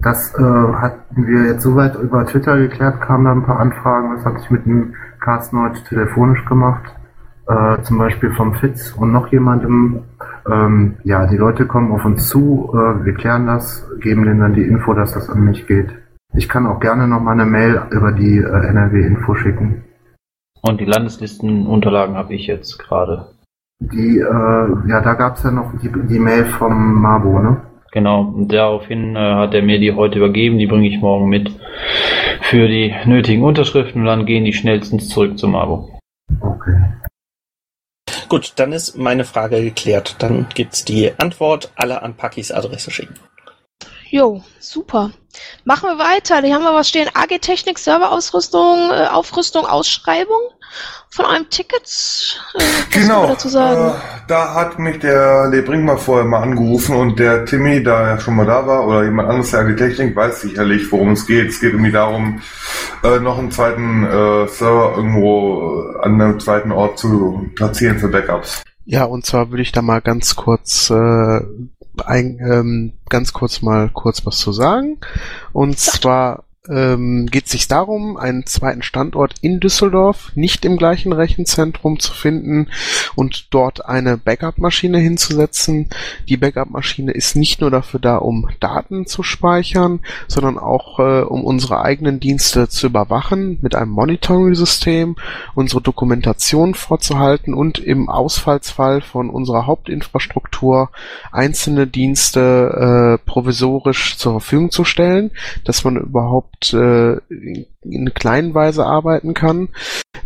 Speaker 15: Das äh, hatten wir jetzt soweit über Twitter geklärt, kamen da ein paar Anfragen. Das hatte ich mit dem Carsten heute telefonisch gemacht. Äh, zum Beispiel vom Fitz und noch jemandem. Ähm, ja, die Leute kommen auf uns zu, äh, wir klären das, geben denen dann die Info, dass das an mich geht. Ich kann auch gerne nochmal eine Mail über die äh, NRW-Info schicken.
Speaker 16: Und die Landeslistenunterlagen habe ich jetzt gerade.
Speaker 15: Die, äh, ja, da gab's ja noch die, die Mail vom Mabo, ne?
Speaker 16: Genau, und daraufhin äh, hat er mir die heute übergeben, die bringe ich morgen mit für die nötigen Unterschriften und dann gehen die schnellstens zurück zum Abo.
Speaker 4: Gut, dann ist meine Frage geklärt. Dann gibt's die Antwort, alle an Pakis Adresse schicken.
Speaker 2: Jo, super. Machen wir weiter. Die haben wir was stehen. AG Technik, Serverausrüstung, äh, Aufrüstung, Ausschreibung von einem Tickets. Äh,
Speaker 6: Genau. Äh, da hat mich der Le Brinkmann vorher mal angerufen und der Timmy, da er schon mal da war, oder jemand anderes der Agritechnik, weiß sicherlich, worum es geht. Es geht irgendwie darum, äh, noch einen zweiten äh, Server irgendwo äh, an einem zweiten Ort zu platzieren für Backups.
Speaker 22: Ja, und zwar würde ich da mal ganz kurz äh, ein, ähm, ganz kurz mal kurz was zu sagen. Und zwar ähm, geht es sich darum, einen zweiten Standort in Düsseldorf, nicht im gleichen Rechenzentrum zu finden und dort eine Backup-Maschine hinzusetzen. Die Backup-Maschine ist nicht nur dafür da, um Daten zu speichern, sondern auch äh, um unsere eigenen Dienste zu überwachen mit einem Monitoring-System, unsere Dokumentation vorzuhalten und im Ausfallsfall von unserer Hauptinfrastruktur einzelne Dienste äh, provisorisch zur Verfügung zu stellen, dass man überhaupt äh, in kleinen Weise arbeiten kann.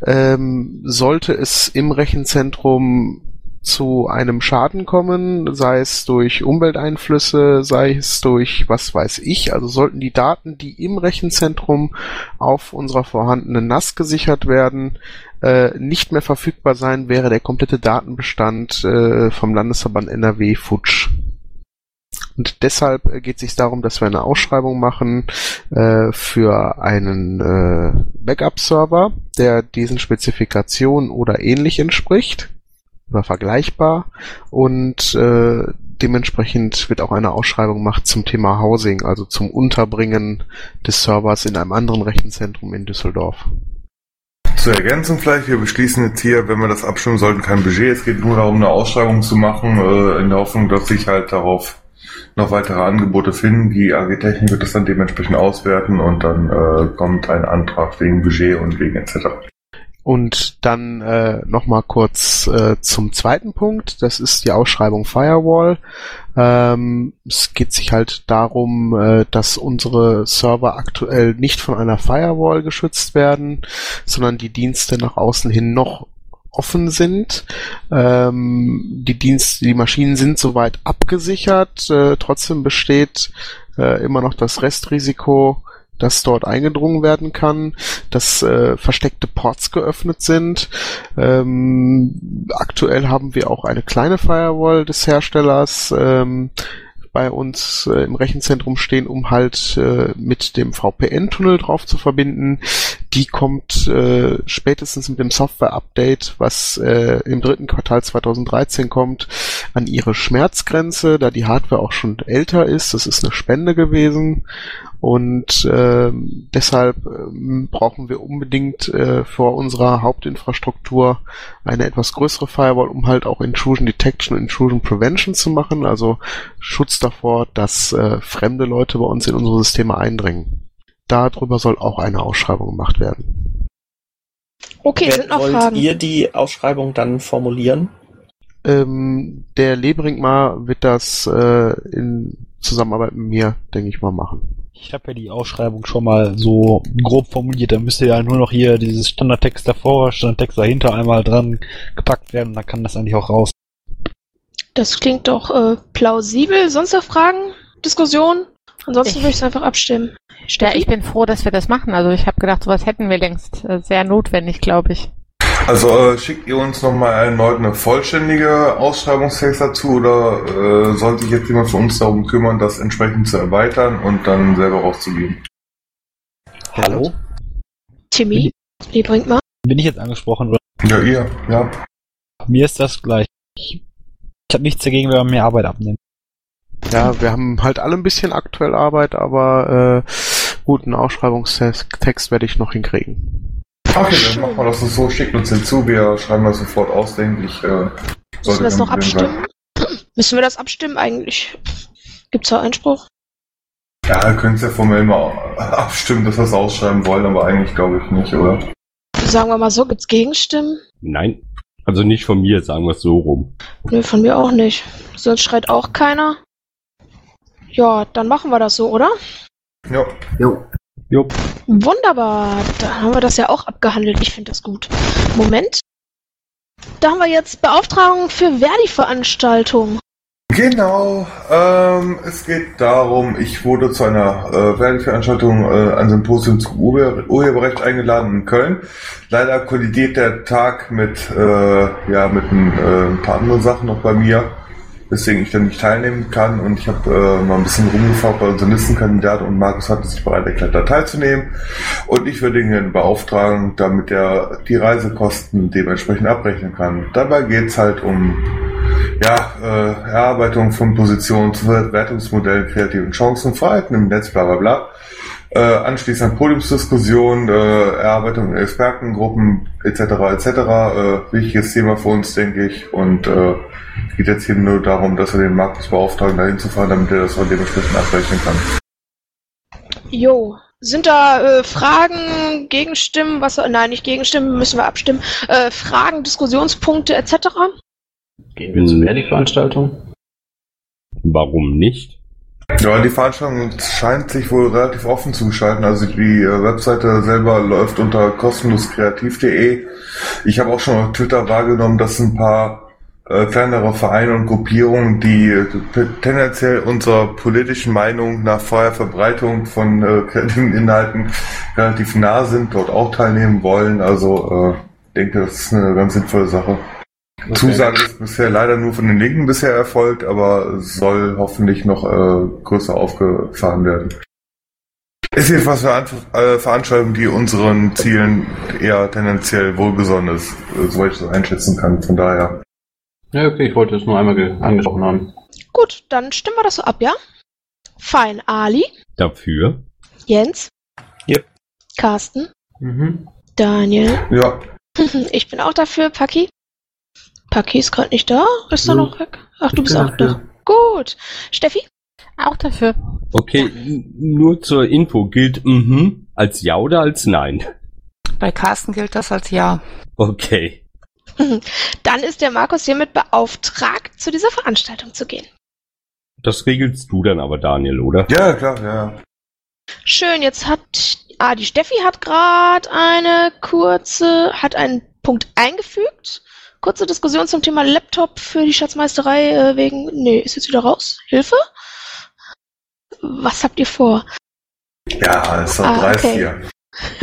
Speaker 22: Ähm, sollte es im Rechenzentrum zu einem Schaden kommen, sei es durch Umwelteinflüsse, sei es durch was weiß ich, also sollten die Daten, die im Rechenzentrum auf unserer vorhandenen NAS gesichert werden, äh, nicht mehr verfügbar sein, wäre der komplette Datenbestand äh, vom Landesverband NRW futsch. Und deshalb äh, geht es sich darum, dass wir eine Ausschreibung machen äh, für einen äh, Backup-Server, der diesen Spezifikationen oder ähnlich entspricht oder vergleichbar und äh, dementsprechend wird auch eine Ausschreibung gemacht zum Thema Housing, also zum Unterbringen des Servers in einem anderen Rechenzentrum in Düsseldorf.
Speaker 6: Zur Ergänzung vielleicht, wir beschließen jetzt hier, wenn wir das abstimmen sollten, kein Budget. Es geht nur darum, eine Ausschreibung zu machen, äh, in der Hoffnung, dass sich halt darauf noch weitere Angebote finden. Die AG Technik wird das dann dementsprechend auswerten und dann äh, kommt ein Antrag wegen Budget und wegen etc.
Speaker 22: Und dann äh, nochmal kurz äh, zum zweiten Punkt. Das ist die Ausschreibung Firewall. Ähm, es geht sich halt darum, äh, dass unsere Server aktuell nicht von einer Firewall geschützt werden, sondern die Dienste nach außen hin noch offen sind. Ähm, die Dienste, die Maschinen sind soweit abgesichert. Äh, trotzdem besteht äh, immer noch das Restrisiko, dass dort eingedrungen werden kann, dass äh, versteckte Ports geöffnet sind. Ähm, aktuell haben wir auch eine kleine Firewall des Herstellers. Ähm, bei uns äh, im Rechenzentrum stehen, um halt äh, mit dem VPN-Tunnel drauf zu verbinden. Die kommt äh, spätestens mit dem Software-Update, was äh, im dritten Quartal 2013 kommt, an ihre Schmerzgrenze, da die Hardware auch schon älter ist. Das ist eine Spende gewesen und äh, deshalb äh, brauchen wir unbedingt äh, vor unserer Hauptinfrastruktur eine etwas größere Firewall, um halt auch Intrusion Detection und Intrusion Prevention zu machen, also Schutz davor, dass äh, fremde Leute bei uns in unsere Systeme eindringen. Darüber soll auch eine Ausschreibung gemacht werden.
Speaker 2: Okay,
Speaker 4: Wer-
Speaker 2: sind noch
Speaker 4: Wollt
Speaker 2: Fragen?
Speaker 4: ihr die Ausschreibung dann formulieren?
Speaker 22: Ähm, der Lebringmar wird das äh, in Zusammenarbeit mit mir, denke ich mal, machen.
Speaker 24: Ich habe ja die Ausschreibung schon mal so grob formuliert. Da müsste ja nur noch hier dieses Standardtext davor, Standardtext dahinter einmal dran gepackt werden. Dann kann das eigentlich auch raus.
Speaker 2: Das klingt doch äh, plausibel. Sonst noch Fragen? Diskussionen? Ansonsten
Speaker 5: Ich-
Speaker 2: würde ich es einfach abstimmen.
Speaker 5: Ja, ich bin froh, dass wir das machen. Also ich habe gedacht, sowas hätten wir längst. Äh, Sehr notwendig, glaube ich.
Speaker 6: Also äh, schickt ihr uns nochmal erneut eine vollständige Ausschreibungstext dazu oder äh, soll sich jetzt jemand von uns darum kümmern, das entsprechend zu erweitern und dann selber rauszugeben?
Speaker 24: Hallo?
Speaker 2: Timmy, wie bringt man?
Speaker 24: Bin ich jetzt angesprochen? Oder?
Speaker 6: Ja, ihr, ja.
Speaker 24: Mir ist das gleich. Ich, ich habe nichts dagegen, wenn man mehr Arbeit abnimmt.
Speaker 22: Ja, wir haben halt alle ein bisschen aktuell Arbeit, aber äh, gut, einen Ausschreibungstext Text werde ich noch hinkriegen.
Speaker 6: Okay, dann machen wir das so, schickt uns hinzu, wir schreiben das sofort aus, denke ich. Äh,
Speaker 2: Müssen wir das noch
Speaker 6: Problem sein.
Speaker 2: abstimmen? Müssen wir das abstimmen eigentlich? Gibt's da Einspruch?
Speaker 6: Ja, ihr könnt ja formell mal abstimmen, dass wir es ausschreiben wollen, aber eigentlich glaube ich nicht, oder?
Speaker 2: Sagen wir mal so, gibt's Gegenstimmen?
Speaker 3: Nein. Also nicht von mir, sagen wir es so rum.
Speaker 2: Nö, von mir auch nicht. Sonst schreit auch keiner. Ja, dann machen wir das so, oder?
Speaker 6: Ja.
Speaker 15: Jo.
Speaker 3: Jupp.
Speaker 2: Wunderbar. Da haben wir das ja auch abgehandelt. Ich finde das gut. Moment. Da haben wir jetzt Beauftragung für Verdi-Veranstaltung.
Speaker 6: Genau, ähm, es geht darum, ich wurde zu einer äh, Veranstaltung, äh, ein Symposium zu Urhe Urheberrecht eingeladen in Köln. Leider kollidiert der Tag mit, äh, ja, mit ein, äh, ein paar anderen Sachen noch bei mir, weswegen ich dann nicht teilnehmen kann und ich habe äh, mal ein bisschen rumgefragt bei unseren Listenkandidat und Markus hatte sich bereit erklärt, da teilzunehmen und ich würde ihn gerne beauftragen, damit er die Reisekosten dementsprechend abrechnen kann. Dabei geht's halt um ja, äh, Erarbeitung von Positionen zu Wertungsmodellen, kreativen Chancen, Verhalten im Netz, bla bla bla. Äh, anschließend an Podiumsdiskussion, äh, Erarbeitung in Expertengruppen etc. etc. Äh, wichtiges Thema für uns, denke ich. Und äh, geht jetzt hier nur darum, dass wir den Markus beauftragen, dahin zu fahren, damit er das auch dementsprechend abrechnen kann.
Speaker 2: Jo. Sind da äh, Fragen, Gegenstimmen, was nein, nicht Gegenstimmen, müssen wir abstimmen. Äh, Fragen, Diskussionspunkte etc.
Speaker 16: Gehen wir zu Verdi-Veranstaltung?
Speaker 3: Warum nicht?
Speaker 6: Ja, die Veranstaltung scheint sich wohl relativ offen zu gestalten. Also die äh, Webseite selber läuft unter kostenloskreativ.de. Ich habe auch schon auf Twitter wahrgenommen, dass ein paar äh, kleinere Vereine und Gruppierungen, die äh, tendenziell unserer politischen Meinung nach freier Verbreitung von äh, kreativen Inhalten relativ nah sind, dort auch teilnehmen wollen. Also äh, denke, das ist eine ganz sinnvolle Sache.
Speaker 16: Okay.
Speaker 6: Zusage ist bisher leider nur von den Linken bisher erfolgt, aber soll hoffentlich noch äh, größer aufgefahren werden. Ist jedenfalls eine Ant- äh, Veranstaltung, die unseren Zielen eher tendenziell wohlgesonnen ist, äh, soweit ich das einschätzen kann. Von daher.
Speaker 16: Ja, okay, ich wollte es nur einmal ge- angesprochen haben.
Speaker 2: Gut, dann stimmen wir das so ab, ja? Fein. Ali,
Speaker 3: Dafür?
Speaker 2: Jens,
Speaker 6: Yep.
Speaker 2: Carsten,
Speaker 16: Mhm.
Speaker 2: Daniel.
Speaker 6: Ja.
Speaker 2: Ich bin auch dafür. Paki? Paki ist gerade nicht da. Ist er noch weg? Ach, du bist auch
Speaker 3: dafür.
Speaker 2: da. Gut. Steffi?
Speaker 5: Auch dafür.
Speaker 3: Okay, nur zur Info. Gilt mhm als Ja oder als Nein?
Speaker 5: Bei Carsten gilt das als Ja.
Speaker 3: Okay.
Speaker 2: Dann ist der Markus hiermit beauftragt, zu dieser Veranstaltung zu gehen.
Speaker 3: Das regelst du dann aber, Daniel, oder?
Speaker 6: Ja, klar, ja.
Speaker 2: Schön, jetzt hat, ah, die Steffi hat gerade eine kurze, hat einen Punkt eingefügt. Kurze Diskussion zum Thema Laptop für die Schatzmeisterei äh, wegen, nee, ist jetzt wieder raus. Hilfe? Was habt ihr vor?
Speaker 6: Ja, ist doch
Speaker 2: Ah, okay.
Speaker 6: hier.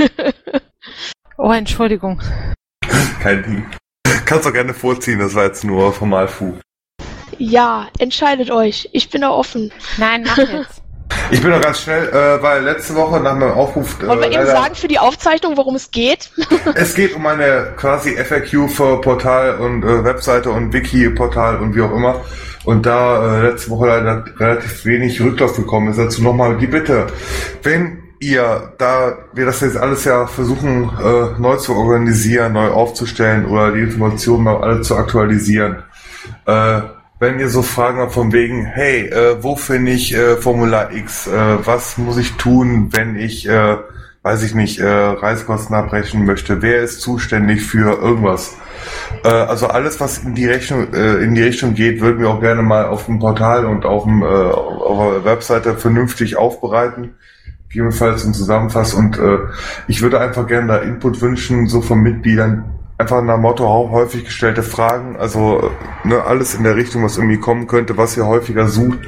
Speaker 5: Oh, Entschuldigung.
Speaker 6: Kein Ding. Kannst doch gerne vorziehen, das war jetzt nur Formalfu.
Speaker 2: Ja, entscheidet euch. Ich bin da offen.
Speaker 8: Nein, mach jetzt.
Speaker 6: Ich bin noch ganz schnell, äh, weil letzte Woche nach meinem Aufruf. Äh,
Speaker 2: Wollen wir eben sagen für die Aufzeichnung, worum es geht?
Speaker 6: Es geht um eine quasi FAQ für Portal und äh, Webseite und Wiki-Portal und wie auch immer. Und da äh, letzte Woche leider relativ wenig Rücklauf bekommen ist, dazu nochmal die Bitte. Wenn ihr, da wir das jetzt alles ja versuchen äh, neu zu organisieren, neu aufzustellen oder die Informationen mal alle zu aktualisieren, äh, wenn ihr so Fragen habt von wegen, hey, äh, wo finde ich äh, Formular X? Äh, was muss ich tun, wenn ich, äh, weiß ich nicht, äh, Reisekosten abbrechen möchte? Wer ist zuständig für irgendwas? Äh, also alles, was in die Richtung, äh, in die Richtung geht, würden wir auch gerne mal auf dem Portal und auf, dem, äh, auf der Webseite vernünftig aufbereiten. Gegebenenfalls und zusammenfassen. Und ich würde einfach gerne da Input wünschen, so von Mitgliedern, einfach nach Motto häufig gestellte Fragen, also ne, alles in der Richtung, was irgendwie kommen könnte, was ihr häufiger sucht,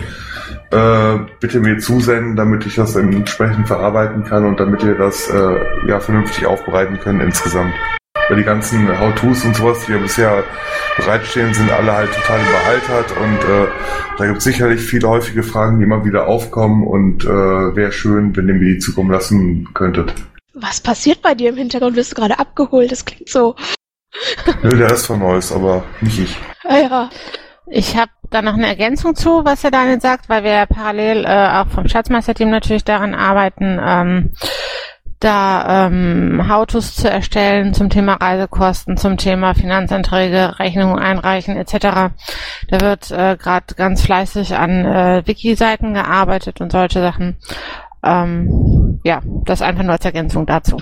Speaker 6: äh, bitte mir zusenden, damit ich das entsprechend verarbeiten kann und damit wir das äh, ja vernünftig aufbereiten können insgesamt. Weil die ganzen How-Tos und sowas, die ja bisher bereitstehen, sind alle halt total überaltert und äh, da gibt es sicherlich viele häufige Fragen, die immer wieder aufkommen und äh, wäre schön, wenn ihr mir die zukommen lassen könntet.
Speaker 2: Was passiert bei dir im Hintergrund? Wirst du gerade abgeholt? Das klingt so.
Speaker 6: Nö, der Rest von Neues, aber nicht ich.
Speaker 2: Ah, ja.
Speaker 8: Ich habe da noch eine Ergänzung zu, was der Daniel sagt, weil wir parallel äh, auch vom Schatzmeisterteam natürlich daran arbeiten, ähm, da ähm, How-Tos zu erstellen zum Thema Reisekosten, zum Thema Finanzanträge, Rechnungen einreichen etc. Da wird äh, gerade ganz fleißig an äh, Wiki-Seiten gearbeitet und solche Sachen. Ähm, ja, das einfach nur als Ergänzung dazu.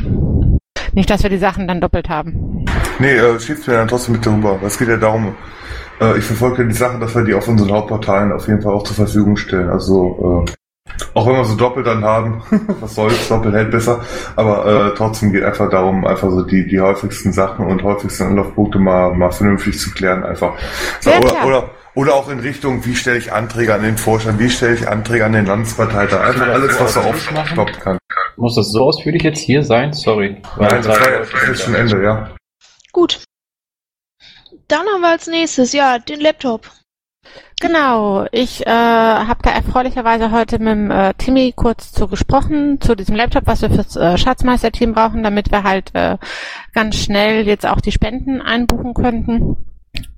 Speaker 8: Nicht, dass wir die Sachen dann doppelt haben.
Speaker 6: Nee, äh, schiebt mir dann trotzdem mit darüber. Es geht ja darum, äh, ich verfolge die Sachen, dass wir die auf unseren Hauptportalen auf jeden Fall auch zur Verfügung stellen. Also, äh, auch wenn wir so doppelt dann haben, was soll's, doppelt hält besser, aber äh, trotzdem geht einfach darum, einfach so die, die häufigsten Sachen und häufigsten Anlaufpunkte mal, mal vernünftig zu klären einfach.
Speaker 8: Sehr
Speaker 6: oder,
Speaker 8: klar.
Speaker 6: oder, oder auch in Richtung, wie stelle ich Anträge an den Vorstand, wie stelle ich Anträge an den Landesparteitag, einfach alles, was so aufkommen kann.
Speaker 16: Muss das so ausführlich jetzt hier sein? Sorry.
Speaker 6: Nein, das war ist jetzt schon Ende, ja.
Speaker 2: Gut. Dann haben wir als nächstes, ja, den Laptop.
Speaker 8: Genau, ich äh, habe da erfreulicherweise heute mit dem äh, Timmy kurz zu gesprochen, zu diesem Laptop, was wir fürs äh, Schatzmeisterteam brauchen, damit wir halt äh, ganz schnell jetzt auch die Spenden einbuchen könnten.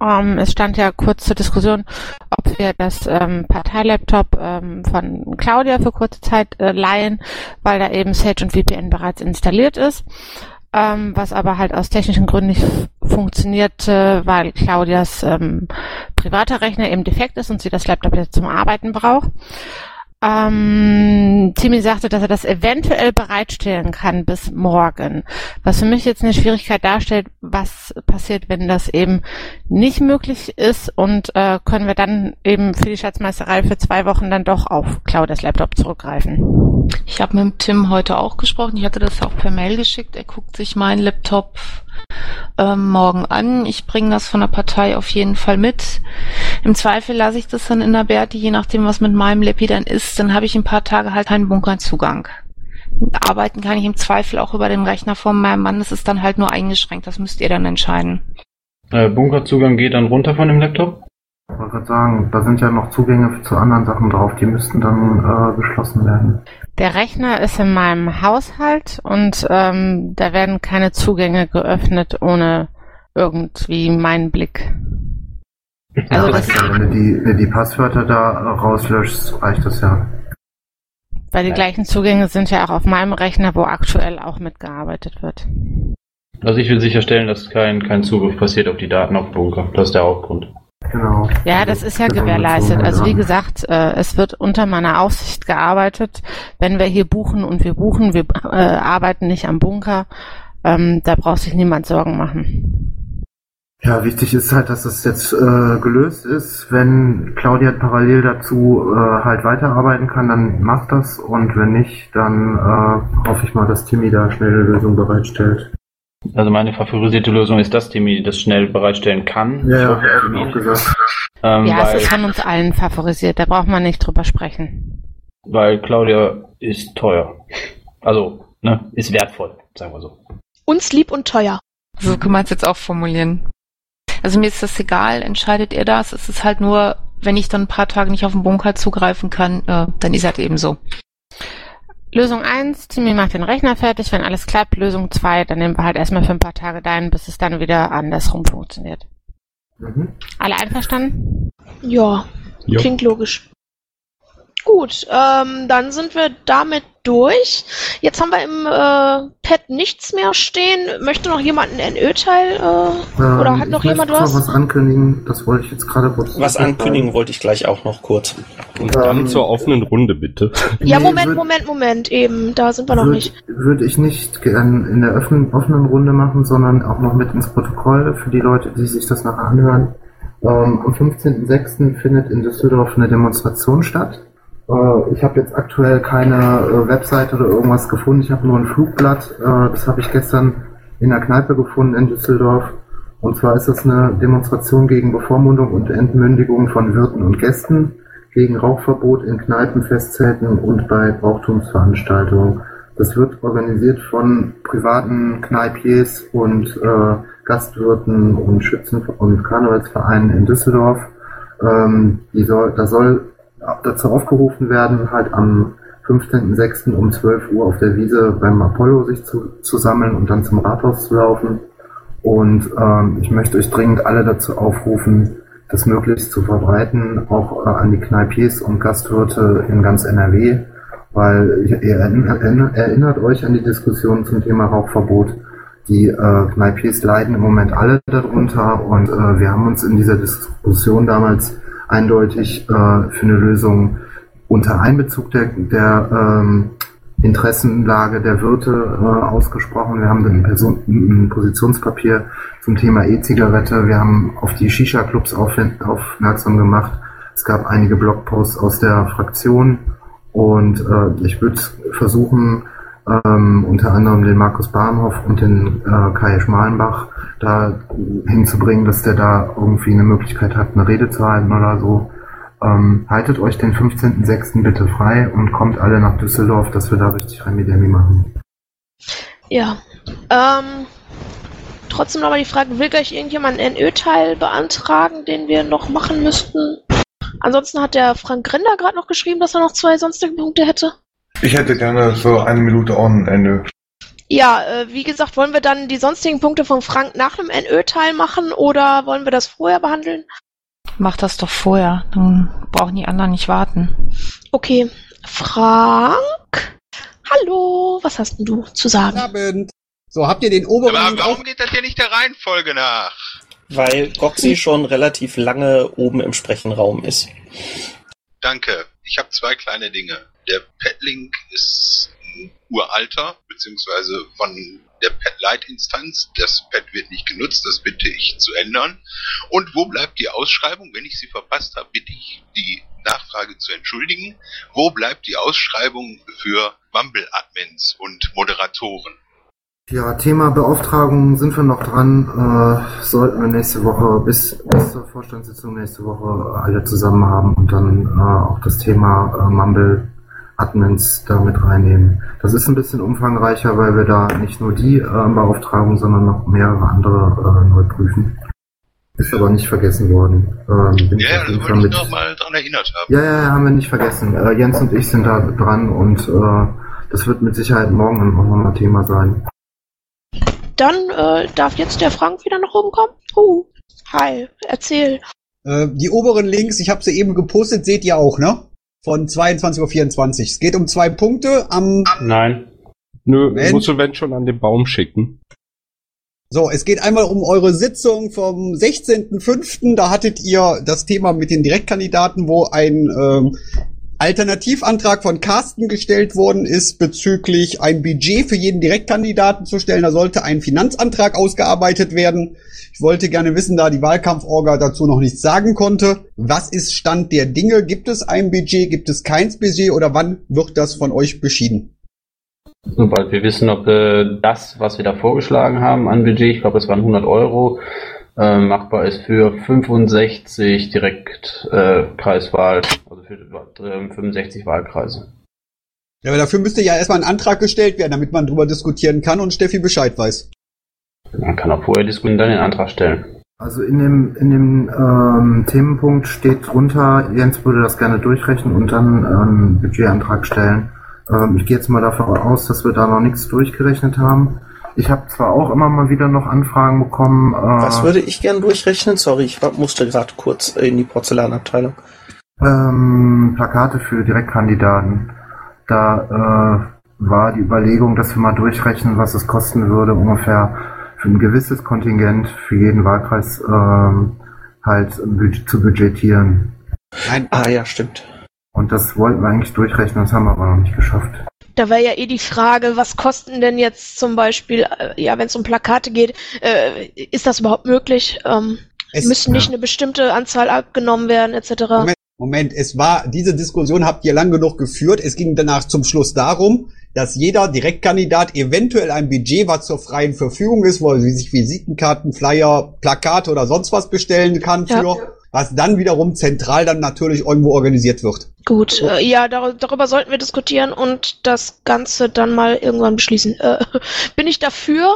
Speaker 8: Ähm, es stand ja kurz zur Diskussion, ob wir das ähm, Parteilaptop ähm, von Claudia für kurze Zeit äh, leihen, weil da eben Sage und VPN bereits installiert ist ähm, was aber halt aus technischen Gründen nicht funktionierte, weil Claudias ähm, privater Rechner eben defekt ist und sie das Laptop jetzt zum Arbeiten braucht. Ähm, Timmy sagte, dass er das eventuell bereitstellen kann bis morgen. Was für mich jetzt eine Schwierigkeit darstellt, was passiert, wenn das eben nicht möglich ist und äh, können wir dann eben für die Schatzmeisterei für zwei Wochen dann doch auf Claudias Laptop zurückgreifen.
Speaker 5: Ich habe mit Tim heute auch gesprochen. Ich hatte das auch per Mail geschickt. Er guckt sich meinen Laptop ähm, morgen an. Ich bringe das von der Partei auf jeden Fall mit. Im Zweifel lasse ich das dann in der Berti, je nachdem, was mit meinem Lappi dann ist. Dann habe ich ein paar Tage halt keinen Bunkerzugang. Arbeiten kann ich im Zweifel auch über den Rechner von meinem Mann. Das ist dann halt nur eingeschränkt. Das müsst ihr dann entscheiden.
Speaker 16: Äh, Bunkerzugang geht dann runter von dem Laptop?
Speaker 15: Ich wollte gerade sagen, da sind ja noch Zugänge zu anderen Sachen drauf, die müssten dann äh, geschlossen werden.
Speaker 8: Der Rechner ist in meinem Haushalt und ähm, da werden keine Zugänge geöffnet ohne irgendwie meinen Blick. Also
Speaker 15: ja,
Speaker 8: das,
Speaker 15: ja, wenn, du die, wenn du die Passwörter da rauslöschst, reicht das ja.
Speaker 8: weil die gleichen Zugänge sind ja auch auf meinem Rechner, wo aktuell auch mitgearbeitet wird.
Speaker 16: Also ich will sicherstellen, dass kein, kein Zugriff passiert auf die Daten auf Bunker. Das ist der Hauptgrund.
Speaker 15: Genau.
Speaker 8: Ja, das ist ja
Speaker 15: Das
Speaker 8: gewährleistet.
Speaker 15: so
Speaker 8: Also wie gesagt, äh, es wird unter meiner Aufsicht gearbeitet. Wenn wir hier buchen und wir buchen, wir äh, arbeiten nicht am Bunker, ähm, da braucht sich niemand Sorgen machen.
Speaker 15: Ja, wichtig ist halt, dass das jetzt äh, gelöst ist. Wenn Claudia parallel dazu äh, halt weiterarbeiten kann, dann macht das. Und wenn nicht, dann äh, hoffe ich mal, dass Timmy da schnell eine Lösung bereitstellt.
Speaker 16: Also meine favorisierte Lösung ist, dass Timmy das schnell bereitstellen kann.
Speaker 15: Ja,
Speaker 16: Ich
Speaker 15: ja, auch gesagt.
Speaker 16: Ähm,
Speaker 8: ja,
Speaker 16: weil,
Speaker 8: es ist von uns allen favorisiert, da braucht man nicht drüber sprechen.
Speaker 16: weil Claudia ist teuer. Also, ne, ist wertvoll, sagen wir so.
Speaker 2: Uns lieb und teuer.
Speaker 5: So kann man es jetzt auch formulieren. Also mir ist das egal, entscheidet ihr das. Es ist halt nur wenn ich dann ein paar Tage nicht auf den Bunker zugreifen kann, äh, dann ist halt eben so.
Speaker 8: Lösung 1, Timmy macht den Rechner fertig, wenn alles klappt. Lösung 2, dann nehmen wir halt erstmal für ein paar Tage deinen, bis es dann wieder andersrum funktioniert.
Speaker 15: Mhm.
Speaker 8: Alle einverstanden?
Speaker 2: Ja,
Speaker 8: Jo.
Speaker 2: klingt logisch. Gut, ähm, dann sind wir damit durch. Jetzt haben wir im äh, Pad nichts mehr stehen. Möchte noch jemand ein NÖ-Teil äh,
Speaker 15: Ähm,
Speaker 2: oder hat noch jemand was?
Speaker 15: noch was ankündigen, das wollte ich jetzt gerade kurz
Speaker 4: Was ankündigen wollte ich gleich auch noch kurz.
Speaker 3: Und dann zur offenen Runde, bitte.
Speaker 2: Ja,
Speaker 15: Nee,
Speaker 2: Moment,
Speaker 15: würd-
Speaker 2: Moment, Moment, eben, da sind wir noch
Speaker 15: Würde
Speaker 2: nicht.
Speaker 15: würd ich nicht gern in der offenen, offenen Runde machen, sondern auch noch mit ins Protokoll für die Leute, die sich das nachher anhören. Ähm, am 15.06. findet in Düsseldorf eine Demonstration statt. Äh, ich habe jetzt aktuell keine äh, Webseite oder irgendwas gefunden. Ich habe nur ein Flugblatt. Äh, das habe ich gestern in der Kneipe gefunden in Düsseldorf. Und zwar ist das eine Demonstration gegen Bevormundung und Entmündigung von Wirten und Gästen, gegen Rauchverbot in Kneipen, Festzelten und bei Brauchtumsveranstaltungen. Das wird organisiert von privaten Kneipiers und äh, Gastwirten und Schützen- und Karnevalsvereinen in Düsseldorf. Ähm, soll, da soll dazu aufgerufen werden, halt am 15.06. um 12 Uhr auf der Wiese beim Apollo sich zu, zu sammeln und dann zum Rathaus zu laufen. Und ähm, ich möchte euch dringend alle dazu aufrufen, das möglichst zu verbreiten, auch äh, an die Kneipiers und Gastwirte in ganz NRW, weil ihr erinnert, euch an die Diskussion zum Thema Rauchverbot. Die äh, Kneipiers leiden im Moment alle darunter und äh, wir haben uns in dieser Diskussion damals eindeutig äh, für eine Lösung unter Einbezug der, der ähm, Interessenlage der Wirte äh, ausgesprochen. Wir haben ein, Person ein Positionspapier zum Thema E-Zigarette. Wir haben auf die Shisha-Clubs auf, aufmerksam gemacht. Es gab einige Blogposts aus der Fraktion und äh, ich würde versuchen, ähm, unter anderem den Markus Bahnhof und den äh, Kai Schmalenbach da hinzubringen, dass der da irgendwie eine Möglichkeit hat, eine Rede zu halten oder so. Ähm, haltet euch den 15.06. bitte frei und kommt alle nach Düsseldorf, dass wir da richtig Remi-Demi machen.
Speaker 2: Ja. Ähm, trotzdem nochmal die Frage, will gleich irgendjemand einen NÖ-Teil beantragen, den wir noch machen müssten? Ansonsten hat der Frank Rinder gerade noch geschrieben, dass er noch zwei sonstige Punkte hätte.
Speaker 6: Ich hätte gerne so eine Minute on Ende.
Speaker 2: Ja, äh, wie gesagt, wollen wir dann die sonstigen Punkte von Frank nach dem NÖ-Teil machen oder wollen wir das vorher behandeln?
Speaker 5: Mach das doch vorher, dann brauchen die anderen nicht warten.
Speaker 2: Okay, Frank? Hallo, was hast denn du zu sagen?
Speaker 25: Abend. So, habt ihr den oberen
Speaker 26: Aber warum geht das hier nicht der Reihenfolge nach?
Speaker 4: Weil Goxi schon relativ lange oben im Sprechenraum ist.
Speaker 26: Danke. Ich habe zwei kleine Dinge. Der Petlink ist ein uralter, beziehungsweise von der Pet-Lite-Instanz. Das Pad wird nicht genutzt, das bitte ich zu ändern. Und wo bleibt die Ausschreibung? Wenn ich sie verpasst habe, bitte ich die Nachfrage zu entschuldigen. Wo bleibt die Ausschreibung für Mumble-Admins und Moderatoren?
Speaker 15: Ja, Thema Beauftragung sind wir noch dran. Äh, sollten wir nächste Woche bis, bis zur Vorstandssitzung nächste Woche alle zusammen haben und dann äh, auch das Thema äh, Mumble Admins da mit reinnehmen. Das ist ein bisschen umfangreicher, weil wir da nicht nur die äh, Beauftragung, sondern noch mehrere andere äh, neu prüfen. Ist aber nicht vergessen worden. Ähm, bin ich
Speaker 26: Ja,
Speaker 15: auf
Speaker 26: da
Speaker 15: jeden
Speaker 26: wollte ich
Speaker 15: mit.
Speaker 26: noch mal dran erinnert haben.
Speaker 15: Ja, ja, ja, haben wir nicht vergessen. Äh, Jens und ich sind da dran und äh, das wird mit Sicherheit morgen auch nochmal Thema sein.
Speaker 2: Dann äh, darf jetzt der Frank wieder nach oben kommen. Uh, hi, erzähl.
Speaker 25: Äh, die oberen Links, ich habe sie eben gepostet, seht ihr auch, ne? Von 22.24 Uhr. Es geht um zwei Punkte am...
Speaker 3: Nein. Nö,
Speaker 25: Moment.
Speaker 3: musst du wenn schon an den Baum schicken.
Speaker 25: So, es geht einmal um eure Sitzung vom 16.05. Da hattet ihr das Thema mit den Direktkandidaten, wo ein ähm, Alternativantrag von Carsten gestellt worden ist, bezüglich ein Budget für jeden Direktkandidaten zu stellen. Da sollte ein Finanzantrag ausgearbeitet werden. Ich wollte gerne wissen, da die Wahlkampforga dazu noch nichts sagen konnte. Was ist Stand der Dinge? Gibt es ein Budget? Gibt es keins Budget? Oder wann wird das von euch beschieden?
Speaker 16: Sobald wir wissen, ob äh, das, was wir da vorgeschlagen haben an Budget, ich glaube, es waren 100 Euro, äh, machbar ist für 65 Direktkreiswahl, äh, also für äh, 65 Wahlkreise.
Speaker 25: Ja, aber dafür müsste ja erstmal ein Antrag gestellt werden, damit man drüber diskutieren kann und Steffi Bescheid weiß.
Speaker 16: Man kann auch vorher diskutieren, dann den Antrag stellen.
Speaker 15: Also in dem, in dem ähm, Themenpunkt steht drunter, Jens würde das gerne durchrechnen und dann ähm, Budgetantrag stellen. Ähm, ich gehe jetzt mal davon aus, dass wir da noch nichts durchgerechnet haben. Ich habe zwar auch immer mal wieder noch Anfragen bekommen. Äh,
Speaker 4: Was würde ich gern durchrechnen? Sorry, ich musste gerade kurz in die Porzellanabteilung.
Speaker 15: Ähm, Plakate für Direktkandidaten. Da äh, war die Überlegung, dass wir mal durchrechnen, was es kosten würde, ungefähr für ein gewisses Kontingent für jeden Wahlkreis ähm, halt zu budgetieren.
Speaker 4: Nein. Ah ja, stimmt.
Speaker 15: Und das wollten wir eigentlich durchrechnen, das haben wir aber noch nicht geschafft.
Speaker 2: Da wäre ja eh die Frage, was kosten denn jetzt zum Beispiel, äh, ja, wenn es um Plakate geht, äh, ist das überhaupt möglich? Ähm,
Speaker 25: Es-
Speaker 2: müssen nicht
Speaker 25: ja.
Speaker 2: eine bestimmte Anzahl abgenommen werden, etc.
Speaker 25: Moment, Moment, es war, diese Diskussion habt ihr lang genug geführt. Es ging danach zum Schluss darum, dass jeder Direktkandidat eventuell ein Budget, was zur freien Verfügung ist, wo er sich Visitenkarten, Flyer, Plakate oder sonst was bestellen kann
Speaker 2: Ja.
Speaker 25: für, was dann wiederum zentral dann natürlich irgendwo organisiert wird.
Speaker 2: Gut, äh, ja, dar darüber sollten wir diskutieren und das Ganze dann mal irgendwann beschließen. Äh, bin ich dafür?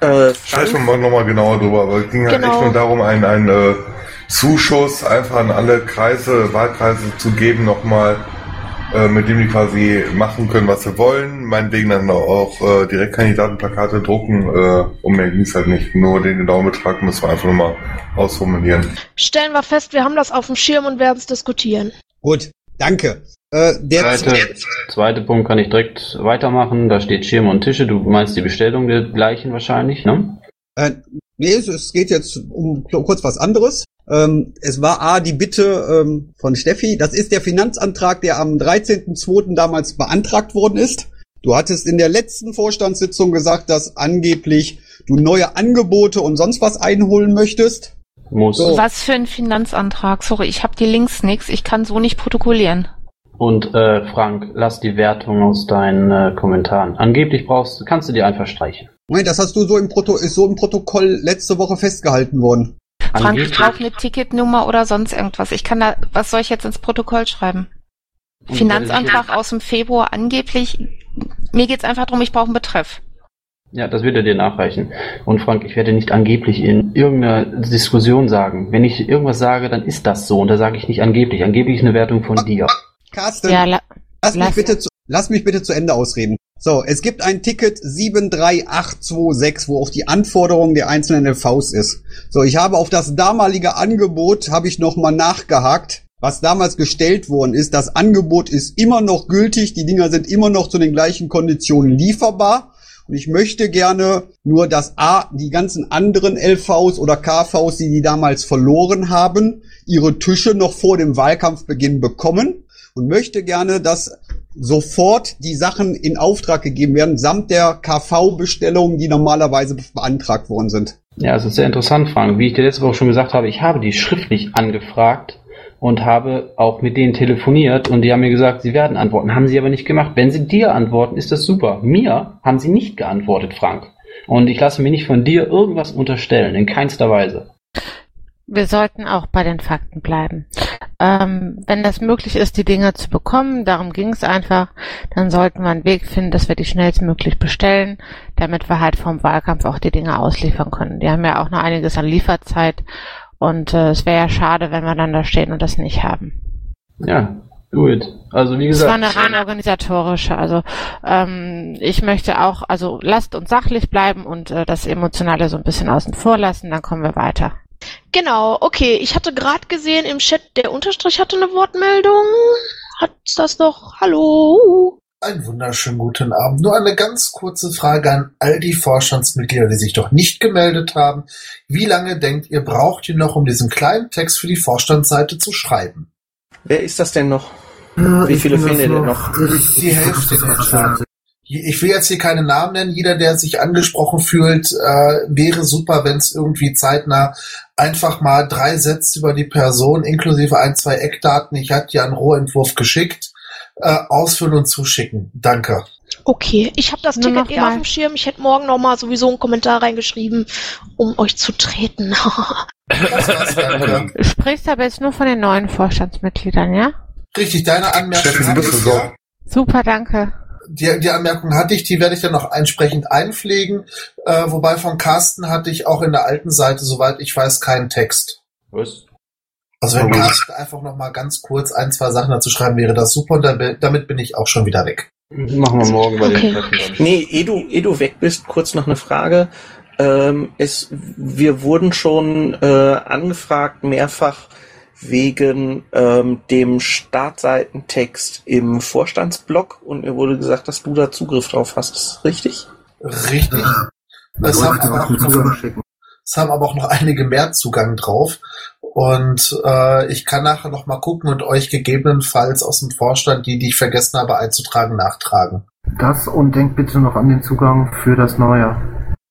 Speaker 4: Äh,
Speaker 6: Sprechen wir morgen nochmal genauer drüber, aber es ging halt
Speaker 2: Genau.
Speaker 6: echt nur darum, einen, einen äh, Zuschuss einfach an alle Kreise, Wahlkreise zu geben, nochmal, äh, mit dem die quasi machen können, was sie wollen. Meinetwegen dann auch äh, Direktkandidatenplakate drucken. Äh, um mehr ging es halt nicht. Nur den genauen Betrag müssen wir einfach nochmal ausformulieren.
Speaker 2: Stellen wir fest, wir haben das auf dem Schirm und werden es diskutieren.
Speaker 25: Gut, danke. Äh, der
Speaker 16: Zweite, zweite Punkt kann ich direkt weitermachen. Da steht Schirme und Tische. Du meinst die Bestellung der gleichen wahrscheinlich, ne?
Speaker 25: Äh, nee, es, es geht jetzt um kurz was anderes. Ähm, es war A, die Bitte ähm, von Steffi. Das ist der Finanzantrag, der am 13.02. damals beantragt worden ist. Du hattest in der letzten Vorstandssitzung gesagt, dass angeblich du neue Angebote und sonst was einholen möchtest.
Speaker 16: Muss.
Speaker 5: Was für ein Finanzantrag? Sorry, ich habe die Links nix. Ich kann so nicht protokollieren.
Speaker 16: Und äh, Frank, lass die Wertung aus deinen äh, Kommentaren. Angeblich brauchst, kannst du die einfach streichen.
Speaker 25: Moment, das hast du so im Proto ist so im Protokoll letzte Woche festgehalten worden.
Speaker 5: Frank, ich brauche eine Ticketnummer oder sonst irgendwas. Ich kann da, was soll ich jetzt ins Protokoll schreiben?
Speaker 16: Und
Speaker 5: Finanzantrag aus dem Februar angeblich. Mir geht's einfach drum, ich brauche einen Betreff.
Speaker 16: Ja, das wird er dir nachreichen. Und Frank, ich werde nicht angeblich in irgendeiner Diskussion sagen. Wenn ich irgendwas sage, dann ist das so. Und da sage ich nicht angeblich. Angeblich ist eine Wertung von dir.
Speaker 25: Carsten,
Speaker 5: Ja, la
Speaker 25: lass, mich bitte zu, lass mich bitte zu Ende ausreden. So, es gibt ein Ticket 73826, wo auch die Anforderungen der einzelnen LVs ist. So, ich habe auf das damalige Angebot, habe ich nochmal nachgehakt, was damals gestellt worden ist. Das Angebot ist immer noch gültig, die Dinger sind immer noch zu den gleichen Konditionen lieferbar. Und ich möchte gerne nur, dass A, die ganzen anderen LVs oder KVs, die die damals verloren haben, ihre Tische noch vor dem Wahlkampfbeginn bekommen und möchte gerne, dass sofort die Sachen in Auftrag gegeben werden, samt der KV-Bestellungen, die normalerweise beantragt worden sind.
Speaker 16: Ja, es ist sehr interessant, Frank. Wie ich dir letzte Woche schon gesagt habe, ich habe die schriftlich angefragt und habe auch mit denen telefoniert und die haben mir gesagt, sie werden antworten. Haben sie aber nicht gemacht. Wenn sie dir antworten, ist das super. Mir haben sie nicht geantwortet, Frank. Und ich lasse mir nicht von dir irgendwas unterstellen, in keinster Weise.
Speaker 8: Wir sollten auch bei den Fakten bleiben. Ähm, wenn das möglich ist, die Dinge zu bekommen, darum ging es einfach, dann sollten wir einen Weg finden, dass wir die schnellstmöglich bestellen, damit wir halt vom Wahlkampf auch die Dinge ausliefern können. Die haben ja auch noch einiges an Lieferzeit und äh, es wäre ja schade, wenn wir dann da stehen und das nicht haben.
Speaker 16: Ja, gut. Also wie
Speaker 8: Das
Speaker 16: gesagt.
Speaker 8: war eine rein organisatorische. Also ähm, ich möchte auch, also lasst uns sachlich bleiben und äh, das Emotionale so ein bisschen außen vor lassen, dann kommen wir weiter.
Speaker 2: Genau, okay. Ich hatte gerade gesehen im Chat, der Unterstrich hatte eine Wortmeldung. Hat das doch? Hallo?
Speaker 27: Einen wunderschönen guten Abend. Nur eine ganz kurze Frage an all die Vorstandsmitglieder, die sich noch nicht gemeldet haben. Wie lange denkt ihr, braucht ihr noch, um diesen kleinen Text für die Vorstandsseite zu schreiben?
Speaker 4: Wer ist das denn noch?
Speaker 27: Ja,
Speaker 4: Wie
Speaker 27: ich
Speaker 4: viele fehlen denn
Speaker 27: noch-
Speaker 4: noch?
Speaker 27: Die Hälfte. Ich will jetzt hier keine Namen nennen. Jeder, der sich angesprochen fühlt, äh, wäre super, wenn es irgendwie zeitnah einfach mal drei Sätze über die Person inklusive ein, zwei Eckdaten, ich hatte ja einen Rohentwurf geschickt, äh, ausfüllen und zuschicken. Danke.
Speaker 2: Okay, ich habe das
Speaker 8: Nur
Speaker 2: Ticket
Speaker 8: noch
Speaker 2: eh
Speaker 8: mal.
Speaker 2: auf dem Schirm. Ich hätte morgen noch mal sowieso einen Kommentar reingeschrieben, um euch zu treten.
Speaker 8: Du sprichst aber jetzt nur von den neuen Vorstandsmitgliedern, ja?
Speaker 27: Richtig, deine Anmerkung.
Speaker 8: Super, danke.
Speaker 27: Die, die Anmerkung hatte ich, die werde ich dann noch entsprechend einpflegen. Äh, wobei von Carsten hatte ich auch in der alten Seite, soweit ich weiß, keinen Text.
Speaker 16: Was?
Speaker 27: Also wenn. Carsten einfach noch mal ganz kurz ein, zwei Sachen dazu schreiben, wäre das super und damit, damit bin ich auch schon wieder weg.
Speaker 16: Machen wir morgen bei
Speaker 4: Okay.
Speaker 16: den Treffen dann.
Speaker 4: Nee, ehe du, ehe du weg bist, kurz noch eine Frage. Ähm, es, wir wurden schon äh, angefragt, mehrfach wegen ähm, dem Startseitentext im Vorstandsblog und mir wurde gesagt, dass du da Zugriff drauf hast. Ist das richtig?
Speaker 27: Richtig. Es haben, noch, es haben aber auch noch einige mehr Zugang drauf. Und äh, ich kann nachher noch mal gucken und euch gegebenenfalls aus dem Vorstand die, die ich vergessen habe einzutragen, nachtragen.
Speaker 15: Das und denk bitte noch an den Zugang für das Neue.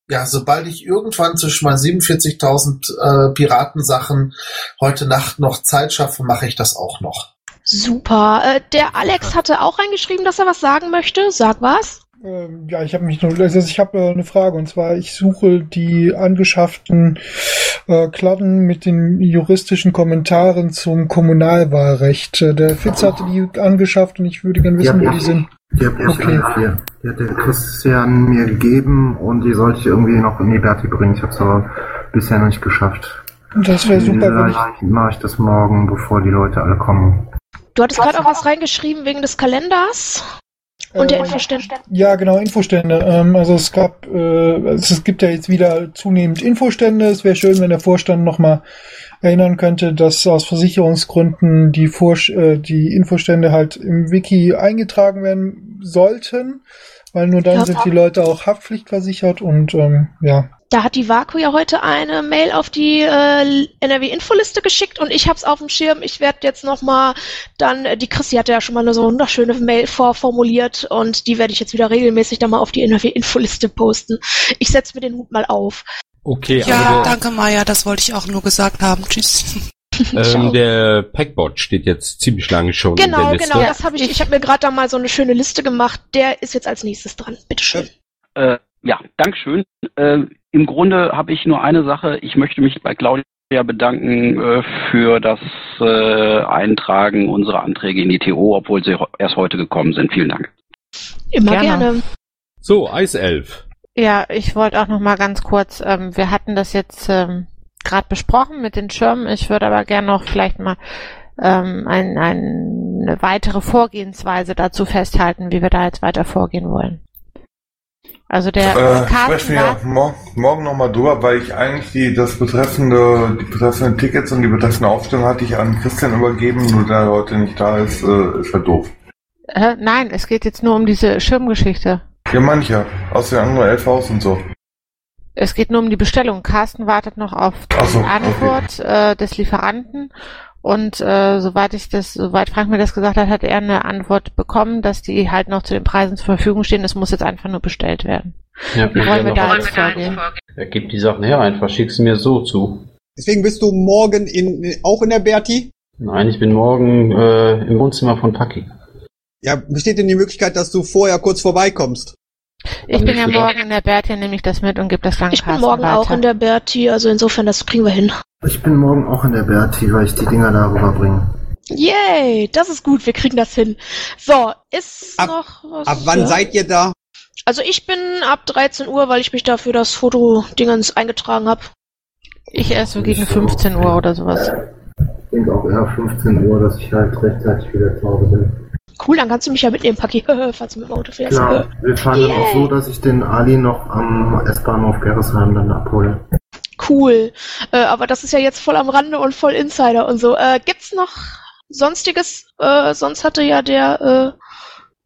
Speaker 27: Ja, sobald ich irgendwann zwischen meinen 47.000 äh, Piratensachen heute Nacht noch Zeit schaffe, mache ich das auch noch.
Speaker 2: Super. Äh, der Alex hatte auch reingeschrieben, dass er was sagen möchte. Sag was.
Speaker 10: Ähm, Ja, ich habe mich nur, also ich habe äh, eine Frage und zwar, ich suche die angeschafften äh, Kladden mit den juristischen Kommentaren zum Kommunalwahlrecht. Äh, Der Fitz hatte die angeschafft und ich würde gerne wissen,
Speaker 15: Ja,
Speaker 10: wo die sind.
Speaker 15: Die habe ich
Speaker 10: Okay.
Speaker 15: vier. Die hat der Christian mir gegeben und die sollte ich irgendwie noch in die Berti bringen. Ich habe es aber bisher noch nicht geschafft.
Speaker 10: Das wäre super,
Speaker 15: Vielleicht mache ich das morgen, bevor die Leute alle kommen.
Speaker 2: Du hattest gerade auch was reingeschrieben wegen des Kalenders und der
Speaker 10: Äh,
Speaker 2: Infostände.
Speaker 10: Ja, genau, Infostände. Ähm, also es gab, äh, es, gibt ja jetzt wieder zunehmend Infostände. Es wäre schön, wenn der Vorstand nochmal erinnern könnte, dass aus Versicherungsgründen die, Vor äh, die Infostände halt im Wiki eingetragen werden sollten, weil nur dann sind die Leute auch haftpflichtversichert und ähm, ja.
Speaker 2: Da hat die Vaku ja heute eine Mail auf die äh, NRW-Infoliste geschickt und ich hab's auf dem Schirm. Ich werde jetzt nochmal dann, äh, die Christi hatte ja schon mal eine so wunderschöne Mail vorformuliert und die werde ich jetzt wieder regelmäßig dann mal auf die NRW-Infoliste posten. Ich setze mir den Hut mal auf.
Speaker 3: Okay,
Speaker 28: Ja,
Speaker 3: aber
Speaker 28: danke Maja, das wollte ich auch nur gesagt haben. Tschüss.
Speaker 3: der, ähm, der Packbot steht jetzt ziemlich lange schon in der
Speaker 2: Genau,
Speaker 3: Liste.
Speaker 2: genau, das habe ich. Ich habe mir gerade da mal so eine schöne Liste gemacht. Der ist jetzt als nächstes dran. Bitteschön.
Speaker 21: Äh, ja, Dankeschön. Äh, Im Grunde habe ich nur eine Sache. Ich möchte mich bei Claudia bedanken äh, für das äh, Eintragen unserer Anträge in die TO, obwohl sie erst heute gekommen sind. Vielen Dank.
Speaker 2: Immer
Speaker 8: Gerne.
Speaker 2: gerne.
Speaker 3: So, Eiself.
Speaker 8: Ja, ich wollte auch noch mal ganz kurz, ähm, wir hatten das jetzt ähm, gerade besprochen mit den Schirmen. Ich würde aber gerne noch vielleicht mal ähm, ein, ein, eine weitere Vorgehensweise dazu festhalten, wie wir da jetzt weiter vorgehen wollen. Also der
Speaker 6: Äh,
Speaker 8: Carsten
Speaker 6: sprechen wir mor morgen nochmal drüber, weil ich eigentlich die, das betreffende, die betreffenden Tickets und die betreffende Aufstellung hatte ich an Christian übergeben, nur da er heute nicht da ist, äh, ist er doof.
Speaker 8: äh, nein, es geht jetzt nur um diese Schirmgeschichte.
Speaker 6: Ja, mancher. Aus den anderen elf Haus und so.
Speaker 8: Es geht nur um die Bestellung. Carsten wartet noch auf die
Speaker 6: so, okay.
Speaker 8: Antwort äh, des Lieferanten. Und äh, soweit ich das, soweit Frank mir das gesagt hat, hat er eine Antwort bekommen, dass die halt noch zu den Preisen zur Verfügung stehen. Es muss jetzt einfach nur bestellt werden.
Speaker 16: Ja,
Speaker 8: Wie wollen wir da jetzt vorgehen?
Speaker 16: Er gibt die Sachen her einfach, schick sie mir so zu.
Speaker 25: Deswegen bist du morgen in, auch in der Berti?
Speaker 16: Nein, ich bin morgen äh, im Wohnzimmer von Paki.
Speaker 25: Ja, besteht denn die Möglichkeit, dass du vorher kurz vorbeikommst?
Speaker 8: Ich bin ja morgen in der Bertja, nehme ich das mit und gebe das dann
Speaker 2: Ich bin morgen
Speaker 8: weiter.
Speaker 2: auch in der Berti, also insofern, das kriegen wir hin.
Speaker 15: Ich bin morgen auch in der Berti, weil ich die Dinger darüber bringe.
Speaker 2: Yay, das ist gut, wir kriegen das hin. So, ist
Speaker 25: Ab-
Speaker 2: noch was?
Speaker 25: Ab wann
Speaker 2: ja?
Speaker 25: seid ihr da?
Speaker 2: Also ich bin ab 13 Uhr, weil ich mich dafür das Foto-Dingens eingetragen habe.
Speaker 8: Ich erst so gegen 15 Uhr oder sowas.
Speaker 15: Ich denke auch eher 15 Uhr, dass ich halt rechtzeitig wieder zu Hause bin.
Speaker 2: Cool, dann kannst du mich ja mitnehmen, Paki, falls du mit dem Auto fährst.
Speaker 15: Klar, wir fahren dann auch
Speaker 2: Yay.
Speaker 15: so, dass ich den Ali noch am S-Bahnhof Gerresheim dann abhole.
Speaker 2: Cool. Äh, aber das ist ja jetzt voll am Rande und voll Insider und so. Äh, gibt's noch sonstiges? Äh, sonst hatte ja der,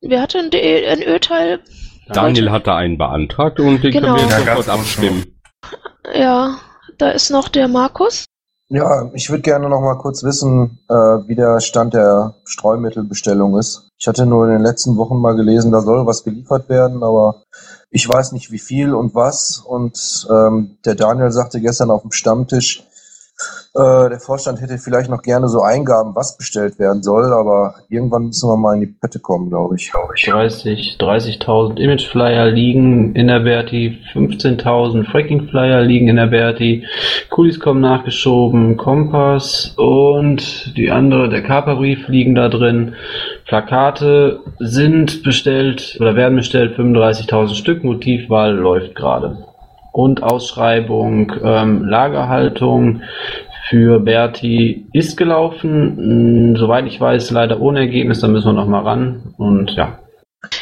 Speaker 2: äh, wer hatte ein NÖ-Teil?
Speaker 3: Daniel hatte einen beantragt und den
Speaker 2: Genau.
Speaker 3: können wir
Speaker 2: Ja,
Speaker 3: jetzt
Speaker 6: ganz
Speaker 3: sofort
Speaker 6: kurz
Speaker 3: abstimmen.
Speaker 2: Ja, da ist noch der Markus.
Speaker 23: Ja, ich würde gerne noch mal kurz wissen, äh, wie der Stand der Streumittelbestellung ist. Ich hatte nur in den letzten Wochen mal gelesen, da soll was geliefert werden, aber ich weiß nicht, wie viel und was. Und ähm, der Daniel sagte gestern auf dem Stammtisch, Äh, der Vorstand hätte vielleicht noch gerne so Eingaben, was bestellt werden soll, aber irgendwann müssen wir mal in die Pötte kommen, glaube ich.
Speaker 16: 30 30.000 Image-Flyer liegen in der Berti, 15.000 Fracking-Flyer liegen in der Berti, Kulis kommen nachgeschoben, Kompass und die andere, der Kaperbrief liegen da drin. Plakate sind bestellt oder werden bestellt, 35.000 Stück, Motivwahl läuft gerade. Und Ausschreibung, ähm, Lagerhaltung für Berti ist gelaufen. Mh, Soweit ich weiß, leider ohne Ergebnis, da müssen wir noch mal ran. Und ja.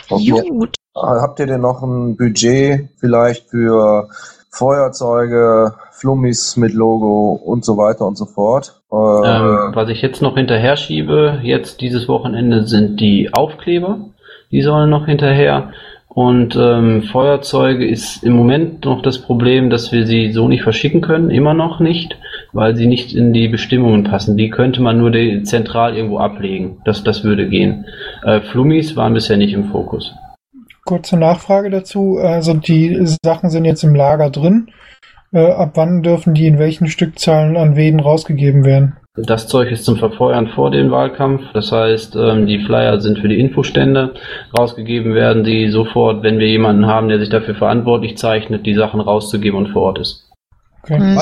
Speaker 23: Gut. Habt ihr denn noch ein Budget vielleicht für Feuerzeuge, Flummis mit Logo und so weiter und so fort? Äh,
Speaker 16: Ähm, was ich jetzt noch hinterher schiebe, jetzt dieses Wochenende, sind die Aufkleber. Die sollen noch hinterher. Und ähm, Feuerzeuge ist im Moment noch das Problem, dass wir sie so nicht verschicken können, immer noch nicht, weil sie nicht in die Bestimmungen passen. Die könnte man nur zentral irgendwo ablegen. Das, das würde gehen. Äh, Flummis waren bisher nicht im Fokus.
Speaker 10: Kurze Nachfrage dazu. Also die Sachen sind jetzt im Lager drin. Äh, ab wann dürfen die in welchen Stückzahlen an wen rausgegeben werden?
Speaker 16: Das Zeug ist zum Verfeuern vor dem Wahlkampf. Das heißt, ähm, die Flyer sind für die Infostände. Rausgegeben werden die sofort, wenn wir jemanden haben, der sich dafür verantwortlich zeichnet, die Sachen rauszugeben und vor Ort ist.
Speaker 8: Und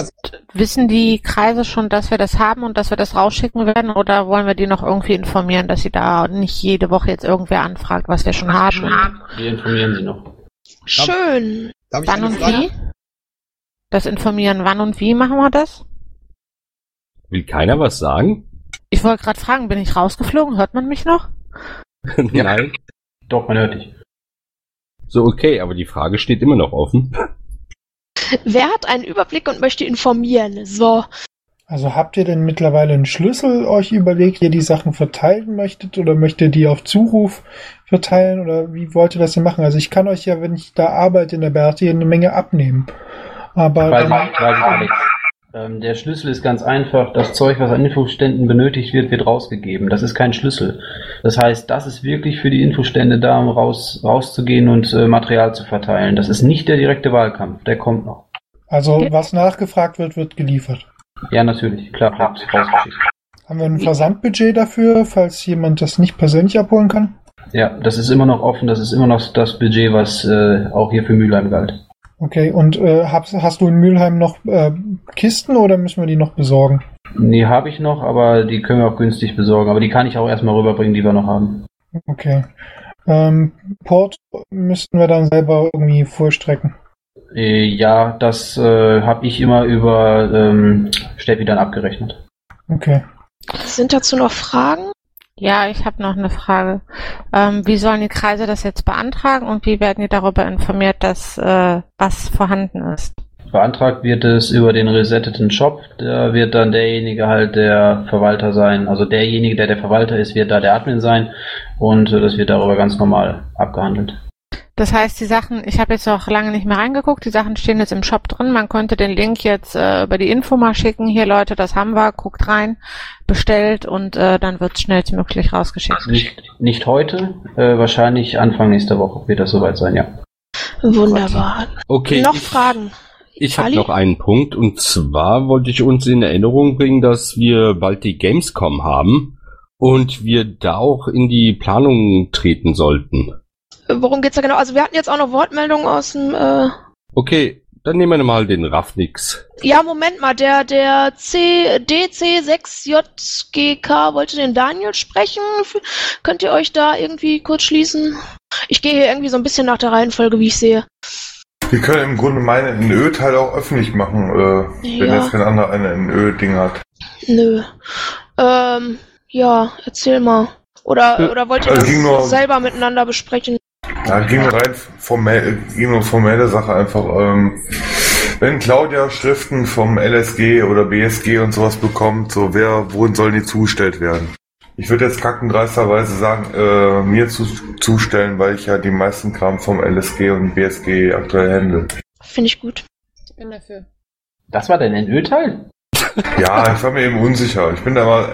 Speaker 8: wissen die Kreise schon, dass wir das haben und dass wir das rausschicken werden oder wollen wir die noch irgendwie informieren, dass sie da nicht jede Woche jetzt irgendwer anfragt, was wir schon haben? und-
Speaker 16: Wir informieren sie noch.
Speaker 2: Schön.
Speaker 25: Darf ich
Speaker 8: Wann und
Speaker 25: Frage?
Speaker 8: wie? Das informieren, wann und wie machen wir das?
Speaker 3: Will keiner was sagen?
Speaker 8: Ich wollte gerade fragen, bin ich rausgeflogen? Hört man mich noch?
Speaker 3: Nein.
Speaker 16: Doch, man hört dich.
Speaker 3: So, okay, aber die Frage steht immer noch offen.
Speaker 2: Wer hat einen Überblick und möchte informieren? So.
Speaker 10: Also habt ihr denn mittlerweile einen Schlüssel euch überlegt, ihr die Sachen verteilen möchtet oder möchtet ihr die auf Zuruf verteilen oder wie wollt ihr das denn machen? Also ich kann euch ja, wenn ich da arbeite in der Berti, eine Menge abnehmen. Aber
Speaker 16: Weiß ich,
Speaker 10: dann,
Speaker 16: weiß ich, Alex. Ähm, der Schlüssel ist ganz einfach. Das Zeug, was an Infoständen benötigt wird, wird rausgegeben. Das ist kein Schlüssel. Das heißt, das ist wirklich für die Infostände da, um raus, rauszugehen und äh, Material zu verteilen. Das ist nicht der direkte Wahlkampf. Der kommt noch.
Speaker 10: also was nachgefragt wird, wird geliefert.
Speaker 16: Ja, natürlich. Klar. Rausgeschickt.
Speaker 10: Haben wir ein Versandbudget dafür, falls jemand das nicht persönlich abholen kann?
Speaker 16: Ja, das ist immer noch offen. Das ist immer noch das Budget, was äh, auch hier für Mülheim galt.
Speaker 10: Okay, und äh, hast, hast du in Mülheim noch äh, Kisten oder müssen wir die noch besorgen?
Speaker 16: Nee, habe ich noch, aber die können wir auch günstig besorgen. Aber die kann ich auch erstmal rüberbringen, die wir noch haben.
Speaker 10: Okay. Ähm, Port müssten wir dann selber irgendwie vorstrecken.
Speaker 16: Äh, ja, das äh, habe ich immer über ähm, Steffi dann abgerechnet.
Speaker 10: Okay.
Speaker 2: Sind dazu noch Fragen?
Speaker 8: Ja, ich habe noch eine Frage. Ähm, wie sollen die Kreise das jetzt beantragen und wie werden die darüber informiert, dass äh, was vorhanden ist?
Speaker 16: Beantragt wird es über den resetteten Shop. Da wird dann derjenige halt der Verwalter sein. Also derjenige, der der Verwalter ist, wird da der Admin sein. Und äh, das wird darüber ganz normal abgehandelt.
Speaker 8: Das heißt, die Sachen, ich habe jetzt auch lange nicht mehr reingeguckt, die Sachen stehen jetzt im Shop drin. Man könnte den Link jetzt äh, über die Info mal schicken. Hier Leute, das haben wir, guckt rein, bestellt und äh, dann wird schnellstmöglich rausgeschickt.
Speaker 16: Nicht, nicht heute, äh, wahrscheinlich Anfang nächster Woche wird das soweit sein, ja.
Speaker 2: Wunderbar.
Speaker 3: Okay.
Speaker 2: Noch
Speaker 3: ich-
Speaker 2: Fragen?
Speaker 3: Ich habe noch einen Punkt und zwar wollte ich uns in Erinnerung bringen, dass wir bald die Gamescom haben und wir da auch in die Planung treten sollten.
Speaker 2: Äh, Worum geht's da genau? Also wir hatten jetzt auch noch Wortmeldungen aus dem äh,
Speaker 3: Okay, dann nehmen wir mal den Raffnix.
Speaker 2: Ja, Moment mal, der, der C, DC6JGK wollte den Daniel sprechen. F- Könnt ihr euch da irgendwie kurz schließen? Ich gehe hier irgendwie so ein bisschen nach der Reihenfolge, wie ich sehe.
Speaker 6: Wir können im Grunde meine NÖ-Teil auch öffentlich machen, äh, wenn
Speaker 2: Ja.
Speaker 6: jetzt kein anderer eine NÖ-Ding hat.
Speaker 2: Nö. Ähm, ja, erzähl mal. Oder, oder wollt ihr
Speaker 6: Also
Speaker 2: das
Speaker 6: nur-
Speaker 2: selber miteinander besprechen?
Speaker 6: Ja, ging rein formell, ging um formelle Sache einfach. Ähm, wenn Claudia Schriften vom LSG oder BSG und sowas bekommt, so wer, wohin sollen die zugestellt werden? Ich würde jetzt kackendreisterweise sagen, äh, mir zu, zustellen, weil ich ja die meisten Kram vom LSG und BSG aktuell handle.
Speaker 2: Finde ich gut.
Speaker 8: Ich bin dafür.
Speaker 16: Das war dein NÖ-Teil?
Speaker 6: Ja, ich war mir eben unsicher. Ich bin da mal,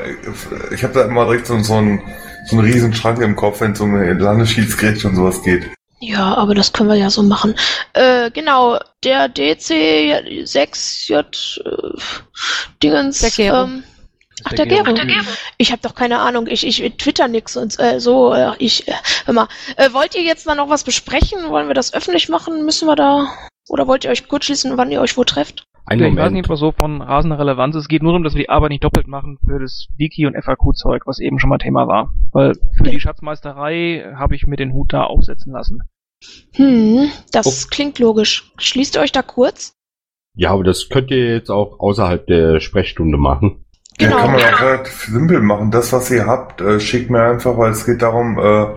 Speaker 6: ich habe da immer direkt so, so einen so einen riesen Schrank im Kopf, wenn es um Landesschiedsgericht und sowas geht.
Speaker 2: Ja, aber das können wir ja so machen. Äh, genau, der DC6J äh, Dingens.
Speaker 29: Der Gero.
Speaker 2: Ähm, ach, der Gero. Ich habe doch keine Ahnung. Ich, ich twitter nix und äh, so. Äh, ich, äh, hör mal, äh, wollt ihr jetzt da noch was besprechen? Wollen wir das öffentlich machen? Müssen wir da? Oder wollt ihr euch kurz schließen, wann ihr euch wo trefft?
Speaker 3: Ein
Speaker 30: ich weiß
Speaker 3: Moment.
Speaker 30: nicht, was so von rasender Relevanz ist. Es geht nur darum, dass wir die Arbeit nicht doppelt machen für das Wiki- und FAQ-Zeug, was eben schon mal Thema war. Weil für die Schatzmeisterei habe ich mir den Hut da aufsetzen lassen.
Speaker 2: Hm, das klingt logisch. Schließt ihr euch da kurz?
Speaker 3: Ja, aber das könnt ihr jetzt auch außerhalb der Sprechstunde machen.
Speaker 2: Genau.
Speaker 6: Ja, kann man auch relativ simpel machen. Das, was ihr habt, äh, schickt mir einfach, weil es geht darum, äh,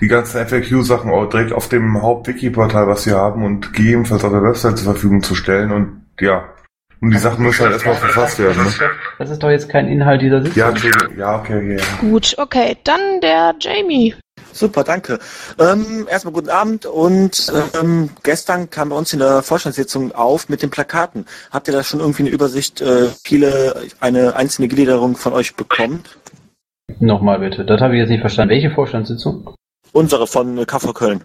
Speaker 6: die ganzen FAQ-Sachen auch direkt auf dem Haupt-Wiki-Portal, was wir haben, und gegebenenfalls auf der Website zur Verfügung zu stellen. Und ja, und die Sachen müssen halt erstmal verfasst werden. Ne?
Speaker 16: Das ist doch jetzt kein Inhalt dieser Sitzung.
Speaker 6: Ja, ja, okay, okay. Ja.
Speaker 2: Gut, okay. Dann der Jamie.
Speaker 31: Super, danke. Ähm, erstmal guten Abend und ähm, gestern kam bei uns in der Vorstandssitzung auf mit den Plakaten. Habt ihr da schon irgendwie eine Übersicht, äh, viele, eine einzelne Gliederung von euch bekommt?
Speaker 16: Nochmal bitte, das habe ich jetzt nicht verstanden. Welche Vorstandssitzung?
Speaker 31: Unsere von KV Köln.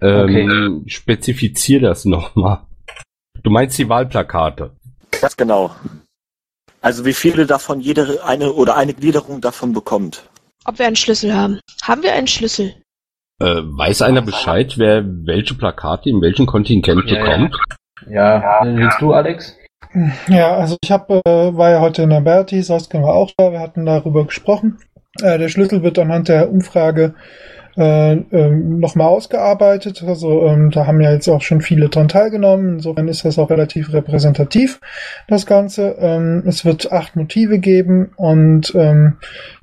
Speaker 3: Ähm, Spezifizier das nochmal. Du meinst die Wahlplakate?
Speaker 31: Ganz genau. Also wie viele davon jede eine oder eine Gliederung davon bekommt.
Speaker 2: Ob wir einen Schlüssel haben. Haben wir einen Schlüssel?
Speaker 3: Äh, weiß einer Bescheid, wer welche Plakate in welchem Kontingent
Speaker 16: Ja, ja.
Speaker 3: bekommt?
Speaker 16: Ja, willst du, Alex?
Speaker 10: Ja, also ich hab, äh, war ja heute in der Berti, Saskia war auch da, wir hatten darüber gesprochen. Äh, der Schlüssel wird anhand der Umfrage äh, ähm, nochmal ausgearbeitet. Also ähm, da haben ja jetzt auch schon viele dran teilgenommen. Insofern ist das auch relativ repräsentativ, das Ganze. Ähm, es wird acht Motive geben und ähm,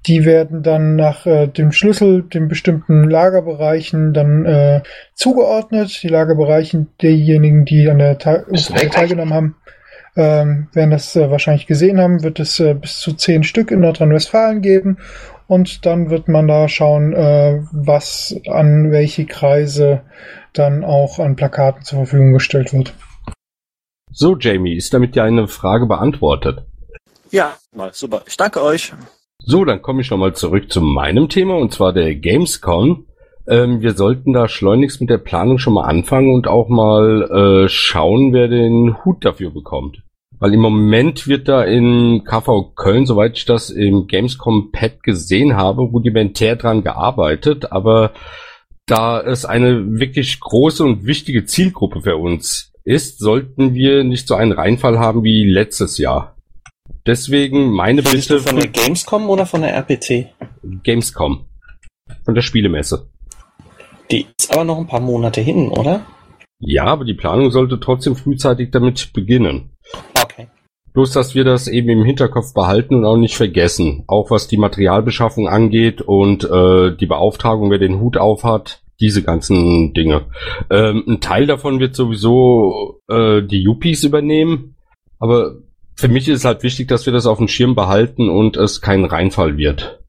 Speaker 10: die werden dann nach äh, dem Schlüssel, den bestimmten Lagerbereichen dann äh, zugeordnet. Die Lagerbereichen derjenigen, die an der Umfrage teilgenommen haben, ähm, werden das äh, wahrscheinlich gesehen haben, wird es äh, bis zu zehn Stück in Nordrhein-Westfalen geben. Und dann wird man da schauen, äh, was an welche Kreise dann auch an Plakaten zur Verfügung gestellt wird.
Speaker 3: So, Jamie, ist damit ja eine Frage beantwortet.
Speaker 31: Ja, mal super. Ich danke euch.
Speaker 3: So, dann komme ich nochmal zurück zu meinem Thema, und zwar der Gamescom. Ähm, wir sollten da schleunigst mit der Planung schon mal anfangen und auch mal äh, schauen, wer den Hut dafür bekommt. Weil im Moment wird da in KV Köln, soweit ich das im Gamescom Pad gesehen habe, rudimentär dran gearbeitet, aber da es eine wirklich große und wichtige Zielgruppe für uns ist, sollten wir nicht so einen Reinfall haben wie letztes Jahr. Deswegen meine Bitte
Speaker 4: von der Gamescom oder von der RPC?
Speaker 3: Gamescom. Von der Spielemesse.
Speaker 4: Die ist aber noch ein paar Monate hin, oder?
Speaker 3: Ja, aber die Planung sollte trotzdem frühzeitig damit beginnen.
Speaker 4: Okay.
Speaker 3: Bloß, dass wir das eben im Hinterkopf behalten und auch nicht vergessen. Auch was die Materialbeschaffung angeht und äh, die Beauftragung, wer den Hut aufhat, diese ganzen Dinge. Ähm, ein Teil davon wird sowieso äh, die Yuppies übernehmen, aber für mich ist es halt wichtig, dass wir das auf dem Schirm behalten und es kein Reinfall wird.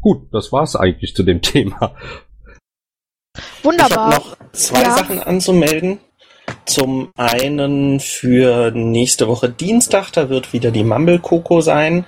Speaker 3: Gut, das war's eigentlich zu dem Thema.
Speaker 2: Wunderbar.
Speaker 4: Ich habe noch zwei
Speaker 2: Ja.
Speaker 4: Sachen anzumelden. Zum einen für nächste Woche Dienstag, da wird wieder die Mumble Coco sein,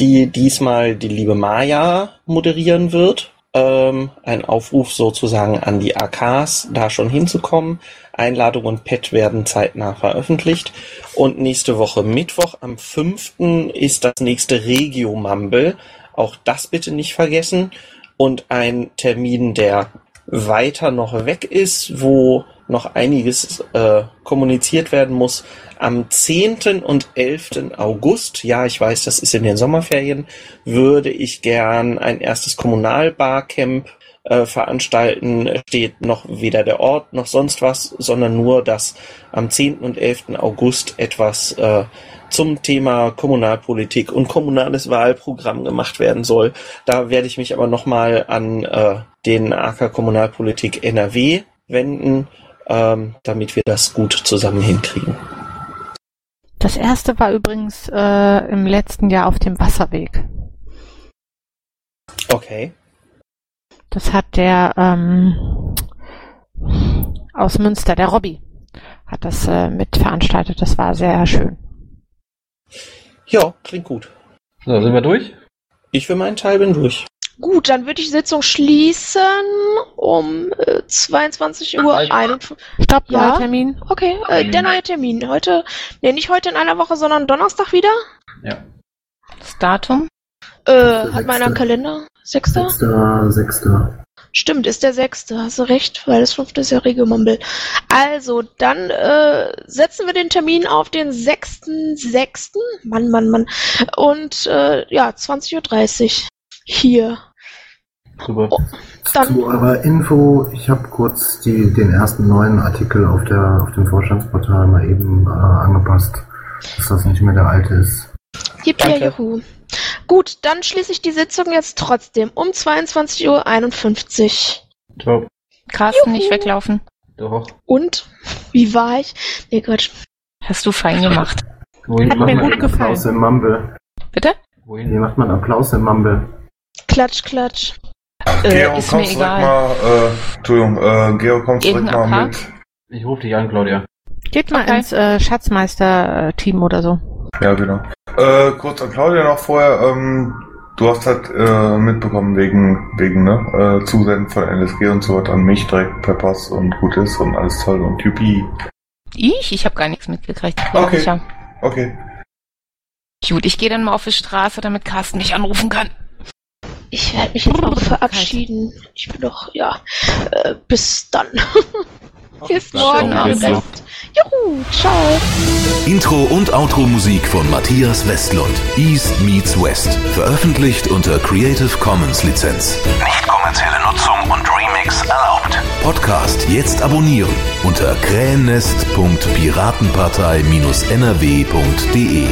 Speaker 4: die diesmal die liebe Maya moderieren wird. Ähm, ein Aufruf sozusagen an die AKs, da schon hinzukommen. Einladung und Pad werden zeitnah veröffentlicht. Und nächste Woche Mittwoch am 5. ist das nächste Regio Mumble. Auch das bitte nicht vergessen. Und ein Termin, der weiter noch weg ist, wo noch einiges äh, kommuniziert werden muss. Am 10. und 11. August, ja, ich weiß, das ist in den Sommerferien, würde ich gern ein erstes Kommunalbarcamp äh, veranstalten. Steht noch weder der Ort noch sonst was, sondern nur, dass am 10. und 11. August etwas äh, zum Thema Kommunalpolitik und kommunales Wahlprogramm gemacht werden soll. Da werde ich mich aber nochmal an äh, den AK Kommunalpolitik NRW wenden, ähm, damit wir das gut zusammen hinkriegen.
Speaker 8: Das erste war übrigens äh, im letzten Jahr auf dem Wasserweg.
Speaker 4: Okay.
Speaker 8: Das hat der ähm, aus Münster, der Robby, hat das äh, mitveranstaltet. Das war sehr schön.
Speaker 4: Ja, klingt gut.
Speaker 16: So, sind wir durch?
Speaker 4: Ich für meinen Teil bin durch.
Speaker 2: Gut, dann würde ich die Sitzung schließen um äh, 22 Uhr. 51.
Speaker 8: Stopp,
Speaker 2: Ja?
Speaker 8: neuer Termin.
Speaker 2: Okay, äh, der neue Termin. Heute, nee, nicht heute in einer Woche, sondern Donnerstag wieder.
Speaker 5: Das Datum?
Speaker 2: Äh, hat meiner
Speaker 15: Sechste.
Speaker 2: Kalender? Sechster?
Speaker 15: Sechster, Sechster.
Speaker 2: Stimmt, ist der sechste, hast du recht, weil das fünfte ist ja Regelmumble. Also, dann äh, setzen wir den Termin auf den sechsten, sechsten, Mann, Mann, Mann, und äh, ja, 20.30 Uhr hier.
Speaker 16: Super.
Speaker 2: Dann,
Speaker 15: Zu eurer Info, ich habe kurz die, den ersten neuen Artikel auf, der, auf dem Vorstandsportal mal eben äh, angepasst, dass das nicht mehr der alte ist.
Speaker 2: Yippie, juhu. Gut, dann schließe ich die Sitzung jetzt trotzdem um 22.51 Uhr.
Speaker 16: Top.
Speaker 5: Carsten, nicht weglaufen.
Speaker 16: Doch.
Speaker 2: Und? Wie war ich? Nee, Quatsch.
Speaker 5: Hast du fein gemacht.
Speaker 15: Wohin
Speaker 2: Hat
Speaker 15: macht
Speaker 2: mir
Speaker 15: man
Speaker 2: gut
Speaker 15: Applaus im Mumble?
Speaker 5: Bitte?
Speaker 15: Wie macht man Applaus im Mumble?
Speaker 2: Klatsch, klatsch.
Speaker 6: Georg,
Speaker 5: ist
Speaker 6: komm
Speaker 5: mir
Speaker 6: zurück
Speaker 5: egal.
Speaker 6: mal, äh, Entschuldigung, äh, Georg, komm zurück mal
Speaker 5: AK?
Speaker 6: mit.
Speaker 16: Ich rufe dich an, Claudia.
Speaker 8: Geht mal
Speaker 5: Okay.
Speaker 8: ins äh, Schatzmeister-Team oder so.
Speaker 6: Ja, genau. Äh, kurz an Claudia noch vorher, ähm, du hast halt äh, mitbekommen wegen, wegen, ne, äh, Zusenden von LSG und so was an mich direkt per Post und gut ist und alles toll und Typi.
Speaker 5: Ich? Ich habe gar nichts mitgekriegt.
Speaker 6: Okay.
Speaker 5: sicher.
Speaker 6: Okay.
Speaker 5: Gut, ich gehe dann mal auf die Straße, damit Carsten mich anrufen kann.
Speaker 2: Ich werde mich jetzt auch verabschieden. Ich bin doch, ja, äh, bis dann. bis morgen Abend. Juhu, ciao.
Speaker 32: Intro und Outro-Musik von Matthias Westlund. East meets West. Veröffentlicht unter Creative Commons Lizenz. Nicht kommerzielle Nutzung und Remix erlaubt. Podcast jetzt abonnieren unter krähennest.piratenpartei-nrw.de.